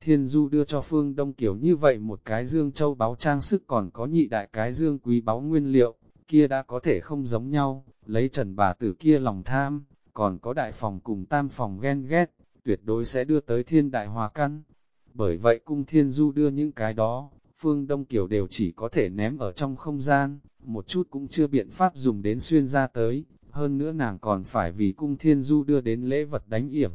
thiên du đưa cho phương đông kiểu như vậy một cái dương châu báo trang sức còn có nhị đại cái dương quý báo nguyên liệu, kia đã có thể không giống nhau, lấy trần bà tử kia lòng tham, còn có đại phòng cùng tam phòng ghen ghét, tuyệt đối sẽ đưa tới thiên đại hòa căn. Bởi vậy cung thiên du đưa những cái đó, phương Đông Kiều đều chỉ có thể ném ở trong không gian, một chút cũng chưa biện pháp dùng đến xuyên ra tới, hơn nữa nàng còn phải vì cung thiên du đưa đến lễ vật đánh yểm.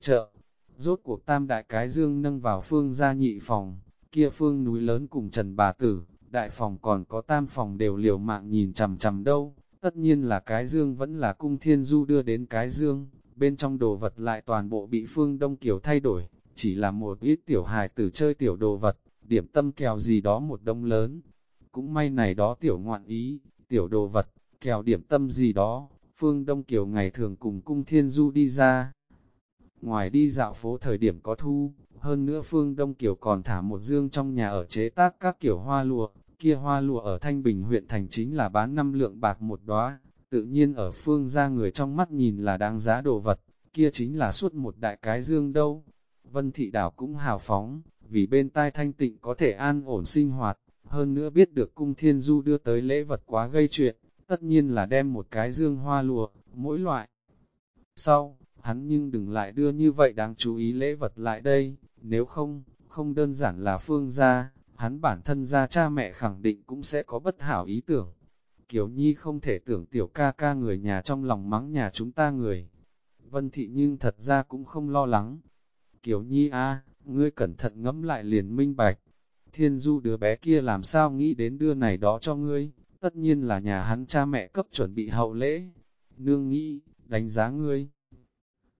Chợ, rốt cuộc tam đại cái dương nâng vào phương gia nhị phòng, kia phương núi lớn cùng trần bà tử, đại phòng còn có tam phòng đều liều mạng nhìn chằm chằm đâu, tất nhiên là cái dương vẫn là cung thiên du đưa đến cái dương, bên trong đồ vật lại toàn bộ bị phương Đông Kiều thay đổi, chỉ là một ít tiểu hài tử chơi tiểu đồ vật, điểm tâm kèo gì đó một đông lớn. Cũng may này đó tiểu ngoạn ý, tiểu đồ vật, kèo điểm tâm gì đó, phương Đông Kiều ngày thường cùng cung thiên du đi ra. Ngoài đi dạo phố thời điểm có thu, hơn nữa phương Đông Kiều còn thả một dương trong nhà ở chế tác các kiểu hoa lụa, kia hoa lụa ở Thanh Bình huyện thành chính là bán năm lượng bạc một đóa, tự nhiên ở phương ra người trong mắt nhìn là đáng giá đồ vật, kia chính là suốt một đại cái dương đâu. Vân thị đảo cũng hào phóng, vì bên tai thanh tịnh có thể an ổn sinh hoạt, hơn nữa biết được cung thiên du đưa tới lễ vật quá gây chuyện, tất nhiên là đem một cái dương hoa lụa, mỗi loại. Sau, hắn nhưng đừng lại đưa như vậy đáng chú ý lễ vật lại đây, nếu không, không đơn giản là phương gia, hắn bản thân gia cha mẹ khẳng định cũng sẽ có bất hảo ý tưởng. Kiều Nhi không thể tưởng tiểu ca ca người nhà trong lòng mắng nhà chúng ta người. Vân Thị nhưng thật ra cũng không lo lắng. Kiều Nhi a, ngươi cẩn thận ngẫm lại liền minh bạch. Thiên du đứa bé kia làm sao nghĩ đến đưa này đó cho ngươi, tất nhiên là nhà hắn cha mẹ cấp chuẩn bị hậu lễ. Nương nghĩ, đánh giá ngươi.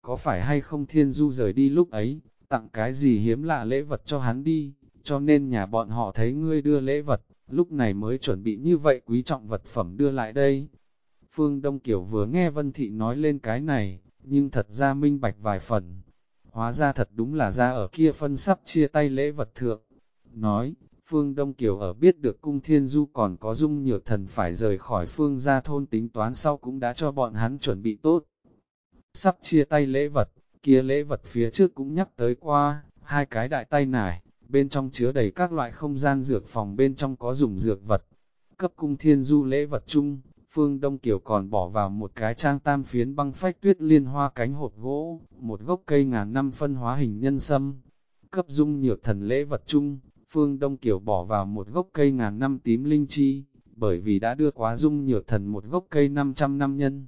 Có phải hay không thiên du rời đi lúc ấy, tặng cái gì hiếm lạ lễ vật cho hắn đi, cho nên nhà bọn họ thấy ngươi đưa lễ vật, lúc này mới chuẩn bị như vậy quý trọng vật phẩm đưa lại đây. Phương Đông Kiều vừa nghe Vân Thị nói lên cái này, nhưng thật ra minh bạch vài phần. Hóa ra thật đúng là ra ở kia phân sắp chia tay lễ vật thượng. Nói, Phương Đông Kiều ở biết được cung thiên du còn có dung nhược thần phải rời khỏi phương gia thôn tính toán sau cũng đã cho bọn hắn chuẩn bị tốt. Sắp chia tay lễ vật, kia lễ vật phía trước cũng nhắc tới qua, hai cái đại tay nải, bên trong chứa đầy các loại không gian dược phòng bên trong có dùng dược vật. Cấp cung thiên du lễ vật chung, Phương Đông Kiều còn bỏ vào một cái trang tam phiến băng phách tuyết liên hoa cánh hộp gỗ, một gốc cây ngàn năm phân hóa hình nhân sâm. Cấp dung nhược thần lễ vật chung, Phương Đông Kiều bỏ vào một gốc cây ngàn năm tím linh chi, bởi vì đã đưa quá dung nhược thần một gốc cây 500 năm nhân.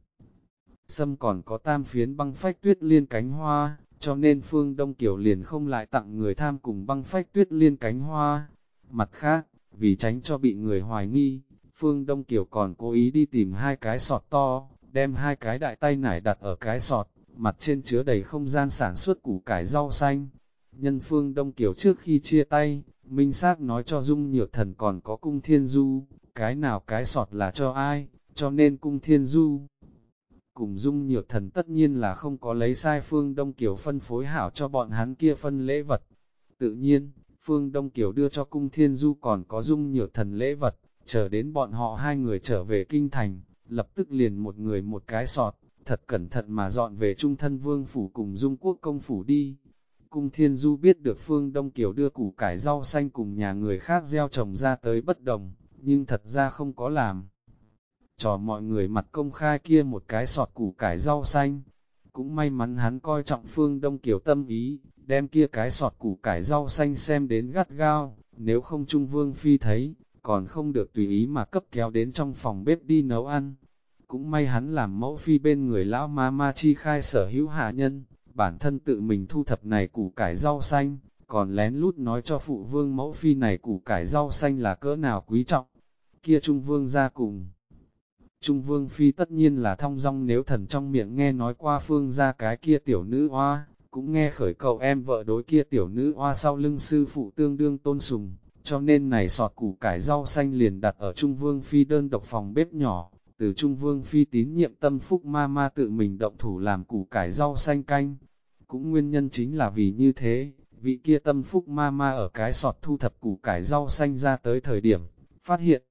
Sâm còn có tam phiến băng phách tuyết liên cánh hoa, cho nên Phương Đông Kiều liền không lại tặng người tham cùng băng phách tuyết liên cánh hoa. Mặt khác, vì tránh cho bị người hoài nghi, Phương Đông Kiều còn cố ý đi tìm hai cái sọt to, đem hai cái đại tay nải đặt ở cái sọt, mặt trên chứa đầy không gian sản xuất củ cải rau xanh. Nhân Phương Đông Kiều trước khi chia tay, Minh Xác nói cho Dung Nhược Thần còn có cung thiên du, cái nào cái sọt là cho ai, cho nên cung thiên du. Cùng Dung Nhược Thần tất nhiên là không có lấy sai Phương Đông Kiều phân phối hảo cho bọn hắn kia phân lễ vật. Tự nhiên, Phương Đông Kiều đưa cho cung thiên du còn có Dung Nhược Thần lễ vật, chờ đến bọn họ hai người trở về kinh thành, lập tức liền một người một cái sọt, thật cẩn thận mà dọn về trung thân vương phủ cùng Dung Quốc công phủ đi. Cung Thiên Du biết được Phương Đông Kiều đưa củ cải rau xanh cùng nhà người khác gieo trồng ra tới bất đồng, nhưng thật ra không có làm. Cho mọi người mặt công khai kia một cái sọt củ cải rau xanh. Cũng may mắn hắn coi trọng Phương Đông Kiều tâm ý, đem kia cái sọt củ cải rau xanh xem đến gắt gao, nếu không Trung Vương Phi thấy, còn không được tùy ý mà cấp kéo đến trong phòng bếp đi nấu ăn. Cũng may hắn làm mẫu phi bên người lão ma ma chi khai sở hữu hạ nhân, bản thân tự mình thu thập này củ cải rau xanh, còn lén lút nói cho phụ vương mẫu phi này củ cải rau xanh là cỡ nào quý trọng. Kia Trung Vương ra cùng. Trung Vương Phi tất nhiên là thong dong nếu thần trong miệng nghe nói qua phương ra cái kia tiểu nữ hoa, cũng nghe khởi cậu em vợ đối kia tiểu nữ hoa sau lưng sư phụ tương đương tôn sùng, cho nên này sọt củ cải rau xanh liền đặt ở Trung Vương Phi đơn độc phòng bếp nhỏ, từ Trung Vương Phi tín nhiệm tâm phúc ma ma tự mình động thủ làm củ cải rau xanh canh. Cũng nguyên nhân chính là vì như thế, vị kia tâm phúc ma ma ở cái sọt thu thập củ cải rau xanh ra tới thời điểm, phát hiện.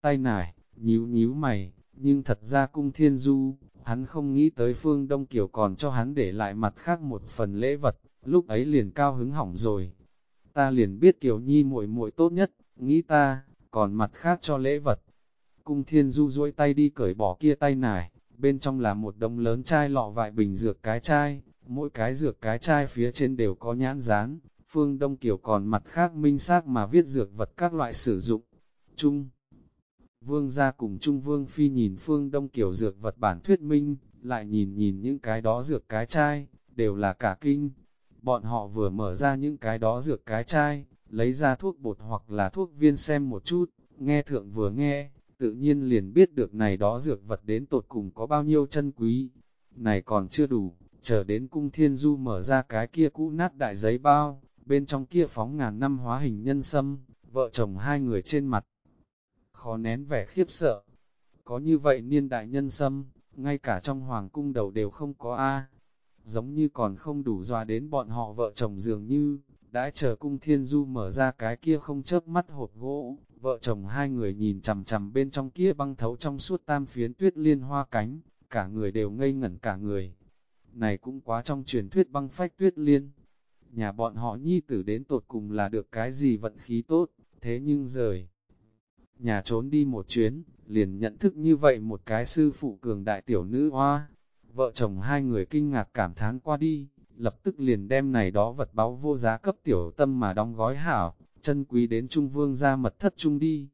Tay nải, nhíu nhíu mày, nhưng thật ra cung thiên du, hắn không nghĩ tới phương Đông Kiều còn cho hắn để lại mặt khác một phần lễ vật, lúc ấy liền cao hứng hỏng rồi. Ta liền biết Kiều Nhi muội muội tốt nhất, nghĩ ta, còn mặt khác cho lễ vật. Cung thiên du duỗi tay đi cởi bỏ kia tay nải, bên trong là một đống lớn chai lọ vại bình dược cái chai, mỗi cái dược cái chai phía trên đều có nhãn dán, phương Đông Kiều còn mặt khác minh xác mà viết dược vật các loại sử dụng. trung, Vương gia cùng Trung Vương Phi nhìn phương Đông Kiều dược vật bản thuyết minh, lại nhìn nhìn những cái đó dược cái chai, đều là cả kinh. Bọn họ vừa mở ra những cái đó dược cái chai, lấy ra thuốc bột hoặc là thuốc viên xem một chút, nghe thượng vừa nghe, tự nhiên liền biết được này đó dược vật đến tột cùng có bao nhiêu chân quý. Này còn chưa đủ, chờ đến cung thiên du mở ra cái kia cũ nát đại giấy bao, bên trong kia phóng ngàn năm hóa hình nhân sâm, vợ chồng hai người trên mặt. Khó nén vẻ khiếp sợ. Có như vậy niên đại nhân sâm, ngay cả trong hoàng cung đầu đều không có A. Giống như còn không đủ doa đến bọn họ vợ chồng dường như, đã chờ cung thiên du mở ra cái kia không chớp mắt hộp gỗ, vợ chồng hai người nhìn chằm chằm bên trong kia băng thấu trong suốt tam phiến tuyết liên hoa cánh, cả người đều ngây ngẩn cả người. Này cũng quá trong truyền thuyết băng phách tuyết liên. Nhà bọn họ nhi tử đến tột cùng là được cái gì vận khí tốt, thế nhưng rời. Nhà trốn đi một chuyến, liền nhận thức như vậy một cái sư phụ cường đại tiểu nữ hoa. Vợ chồng hai người kinh ngạc cảm thán qua đi, lập tức liền đem này đó vật báo vô giá cấp tiểu tâm mà đóng gói hảo, chân quý đến Trung Vương ra mật thất trung đi.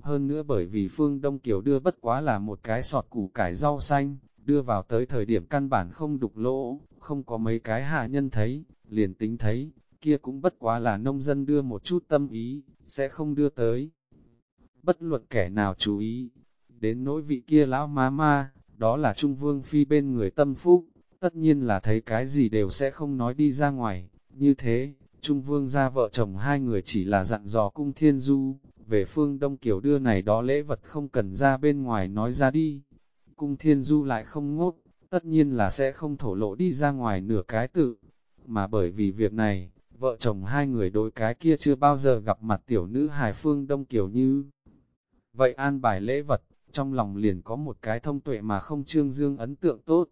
Hơn nữa bởi vì Phương Đông Kiều đưa bất quá là một cái sọt củ cải rau xanh, đưa vào tới thời điểm căn bản không đục lỗ, không có mấy cái hạ nhân thấy, liền tính thấy, kia cũng bất quá là nông dân đưa một chút tâm ý, sẽ không đưa tới. Bất luận kẻ nào chú ý, đến nỗi vị kia lão má ma, đó là Trung Vương Phi bên người tâm phúc, tất nhiên là thấy cái gì đều sẽ không nói đi ra ngoài, như thế, Trung Vương ra vợ chồng hai người chỉ là dặn dò cung thiên du, về phương Đông Kiều đưa này đó lễ vật không cần ra bên ngoài nói ra đi. Cung thiên du lại không ngốt, tất nhiên là sẽ không thổ lộ đi ra ngoài nửa cái tự, mà bởi vì việc này, vợ chồng hai người đối cái kia chưa bao giờ gặp mặt tiểu nữ hài phương Đông Kiều như. Vậy an bài lễ vật, trong lòng liền có một cái thông tuệ mà không trương dương ấn tượng tốt,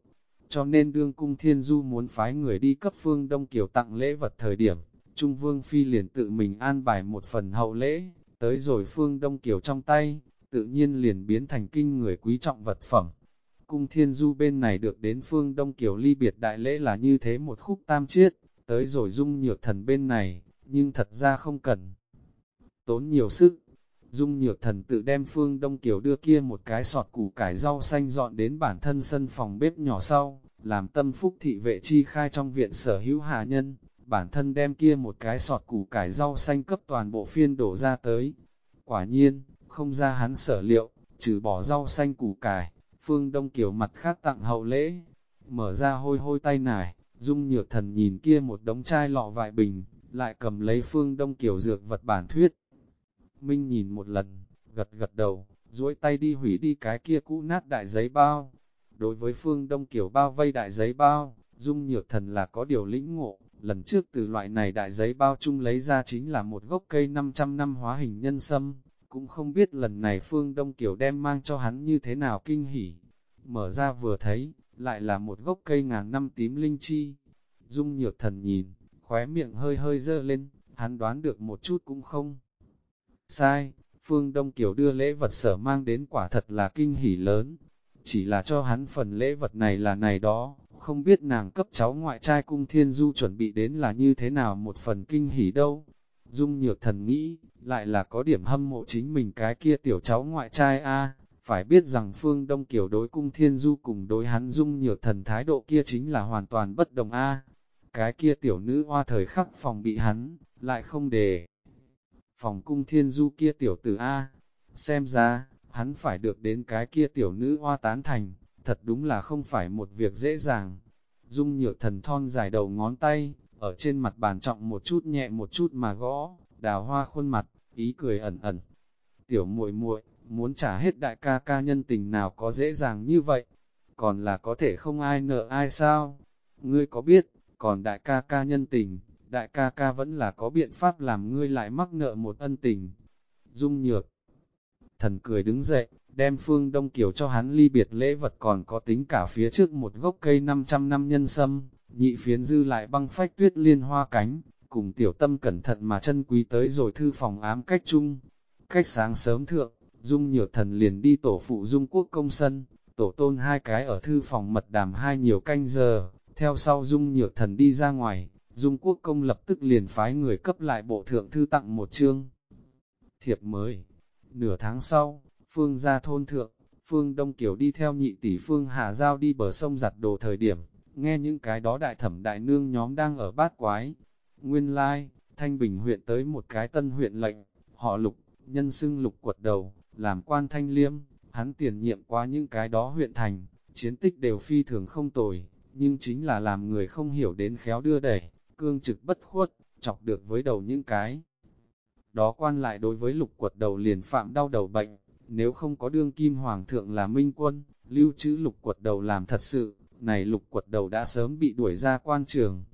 cho nên đương cung thiên du muốn phái người đi cấp phương Đông Kiều tặng lễ vật thời điểm, Trung Vương Phi liền tự mình an bài một phần hậu lễ, tới rồi phương Đông Kiều trong tay, tự nhiên liền biến thành kinh người quý trọng vật phẩm. Cung thiên du bên này được đến phương Đông Kiều ly biệt đại lễ là như thế một khúc tam chiết, tới rồi dung nhược thần bên này, nhưng thật ra không cần. Tốn nhiều sức, dung nhược thần tự đem phương Đông Kiều đưa kia một cái sọt củ cải rau xanh dọn đến bản thân sân phòng bếp nhỏ sau, làm tâm phúc thị vệ chi khai trong viện sở hữu hạ nhân, bản thân đem kia một cái sọt củ cải rau xanh cấp toàn bộ phiên đổ ra tới. Quả nhiên, không ra hắn sở liệu, trừ bỏ rau xanh củ cải, phương Đông Kiều mặt khác tặng hậu lễ, mở ra hôi hôi tay nải, dung nhược thần nhìn kia một đống chai lọ vại bình, lại cầm lấy phương Đông Kiều dược vật bản thuyết. Minh nhìn một lần, gật gật đầu, duỗi tay đi hủy đi cái kia cũ nát đại giấy bao. Đối với phương Đông Kiều bao vây đại giấy bao, dung nhược thần là có điều lĩnh ngộ, lần trước từ loại này đại giấy bao chung lấy ra chính là một gốc cây 500 năm hóa hình nhân sâm, cũng không biết lần này phương Đông Kiều đem mang cho hắn như thế nào kinh hỉ. Mở ra vừa thấy, lại là một gốc cây ngàn năm tím linh chi. Dung nhược thần nhìn, khóe miệng hơi hơi dơ lên, hắn đoán được một chút cũng không. Sai, Phương Đông Kiều đưa lễ vật sở mang đến quả thật là kinh hỉ lớn. Chỉ là cho hắn phần lễ vật này là này đó, không biết nàng cấp cháu ngoại trai cung thiên du chuẩn bị đến là như thế nào một phần kinh hỉ đâu. Dung nhược thần nghĩ, lại là có điểm hâm mộ chính mình cái kia tiểu cháu ngoại trai a phải biết rằng phương Đông Kiều đối cung thiên du cùng đối hắn dung nhược thần thái độ kia chính là hoàn toàn bất đồng a Cái kia tiểu nữ hoa thời khắc phòng bị hắn, lại không để. Phòng cung thiên du kia tiểu tử A, xem ra, hắn phải được đến cái kia tiểu nữ hoa tán thành, thật đúng là không phải một việc dễ dàng. Dung nhược thần thon dài đầu ngón tay, ở trên mặt bàn trọng một chút nhẹ một chút mà gõ, đào hoa khuôn mặt, ý cười ẩn ẩn. Tiểu muội muội muốn trả hết đại ca ca nhân tình nào có dễ dàng như vậy, còn là có thể không ai nợ ai sao? Ngươi có biết, còn đại ca ca nhân tình, đại ca ca vẫn là có biện pháp làm ngươi lại mắc nợ một ân tình. Dung nhược, thần cười đứng dậy, đem phương Đông Kiều cho hắn ly biệt lễ vật còn có tính cả phía trước một gốc cây 500 năm nhân sâm, nhị phiến dư lại băng phách tuyết liên hoa cánh, cùng tiểu tâm cẩn thận mà chân quý tới rồi thư phòng ám cách chung. Cách sáng sớm thượng, Dung nhược thần liền đi tổ phụ Dung quốc công sân, tổ tôn hai cái ở thư phòng mật đàm hai nhiều canh giờ, theo sau Dung nhược thần đi ra ngoài, Dung quốc công lập tức liền phái người cấp lại bộ thượng thư tặng một chương. Thiệp mới, nửa tháng sau, Phương ra thôn thượng, Phương Đông Kiều đi theo nhị tỷ Phương Hà Giao đi bờ sông giặt đồ thời điểm, nghe những cái đó đại thẩm đại nương nhóm đang ở bát quái. Nguyên lai, Thanh Bình huyện tới một cái tân huyện lệnh, họ lục, nhân xưng lục quật đầu, làm quan thanh liêm, hắn tiền nhiệm qua những cái đó huyện thành, chiến tích đều phi thường không tồi, nhưng chính là làm người không hiểu đến khéo đưa đẩy, cương trực bất khuất, chọc được với đầu những cái. Đó quan lại đối với lục quật đầu liền phạm đau đầu bệnh, nếu không có đương kim hoàng thượng là minh quân, lưu trữ lục quật đầu làm thật sự, này lục quật đầu đã sớm bị đuổi ra quan trường.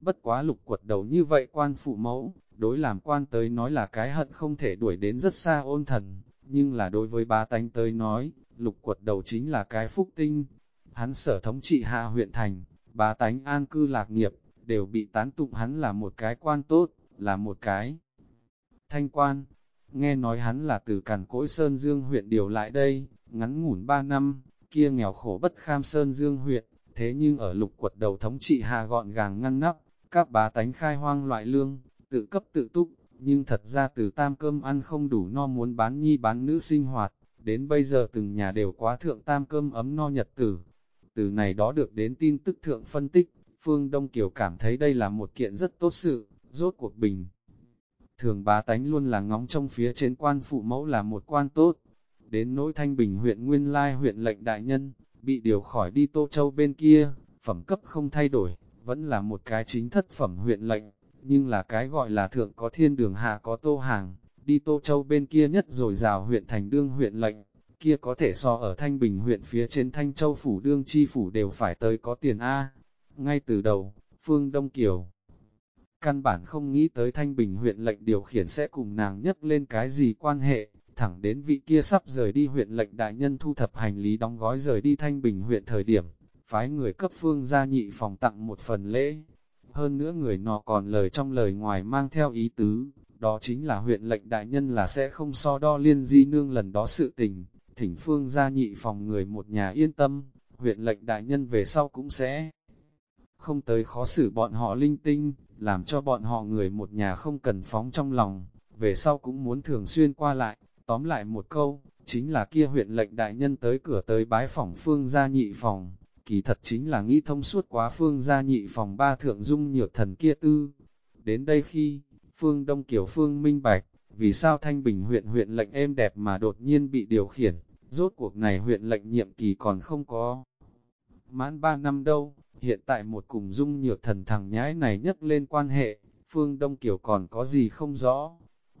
Bất quá lục quật đầu như vậy quan phụ mẫu, đối làm quan tới nói là cái hận không thể đuổi đến rất xa ôn thần, nhưng là đối với ba tánh tới nói, lục quật đầu chính là cái phúc tinh. Hắn sở thống trị hạ huyện thành, ba tánh an cư lạc nghiệp, đều bị tán tụng hắn là một cái quan tốt, là một cái thanh quan. Nghe nói hắn là từ cằn cỗi Sơn Dương huyện điều lại đây, ngắn ngủn ba năm, kia nghèo khổ bất kham Sơn Dương huyện, thế nhưng ở lục quật đầu thống trị Hà gọn gàng ngăn nắp, các bá tánh khai hoang loại lương, tự cấp tự túc, nhưng thật ra từ tam cơm ăn không đủ no muốn bán nhi bán nữ sinh hoạt, đến bây giờ từng nhà đều quá thượng tam cơm ấm no nhật tử. Từ này đó được đến tin tức thượng phân tích, Phương Đông Kiều cảm thấy đây là một kiện rất tốt sự, rốt cuộc bình. Thường bá tánh luôn là ngóng trong phía trên quan phụ mẫu là một quan tốt. Đến nỗi thanh bình huyện Nguyên Lai huyện lệnh đại nhân, bị điều khỏi đi Tô Châu bên kia, phẩm cấp không thay đổi, vẫn là một cái chính thất phẩm huyện lệnh nhưng là cái gọi là thượng có thiên đường hạ có tô hàng, đi tô châu bên kia nhất rồi rào huyện thành đương huyện lệnh, kia có thể so ở Thanh Bình huyện phía trên Thanh Châu phủ đương chi phủ đều phải tới có tiền A. Ngay từ đầu, Phương Đông Kiều, căn bản không nghĩ tới Thanh Bình huyện lệnh điều khiển sẽ cùng nàng nhắc lên cái gì quan hệ, thẳng đến vị kia sắp rời đi huyện lệnh đại nhân thu thập hành lý đóng gói rời đi Thanh Bình huyện thời điểm, phái người cấp phương gia nhị phòng tặng một phần lễ. Hơn nữa người nọ còn lời trong lời ngoài mang theo ý tứ, đó chính là huyện lệnh đại nhân là sẽ không so đo liên di nương lần đó sự tình, thỉnh phương gia nhị phòng người một nhà yên tâm, huyện lệnh đại nhân về sau cũng sẽ không tới khó xử bọn họ linh tinh, làm cho bọn họ người một nhà không cần phóng trong lòng, về sau cũng muốn thường xuyên qua lại, tóm lại một câu, chính là kia huyện lệnh đại nhân tới cửa tới bái phỏng phương gia nhị phòng, kỳ thật chính là nghĩ thông suốt quá phương gia nhị phòng ba thượng dung nhược thần kia tư. Đến đây khi, phương Đông Kiều phương minh bạch, vì sao Thanh Bình huyện huyện lệnh êm đẹp mà đột nhiên bị điều khiển, rốt cuộc này huyện lệnh nhiệm kỳ còn không có. Mãn ba năm đâu, hiện tại một cùng dung nhược thần thằng nhãi này nhất lên quan hệ, phương Đông Kiều còn có gì không rõ.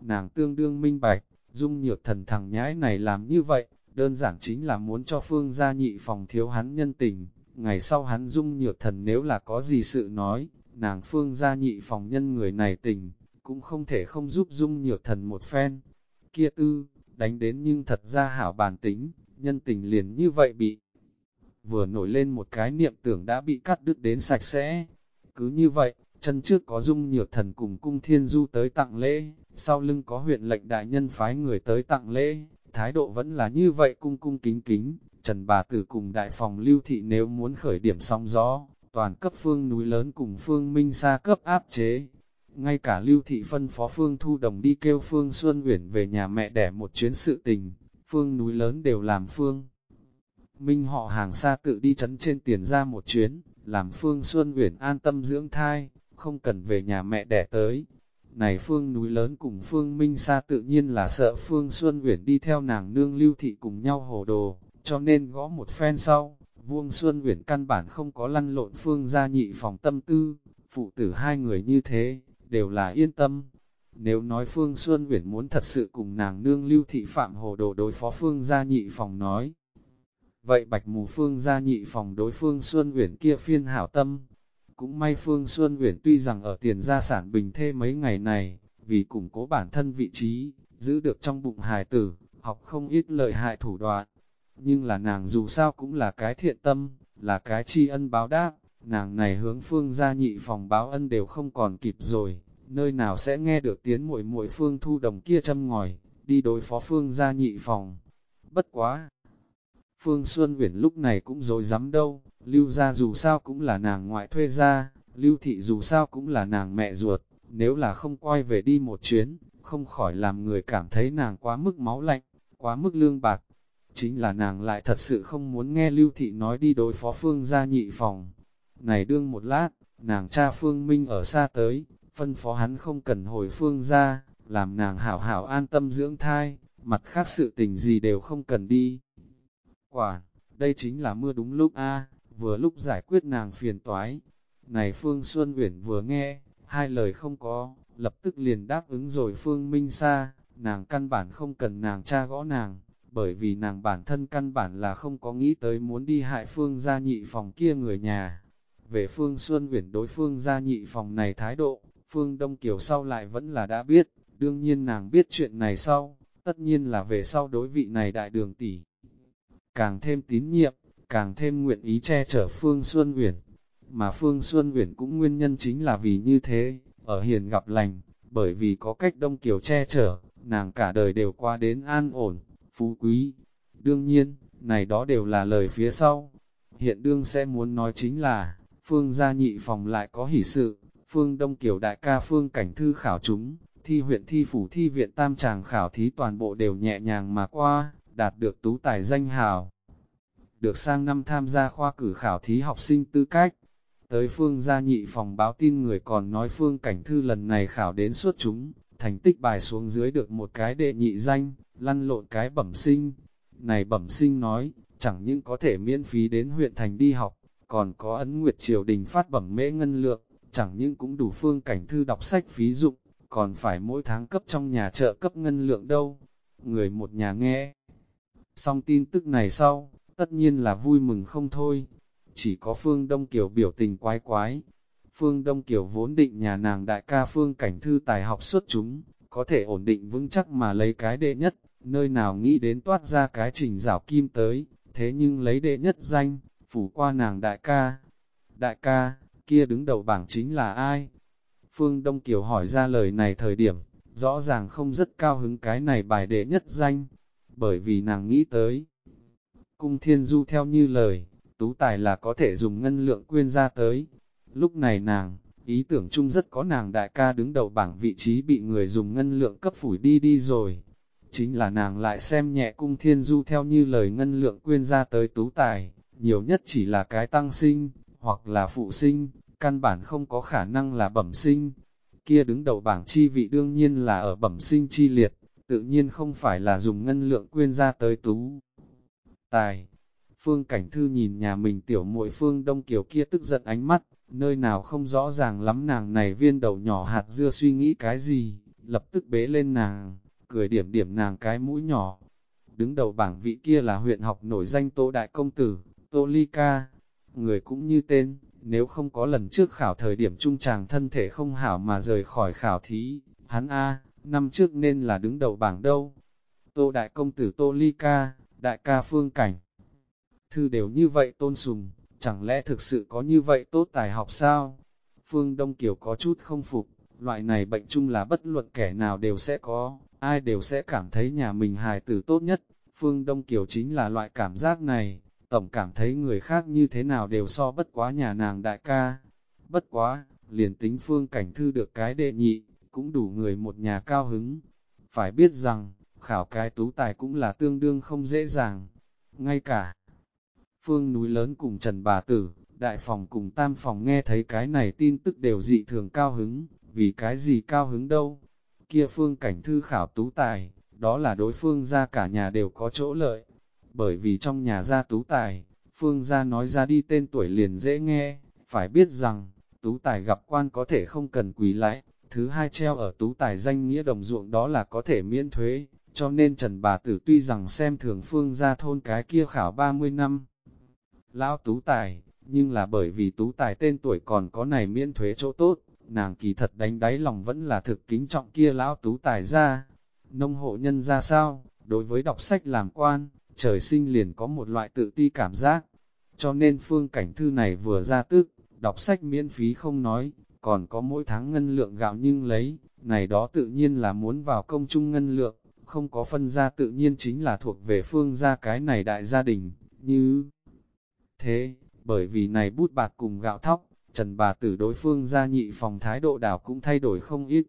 Nàng tương đương minh bạch, dung nhược thần thằng nhãi này làm như vậy, đơn giản chính là muốn cho phương gia nhị phòng thiếu hắn nhân tình. Ngày sau hắn dung nhược thần nếu là có gì sự nói, nàng phương gia nhị phòng nhân người này tình, cũng không thể không giúp dung nhược thần một phen. Kia tư, đánh đến nhưng thật ra hảo bàn tính, nhân tình liền như vậy bị. Vừa nổi lên một cái niệm tưởng đã bị cắt đứt đến sạch sẽ. Cứ như vậy, chân trước có dung nhược thần cùng cung thiên du tới tặng lễ, sau lưng có huyện lệnh đại nhân phái người tới tặng lễ, thái độ vẫn là như vậy cung cung kính kính, Trần Bà Tử cùng đại phòng lưu thị nếu muốn khởi điểm song gió, toàn cấp phương núi lớn cùng phương minh xa cấp áp chế. Ngay cả lưu thị phân phó phương thu đồng đi kêu phương Xuân Uyển về nhà mẹ đẻ một chuyến sự tình, phương núi lớn đều làm phương. Minh họ hàng xa tự đi chấn trên tiền ra một chuyến, làm phương Xuân Uyển an tâm dưỡng thai, không cần về nhà mẹ đẻ tới. Này phương núi lớn cùng phương Minh xa tự nhiên là sợ phương Xuân Uyển đi theo nàng nương lưu thị cùng nhau hồ đồ, cho nên gõ một phen sau, Vuông Xuân Uyển căn bản không có lăn lộn phương gia nhị phòng tâm tư, phụ tử hai người như thế, đều là yên tâm. Nếu nói Phương Xuân Uyển muốn thật sự cùng nàng nương lưu thị phạm hồ đồ đối phó Phương gia nhị phòng nói. Vậy bạch mù Phương gia nhị phòng đối Phương Xuân Uyển kia phiên hảo tâm. Cũng may Phương Xuân Uyển tuy rằng ở tiền gia sản bình thê mấy ngày này, vì củng cố bản thân vị trí, giữ được trong bụng hài tử, học không ít lợi hại thủ đoạn, nhưng là nàng dù sao cũng là cái thiện tâm, là cái tri ân báo đáp, nàng này hướng phương gia nhị phòng báo ân đều không còn kịp rồi, nơi nào sẽ nghe được tiếng muội muội phương thu đồng kia châm ngòi, đi đối phó phương gia nhị phòng. Bất quá! Phương Xuân Uyển lúc này cũng dối dám đâu, lưu gia dù sao cũng là nàng ngoại thuê gia, lưu thị dù sao cũng là nàng mẹ ruột, nếu là không quay về đi một chuyến, không khỏi làm người cảm thấy nàng quá mức máu lạnh, quá mức lương bạc chính là nàng lại thật sự không muốn nghe Lưu Thị nói đi đối phó Phương gia nhị phòng. Này đương một lát, nàng cha Phương Minh ở xa tới, phân phó hắn không cần hồi Phương ra, làm nàng hảo hảo an tâm dưỡng thai, mặt khác sự tình gì đều không cần đi. Quả, đây chính là mưa đúng lúc a vừa lúc giải quyết nàng phiền toái. Này Phương Xuân Uyển vừa nghe, hai lời không có, lập tức liền đáp ứng rồi Phương Minh Sa, nàng căn bản không cần nàng cha gõ nàng, bởi vì nàng bản thân căn bản là không có nghĩ tới muốn đi hại phương gia nhị phòng kia người nhà. Về phương Xuân Uyển đối phương gia nhị phòng này thái độ, phương Đông Kiều sau lại vẫn là đã biết, đương nhiên nàng biết chuyện này sau, tất nhiên là về sau đối vị này đại đường tỷ. Càng thêm tín nhiệm, càng thêm nguyện ý che chở phương Xuân Uyển, mà phương Xuân Uyển cũng nguyên nhân chính là vì như thế, ở hiền gặp lành, bởi vì có cách Đông Kiều che chở, nàng cả đời đều qua đến an ổn, phú quý. Đương nhiên, này đó đều là lời phía sau. Hiện đương sẽ muốn nói chính là, Phương gia nhị phòng lại có hỷ sự, Phương Đông Kiều đại ca Phương cảnh thư khảo chúng, thi huyện thi phủ thi viện tam tràng khảo thí toàn bộ đều nhẹ nhàng mà qua, đạt được tú tài danh hào. Được sang năm tham gia khoa cử khảo thí học sinh tư cách. Tới Phương gia nhị phòng báo tin người còn nói Phương cảnh thư lần này khảo đến suốt chúng, thành tích bài xuống dưới được một cái đệ nhị danh, lăn lộn cái bẩm sinh. Này bẩm sinh nói, chẳng những có thể miễn phí đến huyện thành đi học, còn có ấn nguyệt triều đình phát bẩm mễ ngân lượng, chẳng những cũng đủ phương cảnh thư đọc sách phí dụng, còn phải mỗi tháng cấp trong nhà trợ cấp ngân lượng đâu. Người một nhà nghe. Xong tin tức này sau, tất nhiên là vui mừng không thôi. Chỉ có Phương Đông Kiều biểu tình quái quái. Phương Đông Kiều vốn định nhà nàng đại ca Phương Cảnh Thư tài học xuất chúng, có thể ổn định vững chắc mà lấy cái đệ nhất, nơi nào nghĩ đến toát ra cái trình rảo kim tới, thế nhưng lấy đệ nhất danh, phủ qua nàng đại ca. Đại ca, kia đứng đầu bảng chính là ai? Phương Đông Kiều hỏi ra lời này thời điểm, rõ ràng không rất cao hứng cái này bài đệ nhất danh, bởi vì nàng nghĩ tới. Cung Thiên Du theo như lời, tú tài là có thể dùng ngân lượng quyên ra tới. Lúc này nàng, ý tưởng chung rất có nàng đại ca đứng đầu bảng vị trí bị người dùng ngân lượng cấp phủi đi đi rồi. Chính là nàng lại xem nhẹ cung thiên du theo như lời ngân lượng quyên ra tới tú tài, nhiều nhất chỉ là cái tăng sinh, hoặc là phụ sinh, căn bản không có khả năng là bẩm sinh. Kia đứng đầu bảng chi vị đương nhiên là ở bẩm sinh chi liệt, tự nhiên không phải là dùng ngân lượng quyên ra tới tú. Tài Phương Cảnh Thư nhìn nhà mình tiểu muội Phương Đông Kiều kia tức giận ánh mắt, nơi nào không rõ ràng lắm nàng này viên đầu nhỏ hạt dưa suy nghĩ cái gì, lập tức bế lên nàng, cười điểm điểm nàng cái mũi nhỏ. Đứng đầu bảng vị kia là huyện học nổi danh Tô Đại Công Tử, Tô Ly Ca, người cũng như tên, nếu không có lần trước khảo thời điểm trung chàng thân thể không hảo mà rời khỏi khảo thí, hắn A, năm trước nên là đứng đầu bảng đâu. Tô Đại Công Tử Tô Ly Ca, Đại ca Phương Cảnh, thư đều như vậy tôn sùng, chẳng lẽ thực sự có như vậy tốt tài học sao? Phương Đông Kiều có chút không phục, loại này bệnh chung là bất luận kẻ nào đều sẽ có, ai đều sẽ cảm thấy nhà mình hài tử tốt nhất. Phương Đông Kiều chính là loại cảm giác này, tổng cảm thấy người khác như thế nào đều so bất quá nhà nàng đại ca. Bất quá, liền tính Phương Cảnh Thư được cái đệ nhị, cũng đủ người một nhà cao hứng. Phải biết rằng, khảo cái tú tài cũng là tương đương không dễ dàng. Ngay cả, phương núi lớn cùng Trần Bà Tử, đại phòng cùng tam phòng nghe thấy cái này tin tức đều dị thường cao hứng, vì cái gì cao hứng đâu. Kia phương cảnh thư khảo tú tài, đó là đối phương ra cả nhà đều có chỗ lợi. Bởi vì trong nhà gia tú tài, phương gia nói ra đi tên tuổi liền dễ nghe, phải biết rằng, tú tài gặp quan có thể không cần quỳ lại thứ hai treo ở tú tài danh nghĩa đồng ruộng đó là có thể miễn thuế, cho nên Trần Bà Tử tuy rằng xem thường phương ra thôn cái kia khảo 30 năm, lão tú tài, nhưng là bởi vì tú tài tên tuổi còn có này miễn thuế chỗ tốt, nàng kỳ thật đánh đáy lòng vẫn là thực kính trọng kia lão tú tài ra. Nông hộ nhân ra sao, đối với đọc sách làm quan, trời sinh liền có một loại tự ti cảm giác. Cho nên phương cảnh thư này vừa ra tức, đọc sách miễn phí không nói, còn có mỗi tháng ngân lượng gạo nhưng lấy, này đó tự nhiên là muốn vào công chung ngân lượng, không có phân ra tự nhiên chính là thuộc về phương gia cái này đại gia đình, như thế, bởi vì này bút bạc cùng gạo thóc, Trần bà tử đối phương gia nhị phòng thái độ đảo cũng thay đổi không ít.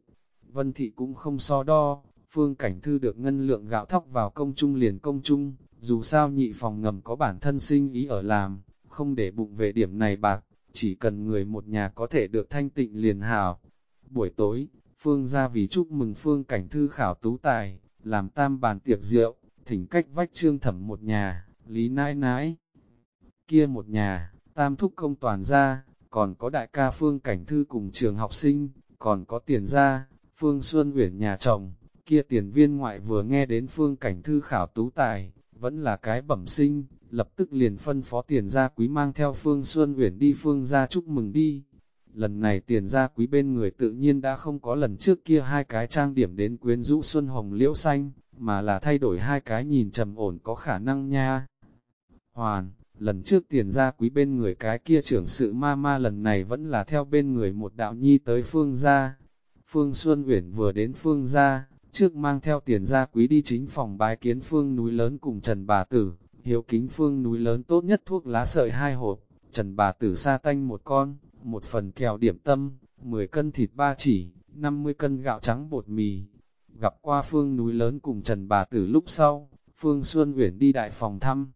Vân thị cũng không so đo, phương cảnh thư được ngân lượng gạo thóc vào công chung liền công chung dù sao nhị phòng ngầm có bản thân sinh ý ở làm, không để bụng về điểm này bạc, chỉ cần người một nhà có thể được thanh tịnh liền hảo. Buổi tối, phương ra vì chúc mừng phương cảnh thư khảo tú tài, làm tam bàn tiệc rượu, thỉnh cách vách trương thẩm một nhà, lý nãi nãi kia một nhà, tam thúc công toàn ra, còn có đại ca Phương Cảnh Thư cùng trường học sinh, còn có tiền ra, Phương Xuân Uyển nhà chồng, kia tiền viên ngoại vừa nghe đến Phương Cảnh Thư khảo tú tài, vẫn là cái bẩm sinh, lập tức liền phân phó tiền gia quý mang theo Phương Xuân Uyển đi Phương gia chúc mừng đi. Lần này tiền gia quý bên người tự nhiên đã không có lần trước kia hai cái trang điểm đến quyến rũ Xuân Hồng Liễu Xanh, mà là thay đổi hai cái nhìn trầm ổn có khả năng nha. Hoàn Lần trước tiền gia quý bên người cái kia trưởng sự ma ma lần này vẫn là theo bên người một đạo nhi tới phương gia. Phương Xuân Uyển vừa đến phương gia, trước mang theo tiền gia quý đi chính phòng bái kiến phương núi lớn cùng Trần Bà Tử, hiếu kính phương núi lớn tốt nhất thuốc lá sợi hai hộp, Trần Bà Tử sa tanh một con, một phần kèo điểm tâm, 10 cân thịt ba chỉ, 50 cân gạo trắng bột mì. Gặp qua phương núi lớn cùng Trần Bà Tử lúc sau, Phương Xuân Uyển đi đại phòng thăm.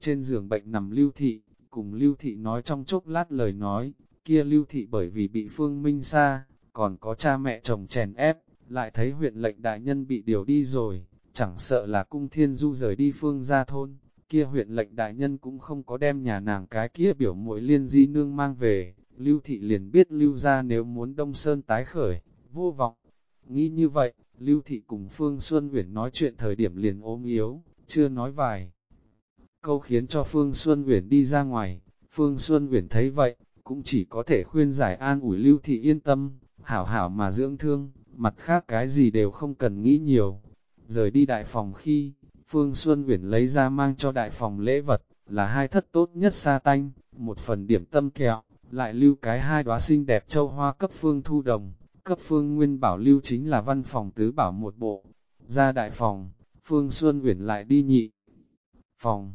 Trên giường bệnh nằm lưu thị, cùng lưu thị nói trong chốc lát lời nói, kia lưu thị bởi vì bị phương minh xa, còn có cha mẹ chồng chèn ép, lại thấy huyện lệnh đại nhân bị điều đi rồi, chẳng sợ là cung thiên du rời đi phương ra thôn, kia huyện lệnh đại nhân cũng không có đem nhà nàng cái kia biểu muội liên di nương mang về, lưu thị liền biết lưu ra nếu muốn đông sơn tái khởi, vô vọng. Nghĩ như vậy, lưu thị cùng Phương Xuân Uyển nói chuyện thời điểm liền ốm yếu, chưa nói vài câu khiến cho Phương Xuân Uyển đi ra ngoài. Phương Xuân Uyển thấy vậy, cũng chỉ có thể khuyên giải an ủi Lưu Thị yên tâm, hảo hảo mà dưỡng thương, mặt khác cái gì đều không cần nghĩ nhiều. Rời đi đại phòng khi, Phương Xuân Uyển lấy ra mang cho đại phòng lễ vật, là hai thất tốt nhất sa tanh, một phần điểm tâm kẹo, lại lưu cái hai đóa xinh đẹp châu hoa cấp phương thu đồng, cấp phương nguyên bảo lưu chính là văn phòng tứ bảo một bộ. Ra đại phòng, phương Xuân Uyển lại đi nhị. Phòng,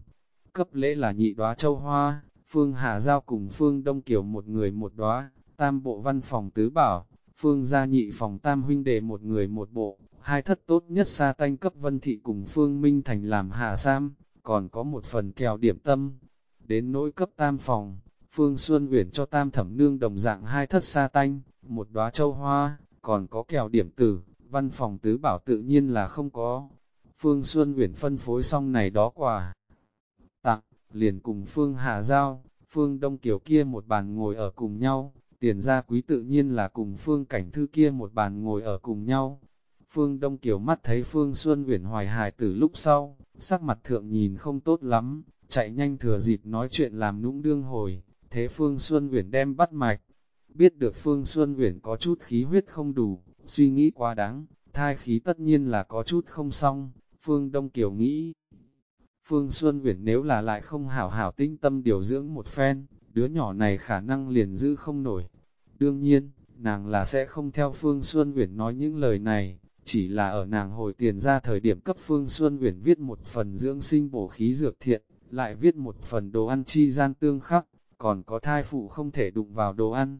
cấp lễ là nhị đóa châu hoa, phương Hà Giao cùng phương Đông Kiều một người một đóa, tam bộ văn phòng tứ bảo, phương gia nhị phòng tam huynh đệ một người một bộ, hai thất tốt nhất sa tanh cấp vân thị cùng phương Minh Thành làm hạ sam, còn có một phần kèo điểm tâm. Đến nỗi cấp tam phòng, Phương Xuân Uyển cho tam thẩm nương đồng dạng hai thất sa tanh, một đóa châu hoa, còn có kèo điểm tử, văn phòng tứ bảo tự nhiên là không có. Phương Xuân Uyển phân phối xong này đó quà. Tặng, liền cùng Phương Hà Giao, Phương Đông Kiều kia một bàn ngồi ở cùng nhau, tiền gia quý tự nhiên là cùng Phương Cảnh Thư kia một bàn ngồi ở cùng nhau. Phương Đông Kiều mắt thấy Phương Xuân Uyển hoài hài từ lúc sau, sắc mặt thượng nhìn không tốt lắm, chạy nhanh thừa dịp nói chuyện làm nũng đương hồi, thế Phương Xuân Uyển đem bắt mạch. Biết được Phương Xuân Uyển có chút khí huyết không đủ, suy nghĩ quá đáng, thai khí tất nhiên là có chút không xong, Phương Đông Kiều nghĩ. Phương Xuân Uyển nếu là lại không hảo hảo tinh tâm điều dưỡng một phen, đứa nhỏ này khả năng liền giữ không nổi. Đương nhiên, nàng là sẽ không theo Phương Xuân Uyển nói những lời này, chỉ là ở nàng hồi tiền ra thời điểm cấp Phương Xuân Uyển viết một phần dưỡng sinh bổ khí dược thiện, lại viết một phần đồ ăn chi gian tương khắc, còn có thai phụ không thể đụng vào đồ ăn.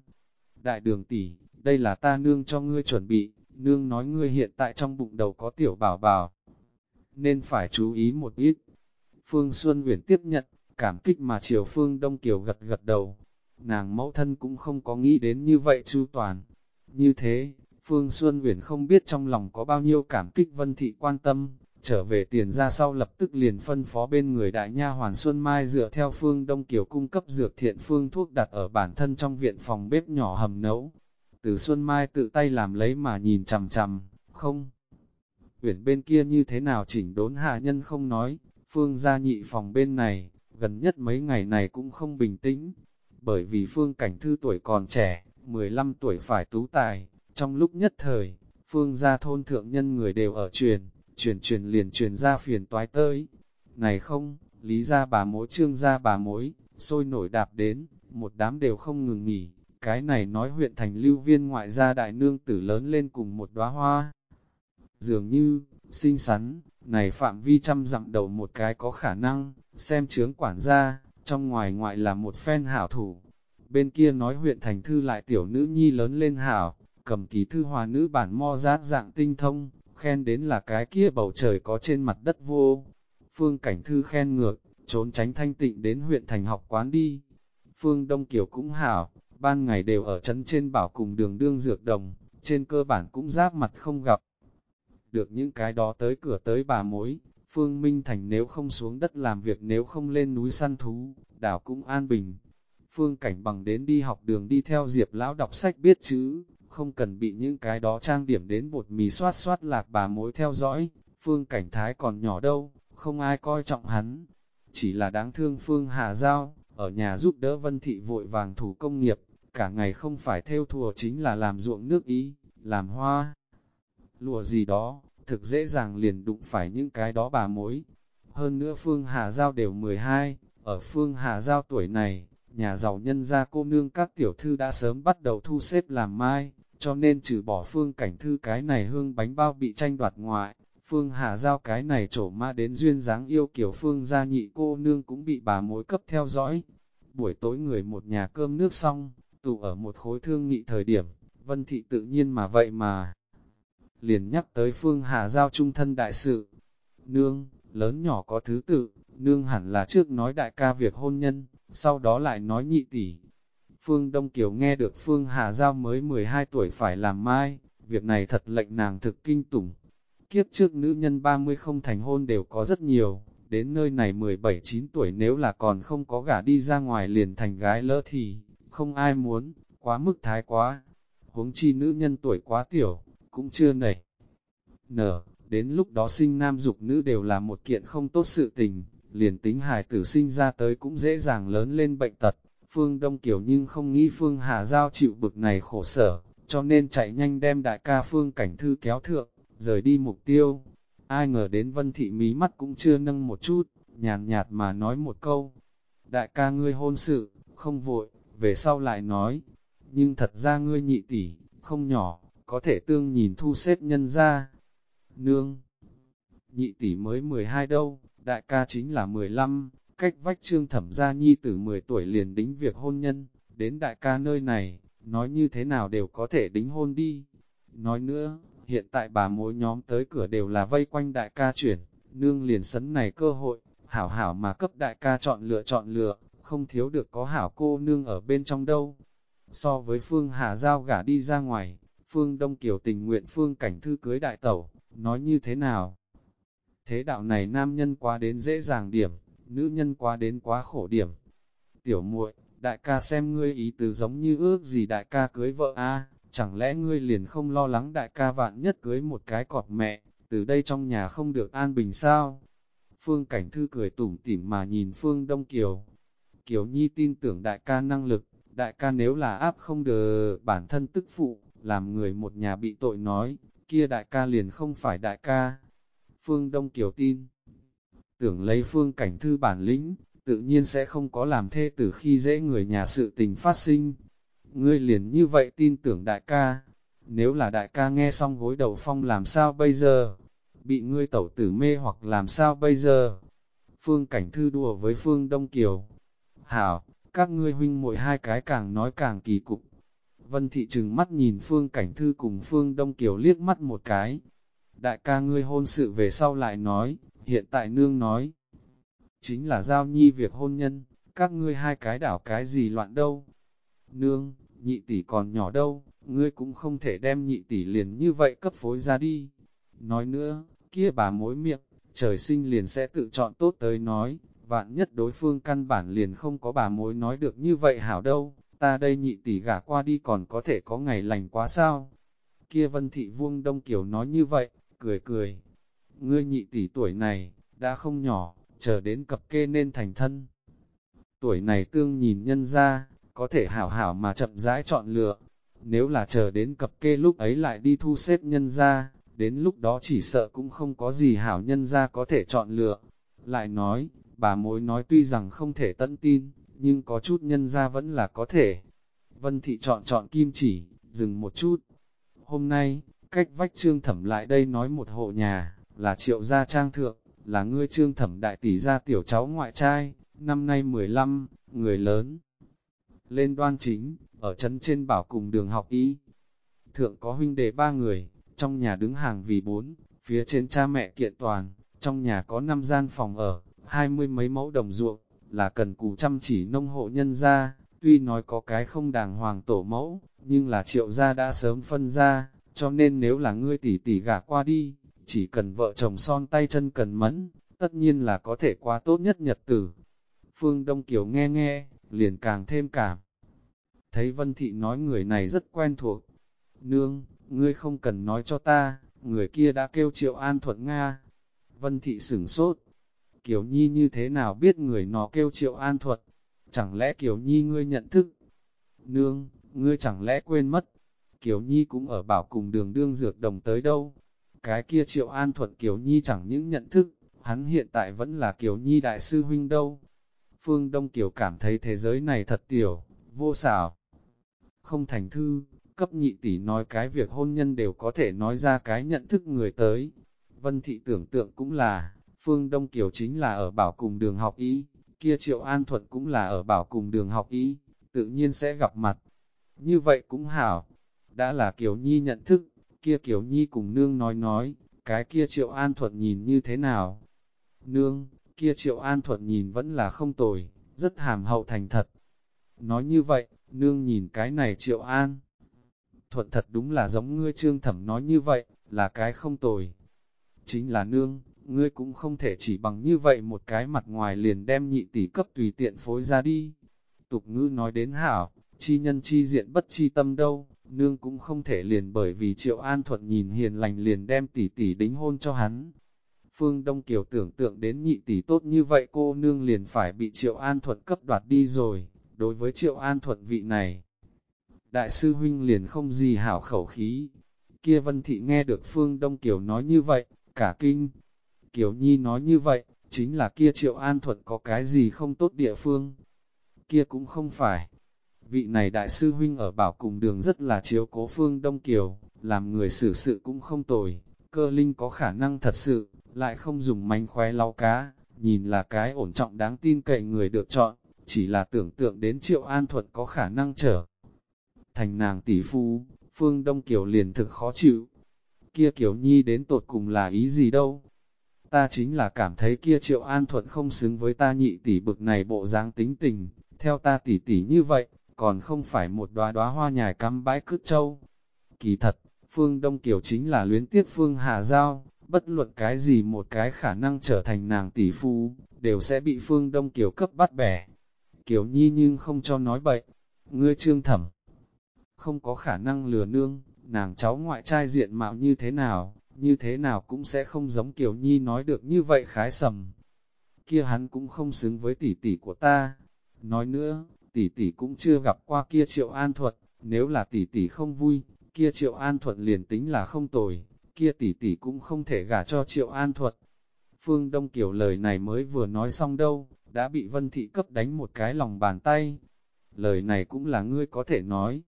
Đại đường tỷ, đây là ta nương cho ngươi chuẩn bị, nương nói ngươi hiện tại trong bụng đầu có tiểu bảo bảo, nên phải chú ý một ít. Phương Xuân Uyển tiếp nhận, cảm kích mà chiều Phương Đông Kiều gật gật đầu. Nàng mẫu thân cũng không có nghĩ đến như vậy chu toàn. Như thế, Phương Xuân Uyển không biết trong lòng có bao nhiêu cảm kích Vân Thị quan tâm, trở về tiền ra sau lập tức liền phân phó bên người đại nha Hoàn Xuân Mai dựa theo Phương Đông Kiều cung cấp dược thiện phương thuốc đặt ở bản thân trong viện phòng bếp nhỏ hầm nấu. Từ Xuân Mai tự tay làm lấy mà nhìn chằm chằm, không. Uyển bên kia như thế nào chỉnh đốn hạ nhân không nói, Phương gia nhị phòng bên này, gần nhất mấy ngày này cũng không bình tĩnh, bởi vì Phương Cảnh Thư tuổi còn trẻ, 15 tuổi phải tú tài, trong lúc nhất thời, Phương gia thôn thượng nhân người đều ở truyền, truyền truyền liền truyền ra phiền toái tới. Này không, lý gia bà mối trương gia bà mối, sôi nổi đạp đến, một đám đều không ngừng nghỉ, cái này nói huyện thành lưu viên ngoại gia đại nương tử lớn lên cùng một đóa hoa. Dường như, xinh xắn, này phạm vi trăm dặm đầu một cái có khả năng, xem chướng quản gia, trong ngoài ngoại là một phen hảo thủ. Bên kia nói huyện thành thư lại tiểu nữ nhi lớn lên hảo, cầm ký thư hòa nữ bản mo rát dạng tinh thông, khen đến là cái kia bầu trời có trên mặt đất vô. Phương Cảnh Thư khen ngược, trốn tránh thanh tịnh đến huyện thành học quán đi. Phương Đông Kiều cũng hảo, ban ngày đều ở trấn trên bảo cùng đường đương dược đồng, trên cơ bản cũng giáp mặt không gặp. Được những cái đó tới cửa tới bà mối, Phương Minh Thành nếu không xuống đất làm việc nếu không lên núi săn thú, đảo cũng an bình. Phương Cảnh bằng đến đi học đường đi theo Diệp Lão đọc sách biết chữ, không cần bị những cái đó trang điểm đến bột mì xoát xoát lạc bà mối theo dõi, Phương Cảnh Thái còn nhỏ đâu, không ai coi trọng hắn. Chỉ là đáng thương Phương Hà Giao, ở nhà giúp đỡ Vân Thị vội vàng thủ công nghiệp, cả ngày không phải theo thùa chính là làm ruộng nước ý, làm hoa, lùa gì đó, thực dễ dàng liền đụng phải những cái đó bà mối. Hơn nữa Phương Hà Giao đều 12, ở Phương Hà Giao tuổi này, nhà giàu nhân gia cô nương các tiểu thư đã sớm bắt đầu thu xếp làm mai, cho nên trừ bỏ phương cảnh thư cái này hương bánh bao bị tranh đoạt ngoại, phương hà giao cái này trổ ma đến duyên dáng yêu kiểu phương gia nhị cô nương cũng bị bà mối cấp theo dõi. Buổi tối người một nhà cơm nước xong, tụ ở một khối thương nghị thời điểm, vân thị tự nhiên mà vậy mà. Liền nhắc tới phương hà giao trung thân đại sự. Nương, lớn nhỏ có thứ tự, nương hẳn là trước nói đại ca việc hôn nhân, sau đó lại nói nhị tỷ, Phương Đông Kiều nghe được Phương Hà Giao mới 12 tuổi phải làm mai, việc này thật lệnh nàng thực kinh tủng. Kiếp trước nữ nhân 30 không thành hôn đều có rất nhiều, đến nơi này 17-9 tuổi nếu là còn không có gả đi ra ngoài liền thành gái lỡ thì, không ai muốn, quá mức thái quá. Huống chi nữ nhân tuổi quá tiểu, cũng chưa nảy. Nở, đến lúc đó sinh nam dục nữ đều là một kiện không tốt sự tình, liền tính hài tử sinh ra tới cũng dễ dàng lớn lên bệnh tật. Phương Đông Kiều nhưng không nghĩ Phương Hà Giao chịu bực này khổ sở, cho nên chạy nhanh đem đại ca Phương Cảnh Thư kéo thượng, rời đi mục tiêu. Ai ngờ đến Vân Thị mí mắt cũng chưa nâng một chút, nhàn nhạt mà nói một câu, đại ca ngươi hôn sự, không vội, về sau lại nói, nhưng thật ra ngươi nhị tỷ, không nhỏ, có thể tương nhìn thu xếp nhân ra. Nương, nhị tỷ mới 12 đâu, đại ca chính là 15, cách vách trương thẩm gia nhi từ 10 tuổi liền đính việc hôn nhân, đến đại ca nơi này, nói như thế nào đều có thể đính hôn đi. Nói nữa, hiện tại bà mối nhóm tới cửa đều là vây quanh đại ca chuyển, nương liền sấn này cơ hội, hảo hảo mà cấp đại ca chọn lựa chọn lựa, không thiếu được có hảo cô nương ở bên trong đâu. So với Phương Hà Giao gả đi ra ngoài, Phương Đông Kiều tình nguyện Phương Cảnh Thư cưới đại tẩu, nói như thế nào? Thế đạo này nam nhân quá đến dễ dàng điểm, nữ nhân quá đến quá khổ điểm. Tiểu muội, đại ca xem ngươi ý từ giống như ước gì đại ca cưới vợ a chẳng lẽ ngươi liền không lo lắng đại ca vạn nhất cưới một cái cọp mẹ, từ đây trong nhà không được an bình sao? Phương Cảnh Thư cười tủm tỉm mà nhìn Phương Đông Kiều. Kiều Nhi tin tưởng đại ca năng lực, đại ca nếu là áp không được bản thân tức phụ, làm người một nhà bị tội nói, kia đại ca liền không phải đại ca. Phương Đông Kiều tin, tưởng lấy Phương Cảnh Thư bản lĩnh, tự nhiên sẽ không có làm thê tử khi dễ người nhà sự tình phát sinh. Ngươi liền như vậy tin tưởng đại ca, nếu là đại ca nghe xong gối đầu phong làm sao bây giờ? Bị ngươi tẩu tử mê hoặc làm sao bây giờ? Phương Cảnh Thư đùa với Phương Đông Kiều. Hảo, các ngươi huynh muội hai cái càng nói càng kỳ cục. Vân Thị trừng mắt nhìn Phương Cảnh Thư cùng Phương Đông Kiều liếc mắt một cái. Đại ca ngươi hôn sự về sau lại nói, hiện tại nương nói. Chính là giao nhi việc hôn nhân, các ngươi hai cái đảo cái gì loạn đâu. Nương, nhị tỷ còn nhỏ đâu, ngươi cũng không thể đem nhị tỷ liền như vậy cấp phối ra đi. Nói nữa, kia bà mối miệng, trời sinh liền sẽ tự chọn tốt tới nói, vạn nhất đối phương căn bản liền không có bà mối nói được như vậy hảo đâu, ta đây nhị tỷ gả qua đi còn có thể có ngày lành quá sao. Kia vân thị vuông đông kiểu nói như vậy, cười cười. Ngươi nhị tỷ tuổi này, đã không nhỏ, chờ đến cập kê nên thành thân. Tuổi này tương nhìn nhân ra, có thể hảo hảo mà chậm rãi chọn lựa. Nếu là chờ đến cập kê lúc ấy lại đi thu xếp nhân ra, đến lúc đó chỉ sợ cũng không có gì hảo nhân ra có thể chọn lựa. Lại nói, bà mối nói tuy rằng không thể tận tin, nhưng có chút nhân ra vẫn là có thể. Vân thị chọn chọn kim chỉ, dừng một chút. Hôm nay, cách vách trương thẩm lại đây nói một hộ nhà, là triệu gia trang thượng, là ngươi trương thẩm đại tỷ gia tiểu cháu ngoại trai, năm nay 15, người lớn. Lên đoan chính, ở chân trên bảo cùng đường học ý. Thượng có huynh đệ ba người, trong nhà đứng hàng vì bốn, phía trên cha mẹ kiện toàn, trong nhà có năm gian phòng ở, hai mươi mấy mẫu đồng ruộng, là cần cù chăm chỉ nông hộ nhân ra, tuy nói có cái không đàng hoàng tổ mẫu, nhưng là triệu gia đã sớm phân ra, cho nên nếu là ngươi tỷ tỷ gả qua đi, chỉ cần vợ chồng son tay chân cần mẫn, tất nhiên là có thể qua tốt nhất nhật tử. Phương Đông Kiều nghe nghe, liền càng thêm cảm. Thấy Vân Thị nói người này rất quen thuộc. Nương, ngươi không cần nói cho ta, người kia đã kêu triệu an thuận Nga. Vân Thị sửng sốt. Kiều Nhi như thế nào biết người nó kêu triệu an thuật? Chẳng lẽ Kiều Nhi ngươi nhận thức? Nương, ngươi chẳng lẽ quên mất? Kiều Nhi cũng ở bảo cùng đường đương dược đồng tới đâu? Cái kia triệu an thuật Kiều Nhi chẳng những nhận thức, hắn hiện tại vẫn là Kiều Nhi đại sư huynh đâu. Phương Đông Kiều cảm thấy thế giới này thật tiểu, vô xảo. Không thành thư, cấp nhị tỷ nói cái việc hôn nhân đều có thể nói ra cái nhận thức người tới. Vân thị tưởng tượng cũng là, Phương Đông Kiều chính là ở bảo cùng đường học ý, kia Triệu An Thuận cũng là ở bảo cùng đường học ý, tự nhiên sẽ gặp mặt. Như vậy cũng hảo, đã là Kiều Nhi nhận thức, kia Kiều Nhi cùng nương nói nói, cái kia Triệu An Thuận nhìn như thế nào? Nương, kia Triệu An Thuận nhìn vẫn là không tồi, rất hàm hậu thành thật. Nói như vậy, nương nhìn cái này Triệu An. Thuận thật đúng là giống ngươi trương thẩm nói như vậy, là cái không tồi. Chính là nương, ngươi cũng không thể chỉ bằng như vậy một cái mặt ngoài liền đem nhị tỷ cấp tùy tiện phối ra đi. Tục ngữ nói đến hảo, chi nhân chi diện bất chi tâm đâu, nương cũng không thể liền bởi vì triệu an thuận nhìn hiền lành liền đem tỷ tỷ đính hôn cho hắn. Phương Đông Kiều tưởng tượng đến nhị tỷ tốt như vậy cô nương liền phải bị triệu an thuận cấp đoạt đi rồi, đối với triệu an thuận vị này. Đại sư huynh liền không gì hảo khẩu khí, kia vân thị nghe được Phương Đông Kiều nói như vậy, cả kinh, Kiều Nhi nói như vậy, chính là kia Triệu An Thuận có cái gì không tốt địa phương, kia cũng không phải. Vị này đại sư huynh ở bảo cùng đường rất là chiếu cố phương Đông Kiều, làm người xử sự cũng không tồi, cơ linh có khả năng thật sự, lại không dùng mánh khóe lau cá, nhìn là cái ổn trọng đáng tin cậy người được chọn, chỉ là tưởng tượng đến triệu an thuận có khả năng trở. Thành nàng tỷ phu, phương Đông Kiều liền thực khó chịu. Kia Kiều Nhi đến tột cùng là ý gì đâu? Ta chính là cảm thấy kia triệu an thuận không xứng với ta nhị tỷ bực này bộ dáng tính tình, theo ta tỷ tỷ như vậy, còn không phải một đóa đóa hoa nhài cắm bãi cứt châu. Kỳ thật, Phương Đông Kiều chính là luyến tiếc Phương Hà Giao, bất luận cái gì một cái khả năng trở thành nàng tỷ phu, đều sẽ bị Phương Đông Kiều cấp bắt bẻ. Kiều Nhi nhưng không cho nói bậy, ngươi trương thẩm, không có khả năng lừa nương, nàng cháu ngoại trai diện mạo như thế nào, như thế nào cũng sẽ không giống Kiều Nhi nói được như vậy khái sầm. Kia hắn cũng không xứng với tỷ tỷ của ta. Nói nữa, tỷ tỷ cũng chưa gặp qua kia triệu an thuật, nếu là tỷ tỷ không vui, kia triệu an thuật liền tính là không tồi, kia tỷ tỷ cũng không thể gả cho triệu an thuật. Phương Đông Kiều lời này mới vừa nói xong đâu, đã bị Vân Thị cấp đánh một cái lòng bàn tay. Lời này cũng là ngươi có thể nói.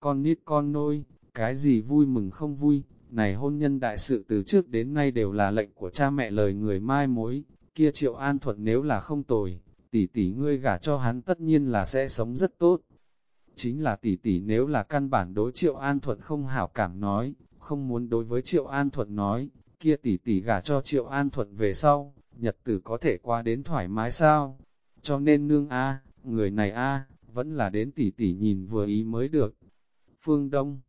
Con nít con nôi, cái gì vui mừng không vui, này hôn nhân đại sự từ trước đến nay đều là lệnh của cha mẹ lời người mai mối, kia triệu an thuận nếu là không tồi, tỷ tỷ ngươi gả cho hắn tất nhiên là sẽ sống rất tốt. Chính là tỷ tỷ nếu là căn bản đối triệu an thuận không hảo cảm nói, không muốn đối với triệu an thuận nói, kia tỷ tỷ gả cho triệu an thuận về sau, nhật tử có thể qua đến thoải mái sao? Cho nên nương A, người này A, vẫn là đến tỷ tỷ nhìn vừa ý mới được. Phương Đông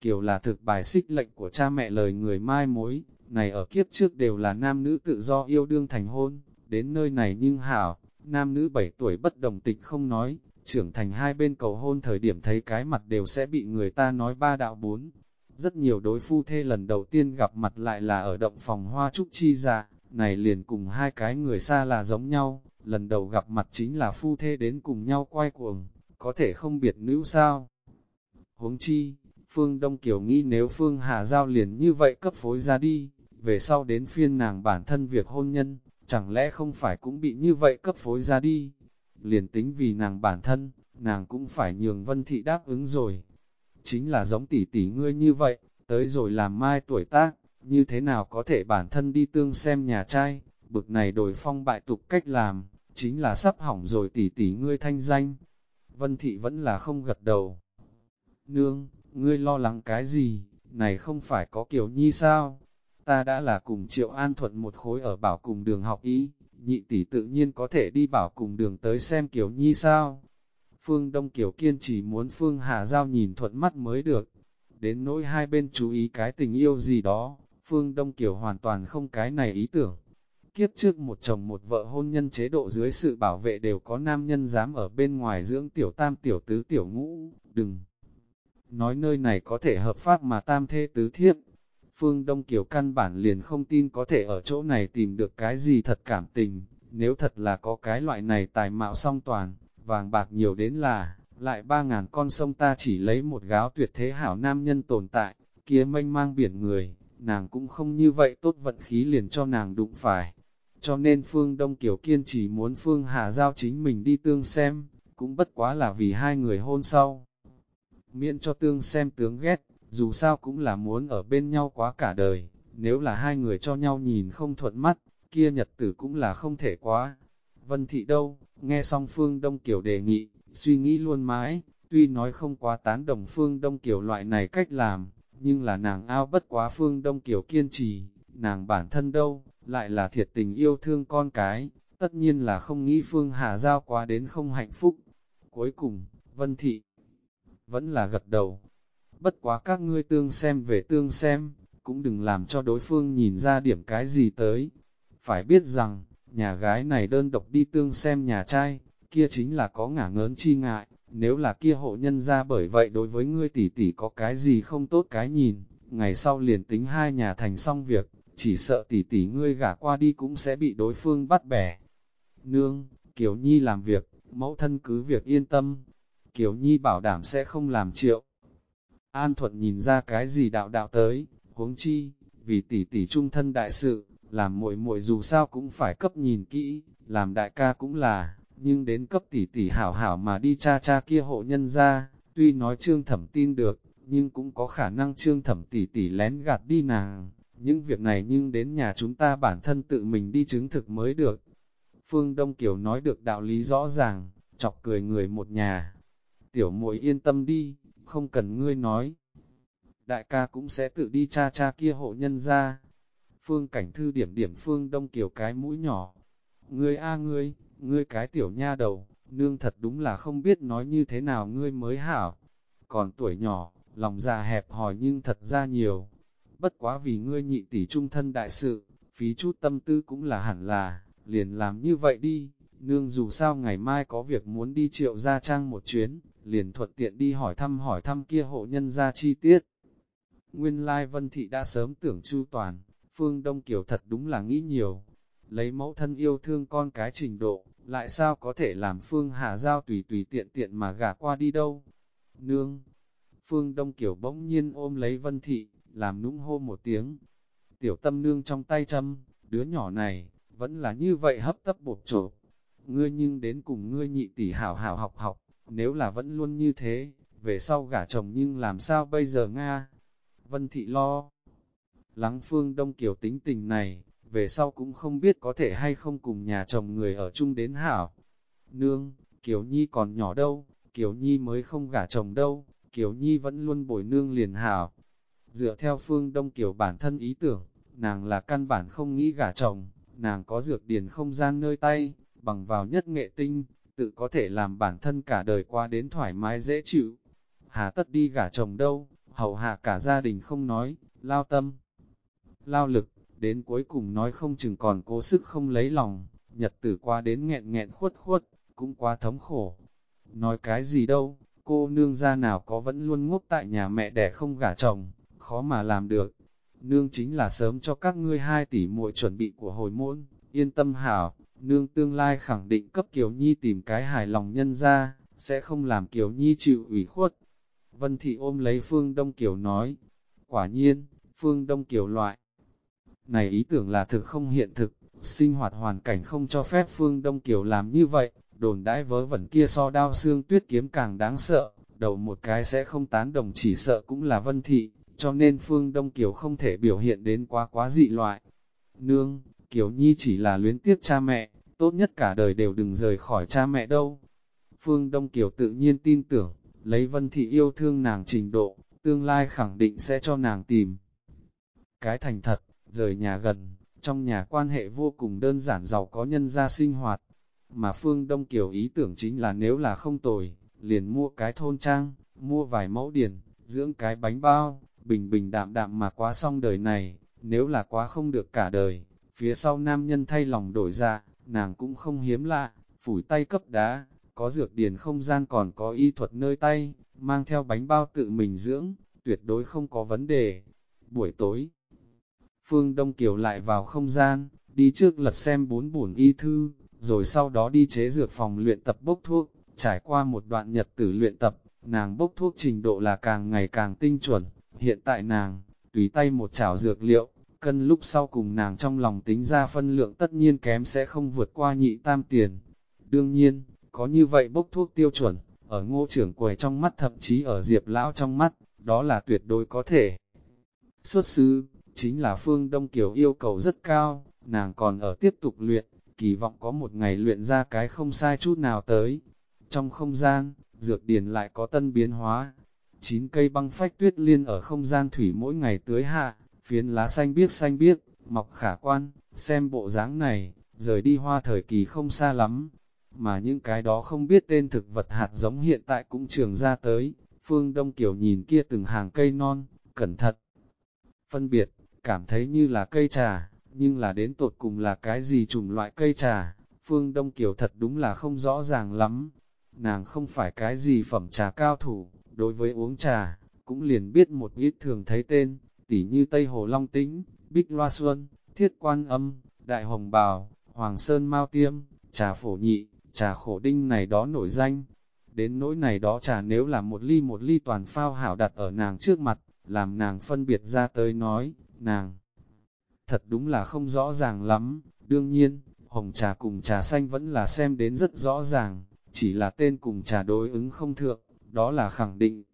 Kiều là thực bài xích lệnh của cha mẹ lời người mai mối, này ở kiếp trước đều là nam nữ tự do yêu đương thành hôn, đến nơi này nhưng hảo, nam nữ 7 tuổi bất đồng tịch không nói, trưởng thành hai bên cầu hôn thời điểm thấy cái mặt đều sẽ bị người ta nói ba đạo bốn. Rất nhiều đối phu thê lần đầu tiên gặp mặt lại là ở động phòng hoa trúc chi dạ, này liền cùng hai cái người xa là giống nhau, lần đầu gặp mặt chính là phu thê đến cùng nhau quay cuồng, có thể không biệt nữ sao. Huống chi, Phương Đông Kiều nghĩ nếu Phương Hà Giao liền như vậy cấp phối ra đi, về sau đến phiên nàng bản thân việc hôn nhân, chẳng lẽ không phải cũng bị như vậy cấp phối ra đi. Liền tính vì nàng bản thân, nàng cũng phải nhường vân thị đáp ứng rồi. Chính là giống tỷ tỷ ngươi như vậy, tới rồi làm mai tuổi tác, như thế nào có thể bản thân đi tương xem nhà trai, bực này đổi phong bại tục cách làm, chính là sắp hỏng rồi tỷ tỷ ngươi thanh danh. Vân thị vẫn là không gật đầu. Nương, ngươi lo lắng cái gì, này không phải có kiểu nhi sao? Ta đã là cùng triệu an thuận một khối ở bảo cùng đường học ý, nhị tỷ tự nhiên có thể đi bảo cùng đường tới xem kiểu nhi sao? Phương Đông Kiều kiên chỉ muốn Phương Hà Giao nhìn thuận mắt mới được. Đến nỗi hai bên chú ý cái tình yêu gì đó, Phương Đông Kiều hoàn toàn không cái này ý tưởng. Kiếp trước một chồng một vợ hôn nhân chế độ dưới sự bảo vệ đều có nam nhân dám ở bên ngoài dưỡng tiểu tam tiểu tứ tiểu ngũ, đừng nói nơi này có thể hợp pháp mà tam thê tứ thiếp. Phương Đông Kiều căn bản liền không tin có thể ở chỗ này tìm được cái gì thật cảm tình, nếu thật là có cái loại này tài mạo song toàn, vàng bạc nhiều đến là, lại ba ngàn con sông ta chỉ lấy một gáo tuyệt thế hảo nam nhân tồn tại, kia mênh mang biển người, nàng cũng không như vậy tốt vận khí liền cho nàng đụng phải. Cho nên Phương Đông Kiều kiên chỉ muốn Phương Hà Giao chính mình đi tương xem, cũng bất quá là vì hai người hôn sau miễn cho tương xem tướng ghét, dù sao cũng là muốn ở bên nhau quá cả đời, nếu là hai người cho nhau nhìn không thuận mắt, kia nhật tử cũng là không thể quá. Vân Thị đâu, nghe xong Phương Đông Kiều đề nghị, suy nghĩ luôn mãi, tuy nói không quá tán đồng Phương Đông Kiều loại này cách làm, nhưng là nàng ao bất quá Phương Đông Kiều kiên trì, nàng bản thân đâu, lại là thiệt tình yêu thương con cái, tất nhiên là không nghĩ Phương Hà Giao quá đến không hạnh phúc. Cuối cùng, Vân Thị vẫn là gật đầu. Bất quá các ngươi tương xem về tương xem, cũng đừng làm cho đối phương nhìn ra điểm cái gì tới. Phải biết rằng, nhà gái này đơn độc đi tương xem nhà trai, kia chính là có ngả ngớn chi ngại, nếu là kia hộ nhân ra bởi vậy đối với ngươi tỷ tỷ có cái gì không tốt cái nhìn, ngày sau liền tính hai nhà thành xong việc, chỉ sợ tỷ tỷ ngươi gả qua đi cũng sẽ bị đối phương bắt bẻ. Nương, Kiều Nhi làm việc, mẫu thân cứ việc yên tâm, Kiều Nhi bảo đảm sẽ không làm triệu. An Thuận nhìn ra cái gì đạo đạo tới, huống chi, vì tỷ tỷ trung thân đại sự, làm muội muội dù sao cũng phải cấp nhìn kỹ, làm đại ca cũng là, nhưng đến cấp tỷ tỷ hảo hảo mà đi cha cha kia hộ nhân ra, tuy nói trương thẩm tin được, nhưng cũng có khả năng trương thẩm tỷ tỷ lén gạt đi nàng, những việc này nhưng đến nhà chúng ta bản thân tự mình đi chứng thực mới được. Phương Đông Kiều nói được đạo lý rõ ràng, chọc cười người một nhà. Tiểu muội yên tâm đi, không cần ngươi nói. Đại ca cũng sẽ tự đi cha cha kia hộ nhân ra. Phương cảnh thư điểm điểm Phương Đông Kiều cái mũi nhỏ. Ngươi a ngươi, ngươi cái tiểu nha đầu, nương thật đúng là không biết nói như thế nào ngươi mới hảo. Còn tuổi nhỏ, lòng già hẹp hòi nhưng thật ra nhiều. Bất quá vì ngươi nhị tỷ trung thân đại sự, phí chút tâm tư cũng là hẳn là, liền làm như vậy đi. Nương dù sao ngày mai có việc muốn đi triệu gia trang một chuyến, liền thuận tiện đi hỏi thăm hỏi thăm kia hộ nhân ra chi tiết. Nguyên lai Vân Thị đã sớm tưởng chu toàn, Phương Đông Kiều thật đúng là nghĩ nhiều. Lấy mẫu thân yêu thương con cái trình độ, lại sao có thể làm Phương Hà Giao tùy tùy tiện tiện mà gả qua đi đâu. Nương! Phương Đông Kiều bỗng nhiên ôm lấy Vân Thị, làm nũng hô một tiếng. Tiểu tâm nương trong tay châm, đứa nhỏ này, vẫn là như vậy hấp tấp bột trộp. Ngươi nhưng đến cùng ngươi nhị tỷ hảo hảo học học, nếu là vẫn luôn như thế, về sau gả chồng nhưng làm sao bây giờ Nga? Vân Thị lo. Lắng Phương Đông Kiều tính tình này, về sau cũng không biết có thể hay không cùng nhà chồng người ở chung đến hảo. Nương, Kiều Nhi còn nhỏ đâu, Kiều Nhi mới không gả chồng đâu, Kiều Nhi vẫn luôn bồi nương liền hảo. Dựa theo Phương Đông Kiều bản thân ý tưởng, nàng là căn bản không nghĩ gả chồng, nàng có dược điền không gian nơi tay, bằng vào nhất nghệ tinh, tự có thể làm bản thân cả đời qua đến thoải mái dễ chịu. Hà tất đi gả chồng đâu, hầu hạ cả gia đình không nói, lao tâm, lao lực, đến cuối cùng nói không chừng còn cố sức không lấy lòng, nhật tử qua đến nghẹn nghẹn khuất khuất, cũng quá thống khổ. Nói cái gì đâu, cô nương gia nào có vẫn luôn ngốc tại nhà mẹ đẻ không gả chồng, khó mà làm được. Nương chính là sớm cho các ngươi hai tỷ muội chuẩn bị của hồi môn, yên tâm hảo, nương tương lai khẳng định cấp Kiều Nhi tìm cái hài lòng nhân ra, sẽ không làm Kiều Nhi chịu ủy khuất. Vân Thị ôm lấy Phương Đông Kiều nói, quả nhiên, Phương Đông Kiều loại. Này ý tưởng là thực không hiện thực, sinh hoạt hoàn cảnh không cho phép Phương Đông Kiều làm như vậy, đồn đãi vớ vẩn kia so đao xương tuyết kiếm càng đáng sợ, đầu một cái sẽ không tán đồng chỉ sợ cũng là Vân Thị, cho nên Phương Đông Kiều không thể biểu hiện đến quá quá dị loại. Nương, Kiều Nhi chỉ là luyến tiếc cha mẹ, tốt nhất cả đời đều đừng rời khỏi cha mẹ đâu. Phương Đông Kiều tự nhiên tin tưởng, lấy Vân Thị yêu thương nàng trình độ, tương lai khẳng định sẽ cho nàng tìm. Cái thành thật, rời nhà gần, trong nhà quan hệ vô cùng đơn giản giàu có nhân gia sinh hoạt. Mà Phương Đông Kiều ý tưởng chính là nếu là không tồi, liền mua cái thôn trang, mua vài mẫu điền, dưỡng cái bánh bao, bình bình đạm đạm mà quá xong đời này, nếu là quá không được cả đời, phía sau nam nhân thay lòng đổi ra, nàng cũng không hiếm lạ, phủi tay cấp đá, có dược điền không gian còn có y thuật nơi tay, mang theo bánh bao tự mình dưỡng, tuyệt đối không có vấn đề. Buổi tối, Phương Đông Kiều lại vào không gian, đi trước lật xem bốn bổn y thư, rồi sau đó đi chế dược phòng luyện tập bốc thuốc, trải qua một đoạn nhật tử luyện tập, nàng bốc thuốc trình độ là càng ngày càng tinh chuẩn, hiện tại nàng, tùy tay một chảo dược liệu, cân lúc sau cùng nàng trong lòng tính ra phân lượng tất nhiên kém sẽ không vượt qua nhị tam tiền. Đương nhiên, có như vậy bốc thuốc tiêu chuẩn, ở ngô trưởng quầy trong mắt thậm chí ở diệp lão trong mắt, đó là tuyệt đối có thể. Xuất xứ, chính là phương Đông Kiều yêu cầu rất cao, nàng còn ở tiếp tục luyện, kỳ vọng có một ngày luyện ra cái không sai chút nào tới. Trong không gian, dược điền lại có tân biến hóa. Chín cây băng phách tuyết liên ở không gian thủy mỗi ngày tưới hạ, phiến lá xanh biếc xanh biếc, mọc khả quan, xem bộ dáng này, rời đi hoa thời kỳ không xa lắm. Mà những cái đó không biết tên thực vật hạt giống hiện tại cũng trường ra tới, phương Đông Kiều nhìn kia từng hàng cây non, cẩn thận. Phân biệt, cảm thấy như là cây trà, nhưng là đến tột cùng là cái gì chủng loại cây trà, phương Đông Kiều thật đúng là không rõ ràng lắm. Nàng không phải cái gì phẩm trà cao thủ, đối với uống trà, cũng liền biết một ít thường thấy tên, tỉ như Tây Hồ Long Tĩnh, Bích Loa Xuân, Thiết Quan Âm, Đại Hồng Bào, Hoàng Sơn Mao Tiêm, trà phổ nhị, trà khổ đinh này đó nổi danh. Đến nỗi này đó trà nếu là một ly một ly toàn phao hảo đặt ở nàng trước mặt, làm nàng phân biệt ra tới nói, nàng thật đúng là không rõ ràng lắm, đương nhiên, hồng trà cùng trà xanh vẫn là xem đến rất rõ ràng, chỉ là tên cùng trà đối ứng không thượng, đó là khẳng định.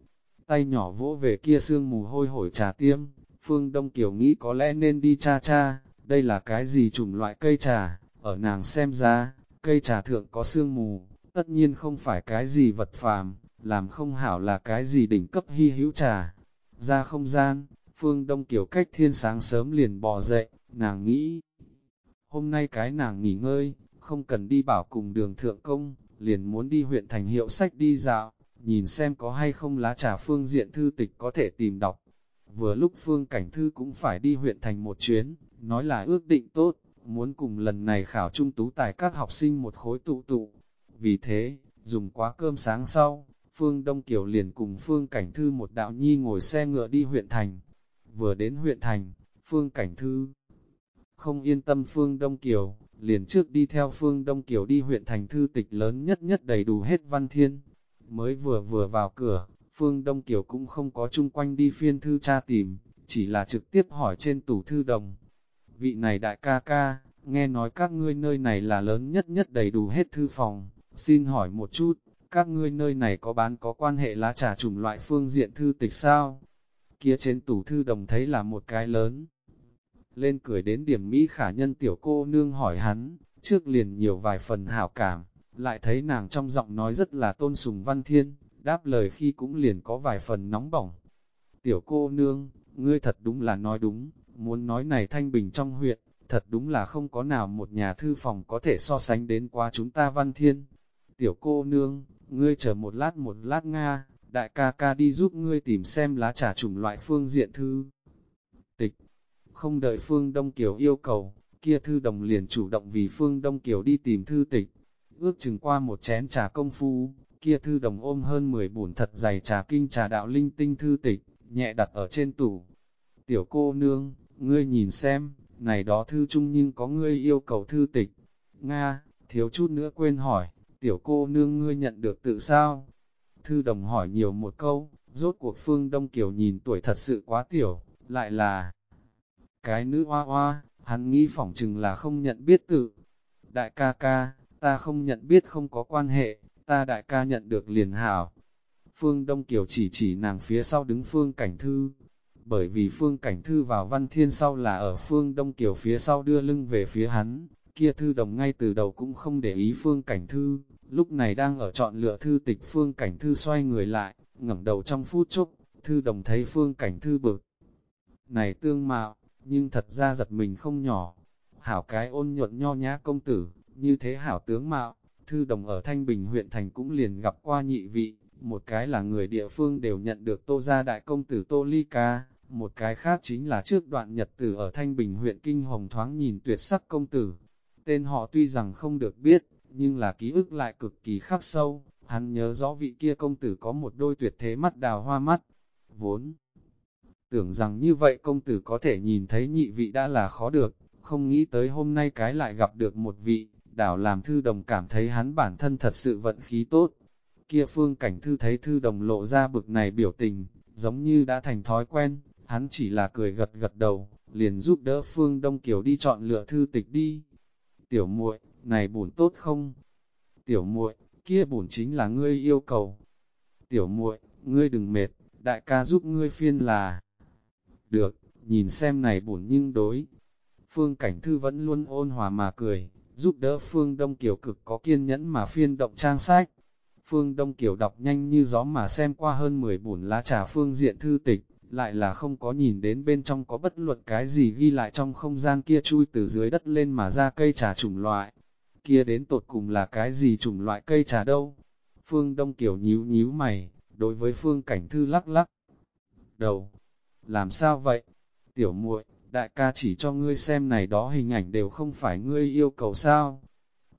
Tay nhỏ vỗ về kia sương mù hôi hổi trà tiêm, Phương Đông Kiều nghĩ có lẽ nên đi cha cha, đây là cái gì chủng loại cây trà, ở nàng xem ra, cây trà thượng có sương mù, tất nhiên không phải cái gì vật phàm, làm không hảo là cái gì đỉnh cấp hy hữu trà. Ra không gian, Phương Đông Kiều cách thiên sáng sớm liền bò dậy, nàng nghĩ, hôm nay cái nàng nghỉ ngơi, không cần đi bảo cùng đường thượng công, liền muốn đi huyện thành hiệu sách đi dạo, nhìn xem có hay không lá trà phương diện thư tịch có thể tìm đọc. Vừa lúc phương cảnh thư cũng phải đi huyện thành một chuyến, nói là ước định tốt, muốn cùng lần này khảo trung tú tài các học sinh một khối tụ tụ. Vì thế, dùng quá cơm sáng sau, Phương Đông Kiều liền cùng Phương Cảnh Thư một đạo nhi ngồi xe ngựa đi huyện thành. Vừa đến huyện thành, Phương Cảnh Thư không yên tâm Phương Đông Kiều, liền trước đi theo Phương Đông Kiều đi huyện thành thư tịch lớn nhất nhất đầy đủ hết văn thiên. Mới vừa vừa vào cửa, Phương Đông Kiều cũng không có chung quanh đi phiên thư tra tìm, chỉ là trực tiếp hỏi trên tủ thư đồng. Vị này đại ca ca, nghe nói các ngươi nơi này là lớn nhất nhất đầy đủ hết thư phòng, xin hỏi một chút, các ngươi nơi này có bán có quan hệ lá trà chủng loại phương diện thư tịch sao? Kia trên tủ thư đồng thấy là một cái lớn. Lên cười đến điểm Mỹ khả nhân tiểu cô nương hỏi hắn, trước liền nhiều vài phần hảo cảm, lại thấy nàng trong giọng nói rất là tôn sùng văn thiên, đáp lời khi cũng liền có vài phần nóng bỏng. Tiểu cô nương, ngươi thật đúng là nói đúng, muốn nói này thanh bình trong huyện, thật đúng là không có nào một nhà thư phòng có thể so sánh đến qua chúng ta văn thiên. Tiểu cô nương, ngươi chờ một lát một lát Nga, đại ca ca đi giúp ngươi tìm xem lá trà chủng loại phương diện thư. Tịch, không đợi Phương Đông Kiều yêu cầu, kia thư đồng liền chủ động vì Phương Đông Kiều đi tìm thư tịch. Ước chừng qua một chén trà công phu, kia thư đồng ôm hơn 10 bùn thật dày trà kinh trà đạo linh tinh thư tịch, nhẹ đặt ở trên tủ. Tiểu cô nương, ngươi nhìn xem, này đó thư chung nhưng có ngươi yêu cầu thư tịch. Nga, thiếu chút nữa quên hỏi, tiểu cô nương ngươi nhận được tự sao? Thư đồng hỏi nhiều một câu, rốt cuộc phương Đông Kiều nhìn tuổi thật sự quá tiểu, lại là cái nữ hoa hoa, hắn nghĩ phỏng chừng là không nhận biết tự. Đại ca ca, ta không nhận biết không có quan hệ, ta đại ca nhận được liền hảo. Phương Đông Kiều chỉ chỉ nàng phía sau đứng Phương Cảnh Thư, bởi vì Phương Cảnh Thư vào văn thiên sau là ở Phương Đông Kiều phía sau đưa lưng về phía hắn, kia Thư đồng ngay từ đầu cũng không để ý Phương Cảnh Thư, lúc này đang ở chọn lựa thư tịch Phương Cảnh Thư xoay người lại, ngẩng đầu trong phút chốc, Thư đồng thấy Phương Cảnh Thư bực. Này tương mạo, nhưng thật ra giật mình không nhỏ. Hảo cái ôn nhuận nho nhã công tử, như thế hảo tướng mạo, thư đồng ở Thanh Bình huyện thành cũng liền gặp qua nhị vị, một cái là người địa phương đều nhận được tô gia đại công tử tô ly ca, một cái khác chính là trước đoạn nhật tử ở Thanh Bình huyện Kinh Hồng thoáng nhìn tuyệt sắc công tử. Tên họ tuy rằng không được biết, nhưng là ký ức lại cực kỳ khắc sâu, hắn nhớ rõ vị kia công tử có một đôi tuyệt thế mắt đào hoa mắt, vốn tưởng rằng như vậy công tử có thể nhìn thấy nhị vị đã là khó được, không nghĩ tới hôm nay cái lại gặp được một vị, đảo làm thư đồng cảm thấy hắn bản thân thật sự vận khí tốt. Kia phương cảnh thư thấy thư đồng lộ ra bực này biểu tình, giống như đã thành thói quen, hắn chỉ là cười gật gật đầu, liền giúp đỡ phương Đông Kiều đi chọn lựa thư tịch đi. Tiểu muội, này bổn tốt không? Tiểu muội, kia bổn chính là ngươi yêu cầu. Tiểu muội, ngươi đừng mệt, đại ca giúp ngươi phiên là được, nhìn xem này bổn nhưng đối. Phương Cảnh Thư vẫn luôn ôn hòa mà cười, giúp đỡ Phương Đông Kiều cực có kiên nhẫn mà phiên động trang sách. Phương Đông Kiều đọc nhanh như gió mà xem qua hơn 10 bổn lá trà phương diện thư tịch, lại là không có nhìn đến bên trong có bất luận cái gì ghi lại trong không gian kia chui từ dưới đất lên mà ra cây trà chủng loại. Kia đến tột cùng là cái gì chủng loại cây trà đâu? Phương Đông Kiều nhíu nhíu mày, đối với Phương Cảnh Thư lắc lắc. Đầu, làm sao vậy? Tiểu muội, đại ca chỉ cho ngươi xem này đó hình ảnh đều không phải ngươi yêu cầu sao?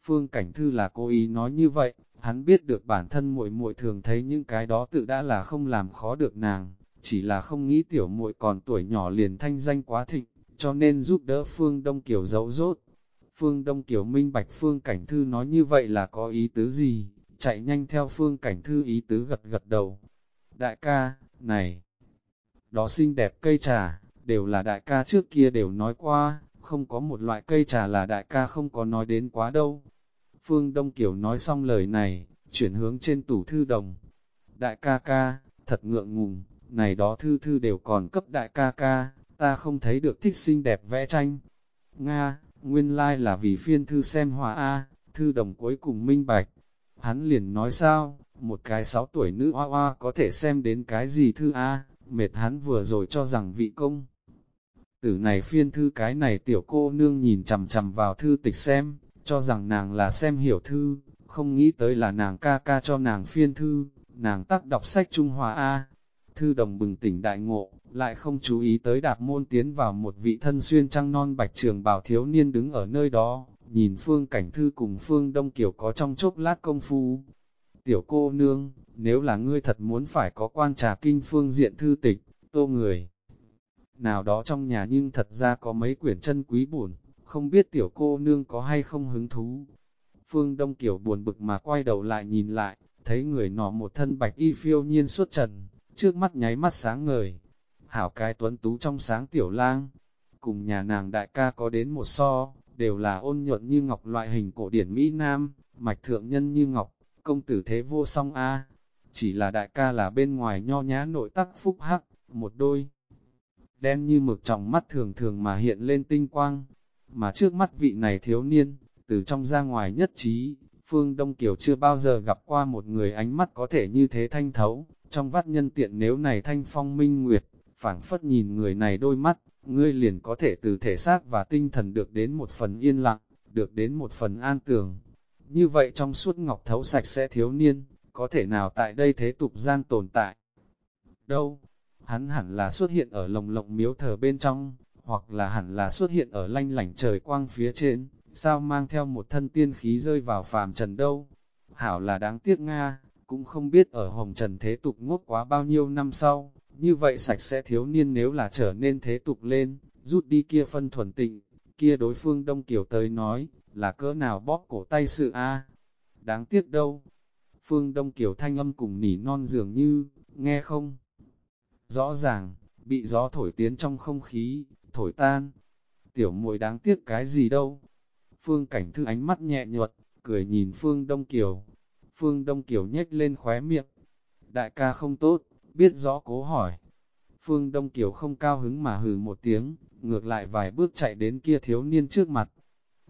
Phương Cảnh Thư là cố ý nói như vậy, hắn biết được bản thân muội muội thường thấy những cái đó tự đã là không làm khó được nàng, chỉ là không nghĩ tiểu muội còn tuổi nhỏ liền thanh danh quá thịnh, cho nên giúp đỡ Phương Đông Kiều giấu rốt. Phương Đông Kiều minh bạch Phương Cảnh Thư nói như vậy là có ý tứ gì, chạy nhanh theo Phương Cảnh Thư ý tứ gật gật đầu. Đại ca, này, đó xinh đẹp cây trà, đều là đại ca trước kia đều nói qua, không có một loại cây trà là đại ca không có nói đến quá đâu. Phương Đông Kiều nói xong lời này, chuyển hướng trên tủ thư đồng. Đại ca ca, thật ngượng ngùng, này đó thư thư đều còn cấp đại ca ca, ta không thấy được thích xinh đẹp vẽ tranh. Nga, nguyên lai like là vì phiên thư xem hòa A, thư đồng cuối cùng minh bạch. Hắn liền nói sao, một cái sáu tuổi nữ hoa hoa có thể xem đến cái gì thư A, mệt hắn vừa rồi cho rằng vị công. Tử này phiên thư cái này tiểu cô nương nhìn chầm chầm vào thư tịch xem, cho rằng nàng là xem hiểu thư, không nghĩ tới là nàng ca ca cho nàng phiên thư, nàng tắc đọc sách Trung Hoa A. Thư đồng bừng tỉnh đại ngộ, lại không chú ý tới đạp môn tiến vào một vị thân xuyên trăng non bạch trường bào thiếu niên đứng ở nơi đó, nhìn phương cảnh thư cùng phương đông kiểu có trong chốc lát công phu. Tiểu cô nương, nếu là ngươi thật muốn phải có quan trà kinh phương diện thư tịch, tô người. Nào đó trong nhà nhưng thật ra có mấy quyển chân quý buồn, không biết tiểu cô nương có hay không hứng thú. Phương Đông Kiều buồn bực mà quay đầu lại nhìn lại, thấy người nọ một thân bạch y phiêu nhiên suốt trần, trước mắt nháy mắt sáng ngời. Hảo cái tuấn tú trong sáng tiểu lang, cùng nhà nàng đại ca có đến một so, đều là ôn nhuận như ngọc loại hình cổ điển Mỹ Nam, mạch thượng nhân như ngọc, công tử thế vô song A. Chỉ là đại ca là bên ngoài nho nhã nội tắc phúc hắc, một đôi. Đen như mực trong mắt thường thường mà hiện lên tinh quang, mà trước mắt vị này thiếu niên, từ trong ra ngoài nhất trí, Phương Đông Kiều chưa bao giờ gặp qua một người ánh mắt có thể như thế thanh thấu, trong vắt nhân tiện nếu này thanh phong minh nguyệt, phảng phất nhìn người này đôi mắt, ngươi liền có thể từ thể xác và tinh thần được đến một phần yên lặng, được đến một phần an tường. Như vậy trong suốt ngọc thấu sạch sẽ thiếu niên, có thể nào tại đây thế tục gian tồn tại? Đâu? Hắn hẳn là xuất hiện ở lồng lộng miếu thờ bên trong, hoặc là hẳn là xuất hiện ở lanh lảnh trời quang phía trên, sao mang theo một thân tiên khí rơi vào phàm trần đâu. Hảo là đáng tiếc Nga, cũng không biết ở hồng trần thế tục ngốc quá bao nhiêu năm sau, như vậy sạch sẽ thiếu niên nếu là trở nên thế tục lên, rút đi kia phân thuần tịnh, kia đối phương Đông Kiều tới nói, là cỡ nào bóp cổ tay sự a Đáng tiếc đâu. Phương Đông Kiều thanh âm cùng nỉ non dường như, nghe không? Rõ ràng, bị gió thổi tiến trong không khí, thổi tan. Tiểu muội đáng tiếc cái gì đâu. Phương Cảnh Thư ánh mắt nhẹ nhuật, cười nhìn Phương Đông Kiều. Phương Đông Kiều nhếch lên khóe miệng. Đại ca không tốt, biết rõ cố hỏi. Phương Đông Kiều không cao hứng mà hừ một tiếng, ngược lại vài bước chạy đến kia thiếu niên trước mặt.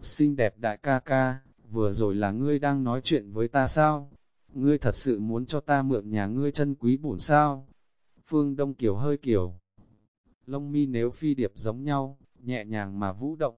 Xinh đẹp đại ca ca, vừa rồi là ngươi đang nói chuyện với ta sao? Ngươi thật sự muốn cho ta mượn nhà ngươi chân quý bổn sao? Phương Đông Kiều hơi kiều. Lông mi nếu phi điệp giống nhau, nhẹ nhàng mà vũ động.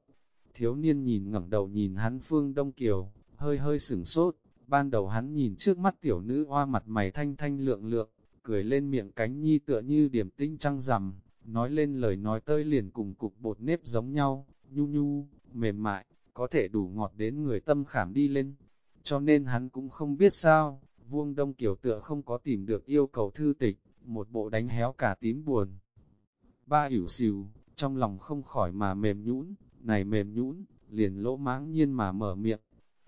Thiếu niên nhìn ngẩng đầu nhìn hắn Phương Đông Kiều, hơi hơi sửng sốt. Ban đầu hắn nhìn trước mắt tiểu nữ hoa mặt mày thanh thanh lượng lượng, cười lên miệng cánh nhi tựa như điểm tinh trăng rằm, nói lên lời nói tơi liền cùng cục bột nếp giống nhau, nhu nhu, mềm mại, có thể đủ ngọt đến người tâm khảm đi lên. Cho nên hắn cũng không biết sao, vuông đông kiểu tựa không có tìm được yêu cầu thư tịch, một bộ đánh héo cả tím buồn. Ba ỉu xìu, trong lòng không khỏi mà mềm nhũn, này mềm nhũn, liền lỗ máng nhiên mà mở miệng.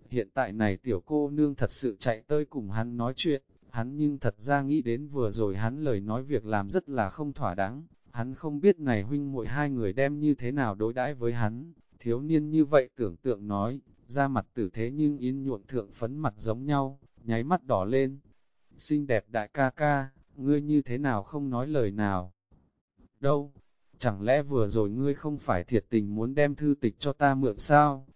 Hiện tại này tiểu cô nương thật sự chạy tới cùng hắn nói chuyện, hắn nhưng thật ra nghĩ đến vừa rồi hắn lời nói việc làm rất là không thỏa đáng, hắn không biết này huynh muội hai người đem như thế nào đối đãi với hắn, thiếu niên như vậy tưởng tượng nói, ra mặt tử thế nhưng yên nhuộn thượng phấn mặt giống nhau, nháy mắt đỏ lên. Xinh đẹp đại ca ca, ngươi như thế nào không nói lời nào? Đâu? Chẳng lẽ vừa rồi ngươi không phải thiệt tình muốn đem thư tịch cho ta mượn sao?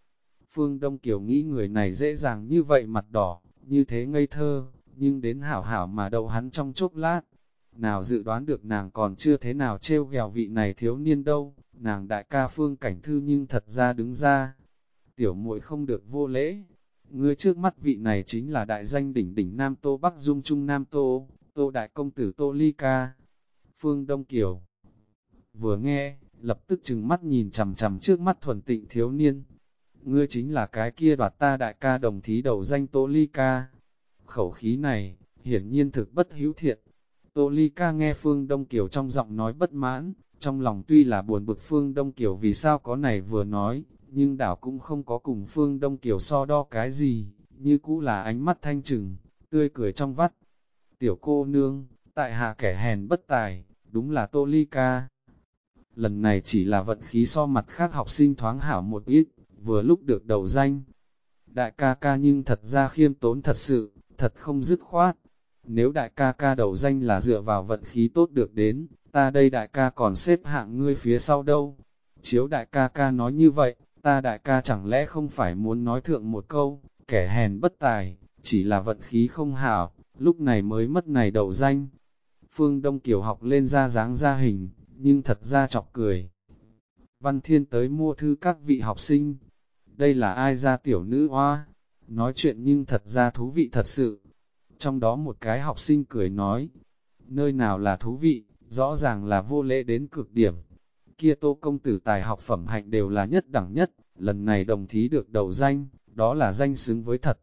Phương Đông Kiều nghĩ người này dễ dàng như vậy mặt đỏ, như thế ngây thơ, nhưng đến hảo hảo mà đầu hắn trong chốc lát. Nào dự đoán được nàng còn chưa thế nào trêu ghèo vị này thiếu niên đâu, nàng đại ca phương cảnh thư nhưng thật ra đứng ra. Tiểu muội không được vô lễ, ngươi trước mắt vị này chính là đại danh đỉnh đỉnh Nam Tô Bắc Dung Trung Nam Tô, Tô Đại Công Tử Tô Ly Ca. Phương Đông Kiều vừa nghe, lập tức chừng mắt nhìn chằm chằm trước mắt thuần tịnh thiếu niên. Ngươi chính là cái kia đoạt ta đại ca đồng thí đầu danh Tô Ly Ca. Khẩu khí này, hiển nhiên thực bất hữu thiện. Tô Ly Ca nghe Phương Đông Kiều trong giọng nói bất mãn, trong lòng tuy là buồn bực Phương Đông Kiều vì sao có này vừa nói, nhưng đảo cũng không có cùng Phương Đông Kiều so đo cái gì, như cũ là ánh mắt thanh trừng, tươi cười trong vắt. Tiểu cô nương, tại hạ kẻ hèn bất tài, đúng là Tô Ly Ca. lần này chỉ là vận khí so mặt khác học sinh thoáng hảo một ít, vừa lúc được đầu danh. Đại ca ca nhưng thật ra khiêm tốn thật sự, thật không dứt khoát. Nếu đại ca ca đầu danh là dựa vào vận khí tốt được đến, ta đây đại ca còn xếp hạng ngươi phía sau đâu. Chiếu đại ca ca nói như vậy, ta đại ca chẳng lẽ không phải muốn nói thượng một câu, kẻ hèn bất tài, chỉ là vận khí không hảo, lúc này mới mất này đầu danh. Phương Đông Kiều học lên ra dáng ra hình, nhưng thật ra chọc cười. Văn Thiên tới mua thư các vị học sinh. Đây là ai ra tiểu nữ hoa? Nói chuyện nhưng thật ra thú vị thật sự. Trong đó một cái học sinh cười nói, nơi nào là thú vị, rõ ràng là vô lễ đến cực điểm. Kia tô công tử tài học phẩm hạnh đều là nhất đẳng nhất, lần này đồng thí được đầu danh, đó là danh xứng với thật.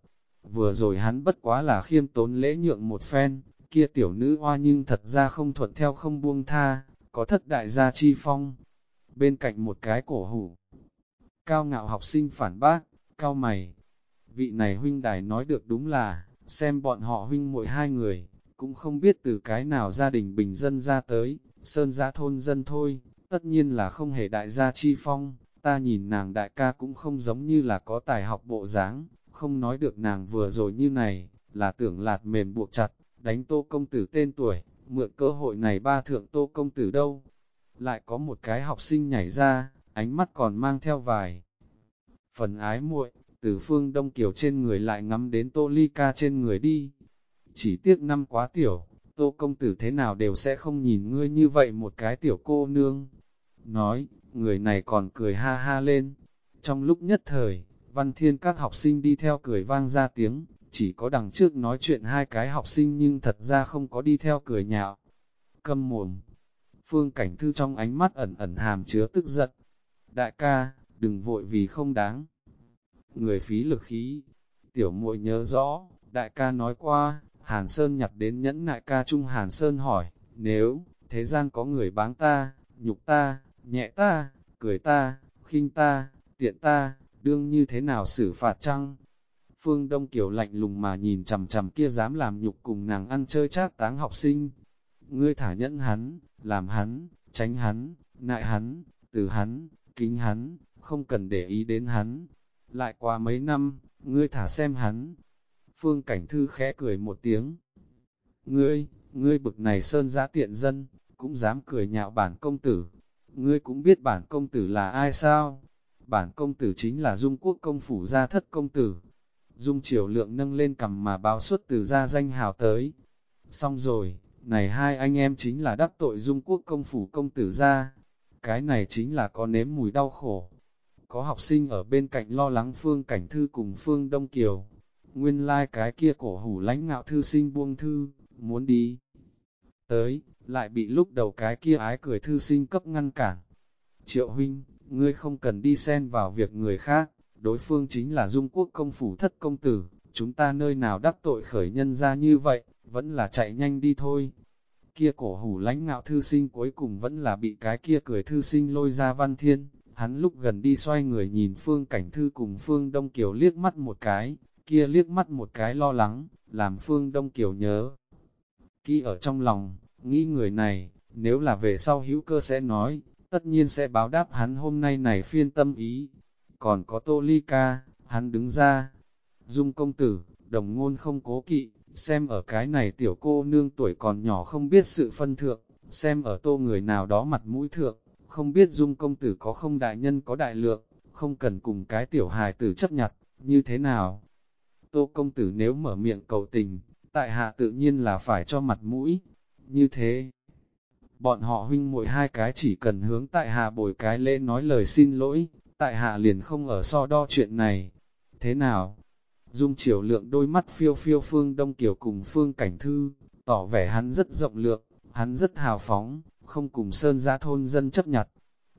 Vừa rồi hắn bất quá là khiêm tốn lễ nhượng một phen, kia tiểu nữ hoa nhưng thật ra không thuận theo không buông tha, có thất đại gia chi phong. Bên cạnh một cái cổ hủ, cao ngạo học sinh phản bác, cao mày. Vị này huynh đài nói được đúng là, xem bọn họ huynh mỗi hai người, cũng không biết từ cái nào gia đình bình dân ra tới, sơn gia thôn dân thôi, tất nhiên là không hề đại gia chi phong, ta nhìn nàng đại ca cũng không giống như là có tài học bộ dáng, không nói được nàng vừa rồi như này, là tưởng lạt mềm buộc chặt, đánh tô công tử tên tuổi, mượn cơ hội này ba thượng tô công tử đâu. Lại có một cái học sinh nhảy ra, ánh mắt còn mang theo vài. Phần ái muội, từ phương Đông Kiều trên người lại ngắm đến tô ly ca trên người đi. Chỉ tiếc năm quá tiểu, tô công tử thế nào đều sẽ không nhìn ngươi như vậy một cái tiểu cô nương. Nói, người này còn cười ha ha lên. Trong lúc nhất thời, văn thiên các học sinh đi theo cười vang ra tiếng, chỉ có đằng trước nói chuyện hai cái học sinh nhưng thật ra không có đi theo cười nhạo. Câm mồm, phương cảnh thư trong ánh mắt ẩn ẩn hàm chứa tức giận. Đại ca, đừng vội vì không đáng. Người phí lực khí, tiểu muội nhớ rõ, đại ca nói qua, Hàn Sơn nhặt đến nhẫn nại ca trung Hàn Sơn hỏi, nếu, thế gian có người báng ta, nhục ta, nhẹ ta, cười ta, khinh ta, tiện ta, đương như thế nào xử phạt chăng? Phương Đông Kiều lạnh lùng mà nhìn chầm chầm kia dám làm nhục cùng nàng ăn chơi chát táng học sinh. Ngươi thả nhẫn hắn, làm hắn, tránh hắn, nại hắn, từ hắn, kính hắn, không cần để ý đến hắn. Lại qua mấy năm, ngươi thả xem hắn. Phương Cảnh Thư khẽ cười một tiếng. Ngươi, ngươi bực này sơn giá tiện dân, cũng dám cười nhạo bản công tử. Ngươi cũng biết bản công tử là ai sao? Bản công tử chính là Dung Quốc công phủ gia thất công tử, Dung triều lượng nâng lên cầm mà báo xuất từ gia danh hào tới. Xong rồi, này hai anh em chính là đắc tội dung quốc công phủ công tử gia. Cái này chính là có nếm mùi đau khổ. Có học sinh ở bên cạnh lo lắng Phương Cảnh Thư cùng Phương Đông Kiều. Nguyên lai like cái kia cổ hủ lãnh ngạo thư sinh buông thư, muốn đi. Tới, lại bị lúc đầu cái kia ái cười thư sinh cấp ngăn cản. Triệu huynh, ngươi không cần đi xen vào việc người khác, đối phương chính là dung quốc công phủ thất công tử, chúng ta nơi nào đắc tội khởi nhân ra như vậy, vẫn là chạy nhanh đi thôi. Kia cổ hủ lãnh ngạo thư sinh cuối cùng vẫn là bị cái kia cười thư sinh lôi ra văn thiên, hắn lúc gần đi xoay người nhìn phương cảnh thư cùng phương Đông Kiều liếc mắt một cái, kia liếc mắt một cái lo lắng, làm phương Đông Kiều nhớ. Kỹ ở trong lòng, nghĩ người này, nếu là về sau hữu cơ sẽ nói, tất nhiên sẽ báo đáp hắn hôm nay này phiên tâm ý, còn có tô ly ca, hắn đứng ra. Dung công tử, đồng ngôn không cố kỵ, xem ở cái này tiểu cô nương tuổi còn nhỏ không biết sự phân thượng, xem ở tô người nào đó mặt mũi thượng, không biết dung công tử có không đại nhân có đại lượng, không cần cùng cái tiểu hài tử chấp nhặt, như thế nào. Tô công tử nếu mở miệng cầu tình, tại hạ tự nhiên là phải cho mặt mũi, như thế. Bọn họ huynh muội hai cái chỉ cần hướng tại hạ bồi cái lễ nói lời xin lỗi, tại hạ liền không ở so đo chuyện này. Thế nào? Dung chiều lượng đôi mắt phiêu phiêu phương đông kiều cùng phương cảnh thư, tỏ vẻ hắn rất rộng lượng, hắn rất hào phóng, không cùng sơn gia thôn dân chấp nhặt.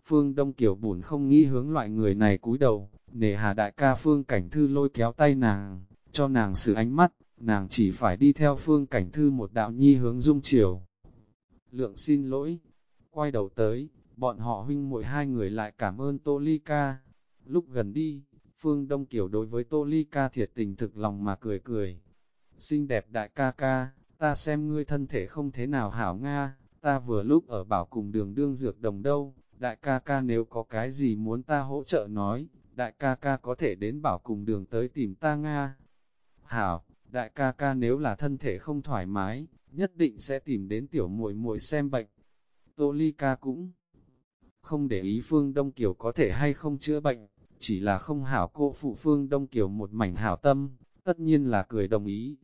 Phương Đông Kiều buồn không nghĩ hướng loại người này cúi đầu, nề hà đại ca Phương Cảnh Thư lôi kéo tay nàng, cho nàng sự ánh mắt, nàng chỉ phải đi theo Phương Cảnh Thư một đạo nhi hướng dung chiều. Lượng xin lỗi, quay đầu tới, bọn họ huynh muội hai người lại cảm ơn Tô Ly Ca. Lúc gần đi, Phương Đông Kiều đối với Tô Ly Ca thiệt tình thực lòng mà cười cười. Xinh đẹp đại ca ca, ta xem ngươi thân thể không thế nào hảo Nga, ta vừa lúc ở bảo cùng đường đương dược đồng đâu, đại ca ca nếu có cái gì muốn ta hỗ trợ nói, đại ca ca có thể đến bảo cùng đường tới tìm ta Nga. Hảo, đại ca ca nếu là thân thể không thoải mái, nhất định sẽ tìm đến tiểu muội muội xem bệnh. Tô Ly ca cũng không để ý Phương Đông Kiều có thể hay không chữa bệnh, chỉ là không hảo cô phụ Phương Đông Kiều một mảnh hảo tâm, tất nhiên là cười đồng ý.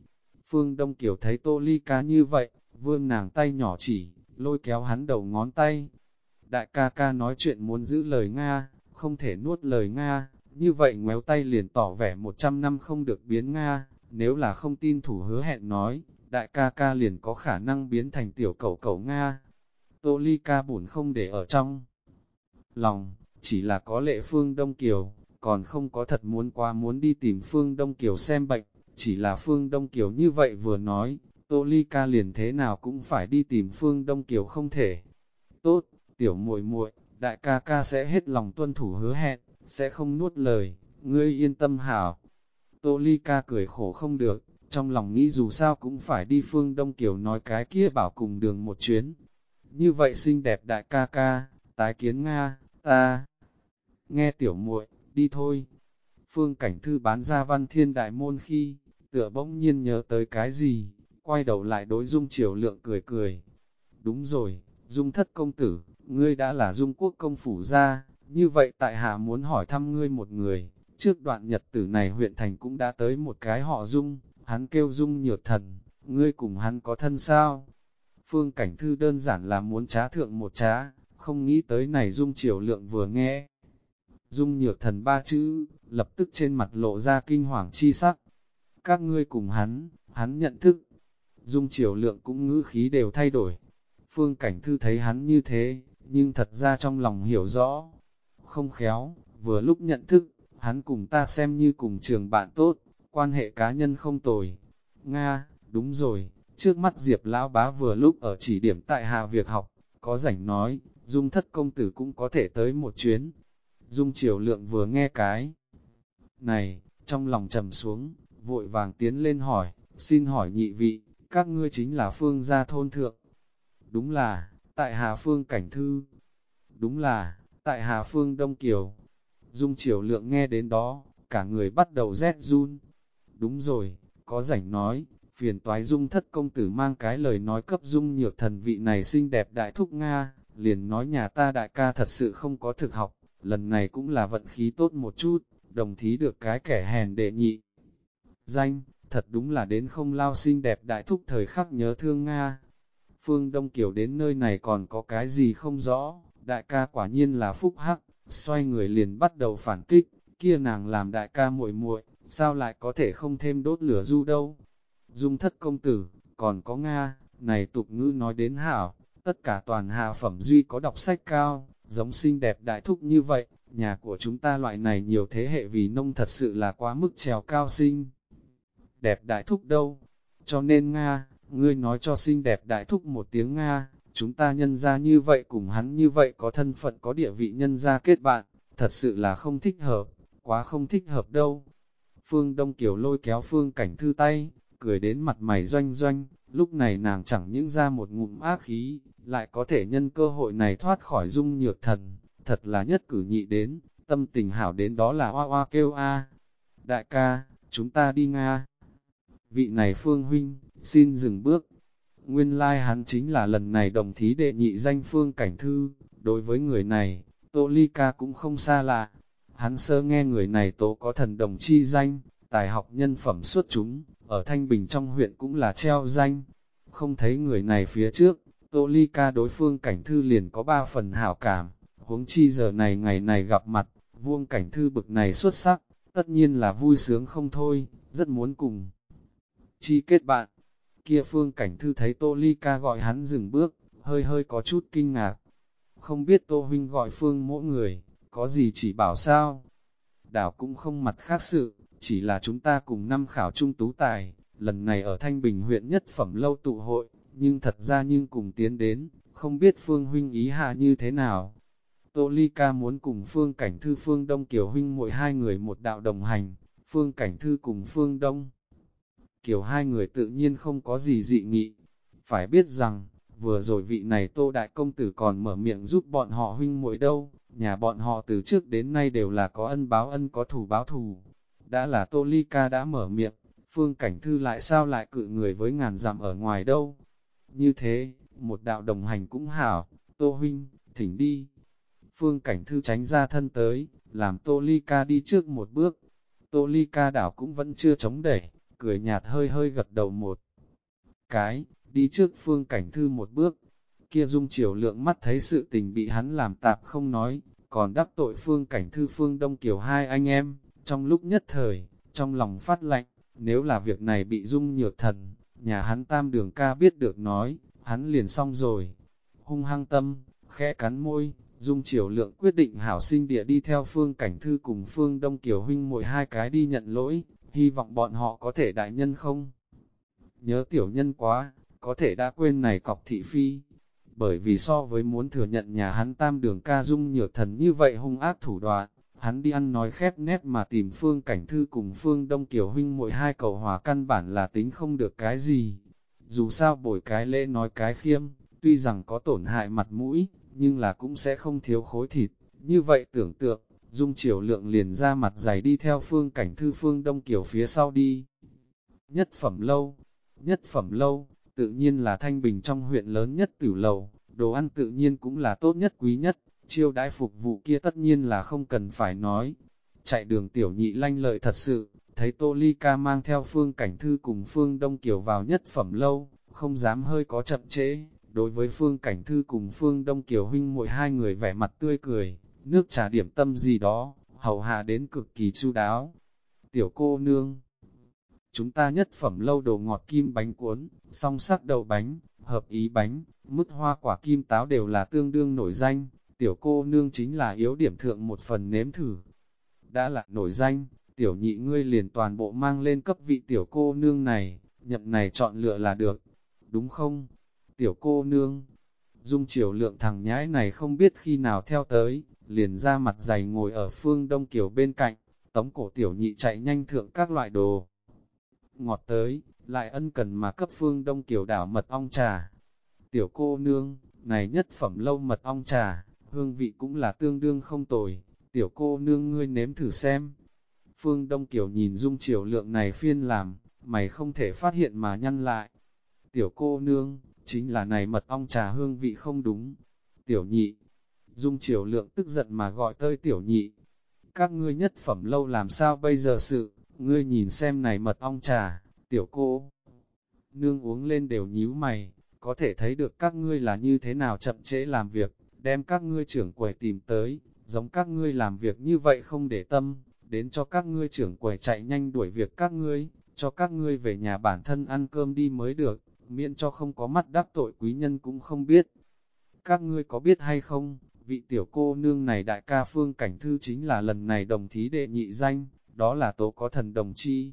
Phương Đông Kiều thấy Tô Ly ca như vậy, vương nàng tay nhỏ chỉ, lôi kéo hắn đầu ngón tay. Đại ca ca nói chuyện muốn giữ lời Nga, không thể nuốt lời Nga, như vậy ngoéo tay liền tỏ vẻ 100 năm không được biến Nga, nếu là không tin thủ hứa hẹn nói, đại ca ca liền có khả năng biến thành tiểu cầu cầu Nga. Tô ly ca buồn không để ở trong lòng, chỉ là có lệ Phương Đông Kiều, còn không có thật muốn qua muốn đi tìm Phương Đông Kiều xem bệnh, chỉ là Phương Đông Kiều như vậy vừa nói, Tô Ly ca liền thế nào cũng phải đi tìm Phương Đông Kiều không thể. Tốt, tiểu muội muội, đại ca ca sẽ hết lòng tuân thủ hứa hẹn, sẽ không nuốt lời, ngươi yên tâm hảo. Tô Ly ca cười khổ không được, trong lòng nghĩ dù sao cũng phải đi Phương Đông Kiều nói cái kia bảo cùng đường một chuyến. Như vậy xinh đẹp đại ca ca, tái kiến Nga, ta. Nghe tiểu muội, đi thôi. Phương Cảnh Thư bán ra văn thiên đại môn khi, tựa bỗng nhiên nhớ tới cái gì, quay đầu lại đối Dung Triều Lượng cười cười. Đúng rồi, Dung thất công tử, ngươi đã là Dung quốc công phủ gia, như vậy tại hạ muốn hỏi thăm ngươi một người, trước đoạn nhật tử này huyện thành cũng đã tới một cái họ Dung, hắn kêu Dung nhược thần, ngươi cùng hắn có thân sao? Phương Cảnh Thư đơn giản là muốn trá thượng một trá, không nghĩ tới này Dung Triều Lượng vừa nghe. Dung nhược thần ba chữ, lập tức trên mặt lộ ra kinh hoàng chi sắc. Các ngươi cùng hắn, hắn nhận thức. Dung Triều Lượng cũng ngữ khí đều thay đổi. Phương Cảnh Thư thấy hắn như thế, nhưng thật ra trong lòng hiểu rõ. Không khéo, vừa lúc nhận thức, hắn cùng ta xem như cùng trường bạn tốt, quan hệ cá nhân không tồi. Nga, đúng rồi, trước mắt Diệp Lão Bá vừa lúc ở chỉ điểm tại hà việc học, có rảnh nói, Dung thất công tử cũng có thể tới một chuyến. Dung triều lượng vừa nghe cái này, trong lòng trầm xuống, vội vàng tiến lên hỏi, xin hỏi nhị vị, các ngươi chính là phương gia thôn thượng. Đúng là, tại Hà Phương Cảnh Thư. Đúng là, tại Hà Phương Đông Kiều. Dung triều lượng nghe đến đó, cả người bắt đầu rét run. Đúng rồi, có rảnh nói, phiền toái Dung thất công tử mang cái lời nói cấp Dung nhược thần vị này xinh đẹp đại thúc Nga, liền nói nhà ta đại ca thật sự không có thực học, lần này cũng là vận khí tốt một chút, đồng thí được cái kẻ hèn đệ nhị. Danh, thật đúng là đến không lao xinh đẹp đại thúc thời khắc nhớ thương Nga. Phương Đông Kiều đến nơi này còn có cái gì không rõ, đại ca quả nhiên là phúc hắc, xoay người liền bắt đầu phản kích, kia nàng làm đại ca muội muội, sao lại có thể không thêm đốt lửa du đâu. Dung thất công tử, còn có Nga, này tục ngữ nói đến hảo, tất cả toàn hạ phẩm duy có đọc sách cao, giống xinh đẹp đại thúc như vậy, nhà của chúng ta loại này nhiều thế hệ vì nông thật sự là quá mức trèo cao sinh. Đẹp đại thúc đâu? Cho nên Nga, ngươi nói cho xinh đẹp đại thúc một tiếng Nga, chúng ta nhân ra như vậy cùng hắn như vậy có thân phận có địa vị nhân ra kết bạn, thật sự là không thích hợp, quá không thích hợp đâu. Phương Đông Kiều lôi kéo Phương Cảnh Thư tay, cười đến mặt mày doanh doanh, lúc này nàng chẳng những ra một ngụm ác khí, lại có thể nhân cơ hội này thoát khỏi dung nhược thần, thật là nhất cử nhị đến, tâm tình hảo đến đó là hoa hoa kêu a. Đại ca, chúng ta đi Nga. Vị này Phương Huynh, xin dừng bước. Nguyên lai like hắn chính là lần này đồng thí đệ nhị danh Phương Cảnh Thư, đối với người này, Tô Ly Ca cũng không xa lạ. Hắn sơ nghe người này tố có thần đồng chi danh, tài học nhân phẩm xuất chúng, ở Thanh Bình trong huyện cũng là treo danh. Không thấy người này phía trước, Tô Ly Ca đối phương cảnh thư liền có ba phần hảo cảm, huống chi giờ này ngày này gặp mặt, vuông cảnh thư bực này xuất sắc, tất nhiên là vui sướng không thôi, rất muốn cùng. Chi kết bạn, kia phương cảnh thư thấy Tô Ly Ca gọi hắn dừng bước, hơi hơi có chút kinh ngạc. Không biết Tô Huynh gọi phương mỗi người, có gì chỉ bảo sao? Đảo cũng không mặt khác sự, chỉ là chúng ta cùng năm khảo trung tú tài, lần này ở Thanh Bình huyện nhất phẩm lâu tụ hội, nhưng thật ra nhưng cùng tiến đến, không biết Phương Huynh ý hạ như thế nào. Tô Ly Ca muốn cùng Phương Cảnh Thư Phương Đông Kiều Huynh mỗi hai người một đạo đồng hành, Phương Cảnh Thư cùng Phương Đông. Kiều hai người tự nhiên không có gì dị nghị. Phải biết rằng, vừa rồi vị này tô đại công tử còn mở miệng giúp bọn họ huynh muội đâu, nhà bọn họ từ trước đến nay đều là có ân báo ân có thù báo thù. Đã là tô ly ca đã mở miệng, phương cảnh thư lại sao lại cự người với ngàn dặm ở ngoài đâu. Như thế, một đạo đồng hành cũng hảo, tô huynh, thỉnh đi. Phương cảnh thư tránh ra thân tới, làm tô ly ca đi trước một bước. Tô ly ca đảo cũng vẫn chưa chống đẩy, cười nhạt hơi hơi gật đầu một cái, đi trước phương cảnh thư một bước. Kia dung chiều lượng mắt thấy sự tình bị hắn làm tạp không nói, còn đắc tội phương cảnh thư phương đông kiều hai anh em, trong lúc nhất thời, trong lòng phát lạnh, nếu là việc này bị dung nhược thần, nhà hắn tam đường ca biết được nói, hắn liền xong rồi. Hung hăng tâm, khẽ cắn môi, dung chiều lượng quyết định hảo sinh địa đi theo phương cảnh thư cùng phương đông kiều huynh mỗi hai cái đi nhận lỗi, hy vọng bọn họ có thể đại nhân không. Nhớ tiểu nhân quá, có thể đã quên này cọc thị phi, bởi vì so với muốn thừa nhận nhà hắn tam đường ca dung nhược thần như vậy hung ác thủ đoạn, hắn đi ăn nói khép nét mà tìm phương cảnh thư cùng phương đông kiều huynh mỗi hai cầu hòa căn bản là tính không được cái gì. Dù sao bồi cái lễ nói cái khiêm, tuy rằng có tổn hại mặt mũi, nhưng là cũng sẽ không thiếu khối thịt. Như vậy tưởng tượng, dung chiều lượng liền ra mặt dày đi theo phương cảnh thư phương đông kiều phía sau đi. Nhất phẩm lâu, nhất phẩm lâu, tự nhiên là thanh bình trong huyện lớn nhất tử lầu, đồ ăn tự nhiên cũng là tốt nhất quý nhất, chiêu đãi phục vụ kia tất nhiên là không cần phải nói. Chạy đường tiểu nhị lanh lợi thật sự, thấy Tô Ly Ca mang theo phương cảnh thư cùng phương Đông Kiều vào nhất phẩm lâu, không dám hơi có chậm trễ. Đối với phương cảnh thư cùng phương Đông Kiều huynh mỗi hai người vẻ mặt tươi cười, nước trà điểm tâm gì đó, hầu hạ đến cực kỳ chu đáo. Tiểu cô nương Chúng ta nhất phẩm lâu đồ ngọt kim bánh cuốn, song sắc đầu bánh, hợp ý bánh, mức hoa quả kim táo đều là tương đương nổi danh, tiểu cô nương chính là yếu điểm thượng một phần nếm thử. Đã là nổi danh, tiểu nhị ngươi liền toàn bộ mang lên cấp vị tiểu cô nương này, nhậm này chọn lựa là được, đúng không? Tiểu cô nương, dung chiều lượng thằng nhãi này không biết khi nào theo tới, liền ra mặt dày ngồi ở phương đông kiều bên cạnh, tống cổ tiểu nhị chạy nhanh thượng các loại đồ. Ngọt tới, lại ân cần mà cấp phương đông kiều đảo mật ong trà. Tiểu cô nương, này nhất phẩm lâu mật ong trà, hương vị cũng là tương đương không tồi, tiểu cô nương ngươi nếm thử xem. Phương Đông Kiều nhìn dung chiều lượng này phiên làm, mày không thể phát hiện mà nhăn lại. Tiểu cô nương, chính là này mật ong trà hương vị không đúng. Tiểu nhị, dung chiều lượng tức giận mà gọi tơi tiểu nhị. Các ngươi nhất phẩm lâu làm sao bây giờ sự, ngươi nhìn xem này mật ong trà, tiểu cô. Nương uống lên đều nhíu mày, có thể thấy được các ngươi là như thế nào chậm trễ làm việc đem các ngươi trưởng quầy tìm tới, giống các ngươi làm việc như vậy không để tâm, đến cho các ngươi trưởng quầy chạy nhanh đuổi việc các ngươi, cho các ngươi về nhà bản thân ăn cơm đi mới được, miễn cho không có mắt đắc tội quý nhân cũng không biết. Các ngươi có biết hay không, vị tiểu cô nương này đại ca phương cảnh thư chính là lần này đồng thí đệ nhị danh, đó là tố có thần đồng chi.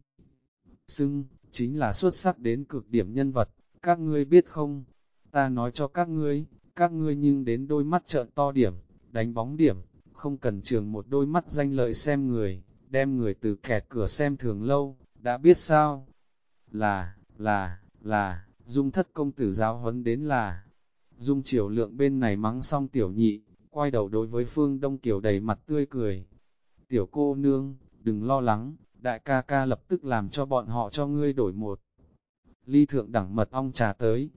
Xưng, chính là xuất sắc đến cực điểm nhân vật, các ngươi biết không? Ta nói cho các ngươi, các ngươi nhưng đến đôi mắt trợn to điểm, đánh bóng điểm, không cần trường một đôi mắt danh lợi xem người, đem người từ kẹt cửa xem thường lâu, đã biết sao? Là, là, là, dung thất công tử giáo huấn đến là, dung triều lượng bên này mắng xong tiểu nhị, quay đầu đối với phương đông kiều đầy mặt tươi cười. Tiểu cô nương, đừng lo lắng, đại ca ca lập tức làm cho bọn họ cho ngươi đổi một ly thượng đẳng mật ong trà tới,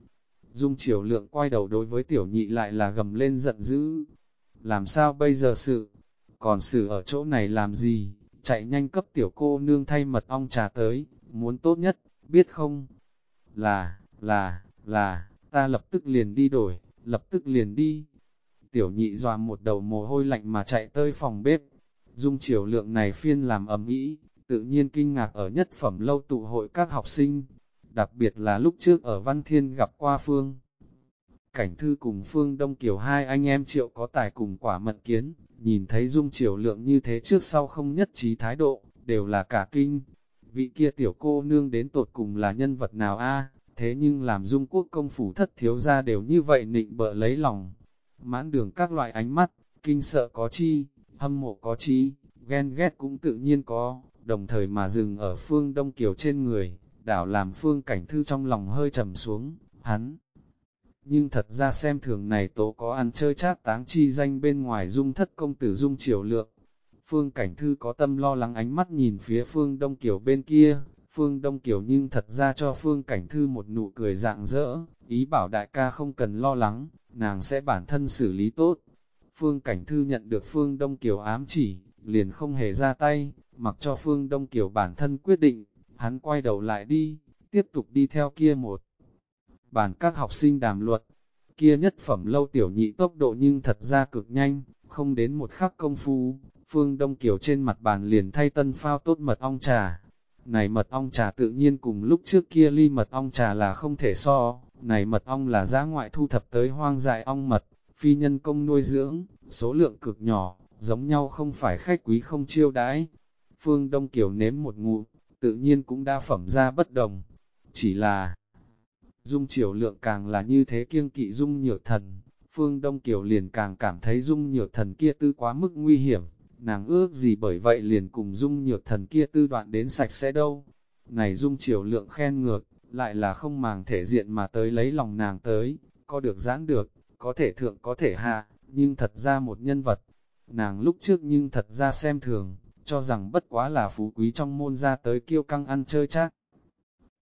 Dung chiều lượng quay đầu đối với tiểu nhị lại là gầm lên giận dữ. Làm sao bây giờ sự? Còn sự ở chỗ này làm gì? Chạy nhanh cấp tiểu cô nương thay mật ong trà tới, muốn tốt nhất, biết không? Là, là, là, ta lập tức liền đi đổi, lập tức liền đi. Tiểu nhị dòa một đầu mồ hôi lạnh mà chạy tới phòng bếp. Dung chiều lượng này phiên làm ấm ý, tự nhiên kinh ngạc ở nhất phẩm lâu tụ hội các học sinh, đặc biệt là lúc trước ở Văn Thiên gặp qua Phương. Cảnh thư cùng Phương Đông Kiều hai anh em triệu có tài cùng quả mận kiến, nhìn thấy dung chiều lượng như thế trước sau không nhất trí thái độ, đều là cả kinh. Vị kia tiểu cô nương đến tột cùng là nhân vật nào a thế nhưng làm dung quốc công phủ thất thiếu ra đều như vậy nịnh bợ lấy lòng. Mãn đường các loại ánh mắt, kinh sợ có chi, hâm mộ có chi, ghen ghét cũng tự nhiên có, đồng thời mà dừng ở phương Đông Kiều trên người, đảo làm phương cảnh thư trong lòng hơi trầm xuống, hắn. nhưng thật ra xem thường này tố có ăn chơi chát táng chi danh bên ngoài dung thất công tử dung triều lượng. Phương Cảnh Thư có tâm lo lắng ánh mắt nhìn phía Phương Đông Kiều bên kia, Phương Đông Kiều nhưng thật ra cho Phương Cảnh Thư một nụ cười dạng dỡ, ý bảo đại ca không cần lo lắng, nàng sẽ bản thân xử lý tốt. Phương Cảnh Thư nhận được Phương Đông Kiều ám chỉ, liền không hề ra tay, mặc cho Phương Đông Kiều bản thân quyết định, hắn quay đầu lại đi, tiếp tục đi theo kia một. Bản các học sinh đàm luật, kia nhất phẩm lâu tiểu nhị tốc độ nhưng thật ra cực nhanh, không đến một khắc công phu, Phương Đông Kiều trên mặt bàn liền thay tân phao tốt mật ong trà. Này mật ong trà tự nhiên cùng lúc trước kia ly mật ong trà là không thể so, này mật ong là giá ngoại thu thập tới hoang dại ong mật, phi nhân công nuôi dưỡng, số lượng cực nhỏ, giống nhau không phải khách quý không chiêu đãi. Phương Đông Kiều nếm một ngụm, tự nhiên cũng đã phẩm ra bất đồng. Chỉ là, dung triều lượng càng là như thế kiêng kỵ dung nhược thần, Phương Đông Kiều liền càng cảm thấy dung nhược thần kia tư quá mức nguy hiểm, nàng ước gì bởi vậy liền cùng dung nhược thần kia tư đoạn đến sạch sẽ đâu. Này dung triều lượng khen ngược, lại là không màng thể diện mà tới lấy lòng nàng tới, có được giãn được, có thể thượng có thể hạ, nhưng thật ra một nhân vật. Nàng lúc trước nhưng thật ra xem thường, cho rằng bất quá là phú quý trong môn ra tới kiêu căng ăn chơi chắc.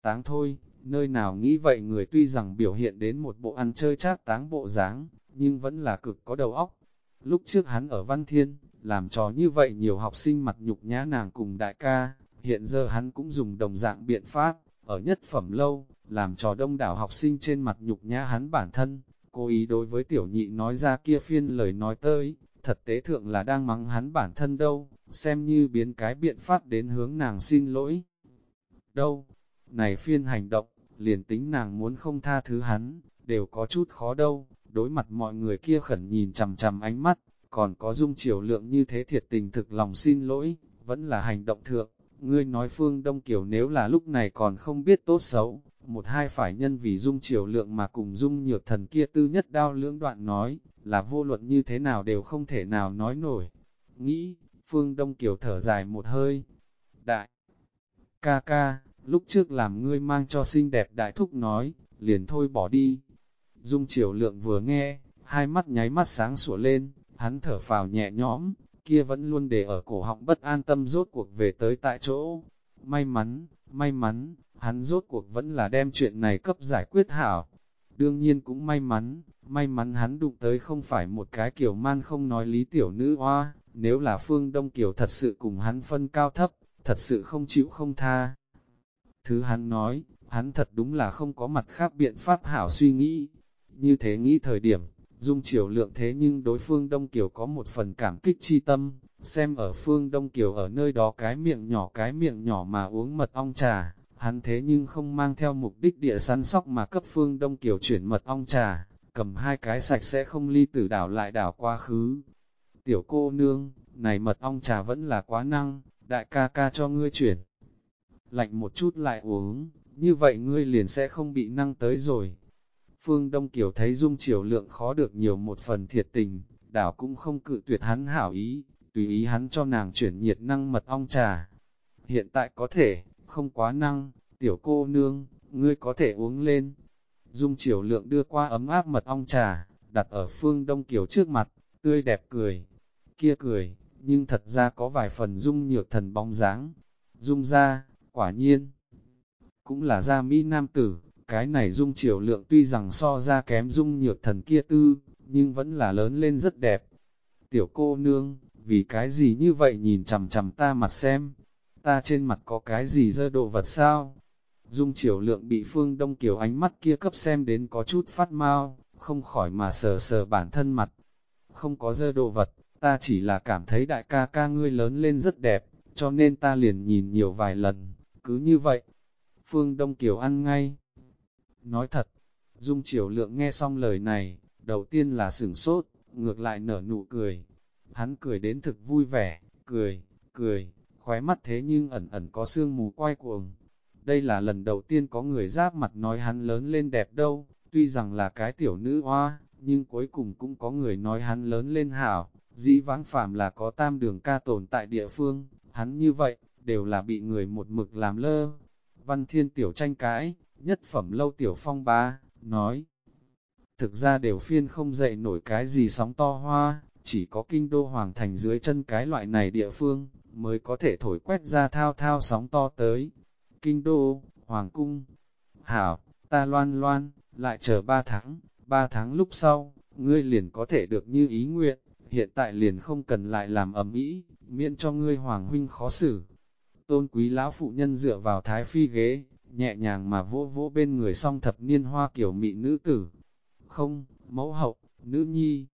Táng thôi, nơi nào nghĩ vậy người tuy rằng biểu hiện đến một bộ ăn chơi chắc táng bộ dáng, nhưng vẫn là cực có đầu óc. Lúc trước hắn ở Văn Thiên, làm trò như vậy nhiều học sinh mặt nhục nhã nàng cùng đại ca, hiện giờ hắn cũng dùng đồng dạng biện pháp, ở nhất phẩm lâu, làm trò đông đảo học sinh trên mặt nhục nhã hắn bản thân, cố ý đối với tiểu nhị nói ra kia phiên lời nói tới, thật tế thượng là đang mắng hắn bản thân đâu, xem như biến cái biện pháp đến hướng nàng xin lỗi. Đâu, này phiên hành động, liền tính nàng muốn không tha thứ hắn, đều có chút khó đâu, đối mặt mọi người kia khẩn nhìn chằm chằm ánh mắt, còn có dung chiều lượng như thế thiệt tình thực lòng xin lỗi, vẫn là hành động thượng. Ngươi nói Phương Đông Kiều nếu là lúc này còn không biết tốt xấu, một hai phải nhân vì dung chiều lượng mà cùng dung nhược thần kia tư nhất đao lưỡng đoạn nói, là vô luận như thế nào đều không thể nào nói nổi. Nghĩ, Phương Đông Kiều thở dài một hơi. Đại, ca ca, lúc trước làm ngươi mang cho xinh đẹp đại thúc nói, liền thôi bỏ đi. Dung chiều lượng vừa nghe, hai mắt nháy mắt sáng sủa lên, hắn thở phào nhẹ nhõm, kia vẫn luôn để ở cổ họng bất an tâm rốt cuộc về tới tại chỗ. May mắn, may mắn, hắn rốt cuộc vẫn là đem chuyện này cấp giải quyết hảo. Đương nhiên cũng may mắn, may mắn hắn đụng tới không phải một cái kiểu man không nói lý tiểu nữ hoa, nếu là phương Đông Kiều thật sự cùng hắn phân cao thấp, thật sự không chịu không tha. Thứ hắn nói, hắn thật đúng là không có mặt khác biện pháp hảo suy nghĩ. Như thế nghĩ thời điểm, Dung chiều lượng thế nhưng đối phương Đông Kiều có một phần cảm kích chi tâm, xem ở phương Đông Kiều ở nơi đó cái miệng nhỏ cái miệng nhỏ mà uống mật ong trà, hắn thế nhưng không mang theo mục đích địa săn sóc mà cấp phương Đông Kiều chuyển mật ong trà, cầm hai cái sạch sẽ không ly tử đảo lại đảo quá khứ. Tiểu cô nương, này mật ong trà vẫn là quá năng, đại ca ca cho ngươi chuyển. Lạnh một chút lại uống, như vậy ngươi liền sẽ không bị năng tới rồi. Phương Đông Kiều thấy Dung Triều Lượng khó được nhiều một phần thiệt tình, đảo cũng không cự tuyệt hắn hảo ý, tùy ý hắn cho nàng chuyển nhiệt năng mật ong trà. Hiện tại có thể, không quá năng, tiểu cô nương, ngươi có thể uống lên. Dung chiều Lượng đưa qua ấm áp mật ong trà, đặt ở Phương Đông Kiều trước mặt, tươi đẹp cười. Kia cười, nhưng thật ra có vài phần Dung nhược thần bóng dáng. Dung ra, quả nhiên, cũng là gia Mỹ Nam tử, cái này dung chiều lượng tuy rằng so ra kém dung nhược thần kia tư, nhưng vẫn là lớn lên rất đẹp. Tiểu cô nương, vì cái gì như vậy nhìn chằm chằm ta mặt xem, ta trên mặt có cái gì dơ độ vật sao? Dung triều lượng bị phương đông kiều ánh mắt kia cấp xem đến có chút phát mau, không khỏi mà sờ sờ bản thân mặt. Không có dơ độ vật, ta chỉ là cảm thấy đại ca ca ngươi lớn lên rất đẹp, cho nên ta liền nhìn nhiều vài lần, cứ như vậy. Phương Đông Kiều ăn ngay, Nói thật, Dung Triều Lượng nghe xong lời này, đầu tiên là sửng sốt, ngược lại nở nụ cười. Hắn cười đến thực vui vẻ, cười, cười, khóe mắt thế nhưng ẩn ẩn có sương mù quay cuồng. Đây là lần đầu tiên có người giáp mặt nói hắn lớn lên đẹp đâu, tuy rằng là cái tiểu nữ hoa, nhưng cuối cùng cũng có người nói hắn lớn lên hảo, dĩ vãng phàm là có tam đường ca tồn tại địa phương, hắn như vậy, đều là bị người một mực làm lơ. Văn thiên tiểu tranh cãi, nhất phẩm lâu tiểu phong ba, nói. thực ra đều phiên không dậy nổi cái gì sóng to hoa, chỉ có kinh đô hoàng thành dưới chân cái loại này địa phương, mới có thể thổi quét ra thao thao sóng to tới. Kinh đô, hoàng cung, hảo, ta loan loan, lại chờ ba tháng, ba tháng lúc sau, ngươi liền có thể được như ý nguyện, hiện tại liền không cần lại làm ầm ĩ, miễn cho ngươi hoàng huynh khó xử. Tôn quý lão phụ nhân dựa vào thái phi ghế, nhẹ nhàng mà vỗ vỗ bên người song thập niên hoa kiểu mị nữ tử. Không, mẫu hậu, nữ nhi.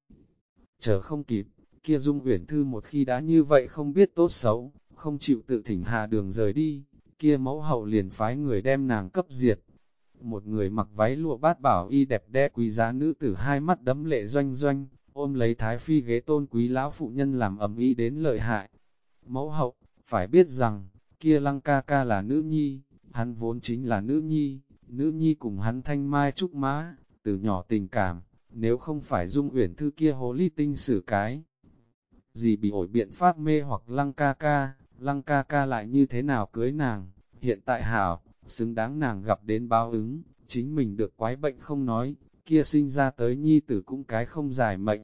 Chờ không kịp, kia dung uyển thư một khi đã như vậy không biết tốt xấu, không chịu tự thỉnh hạ đường rời đi, kia mẫu hậu liền phái người đem nàng cấp diệt. Một người mặc váy lụa bát bảo y đẹp đẽ quý giá nữ tử hai mắt đấm lệ doanh doanh, ôm lấy thái phi ghế tôn quý lão phụ nhân làm ầm ĩ đến lợi hại. Mẫu hậu, phải biết rằng, kia lăng ca ca là nữ nhi, hắn vốn chính là nữ nhi, nữ nhi cùng hắn thanh mai trúc mã, từ nhỏ tình cảm, nếu không phải dung uyển thư kia hồ ly tinh xử cái. Gì bị ổi biện pháp mê hoặc lăng ca ca, lăng ca ca lại như thế nào cưới nàng, hiện tại hảo, xứng đáng nàng gặp đến báo ứng, chính mình được quái bệnh không nói, kia sinh ra tới nhi tử cũng cái không giải mệnh.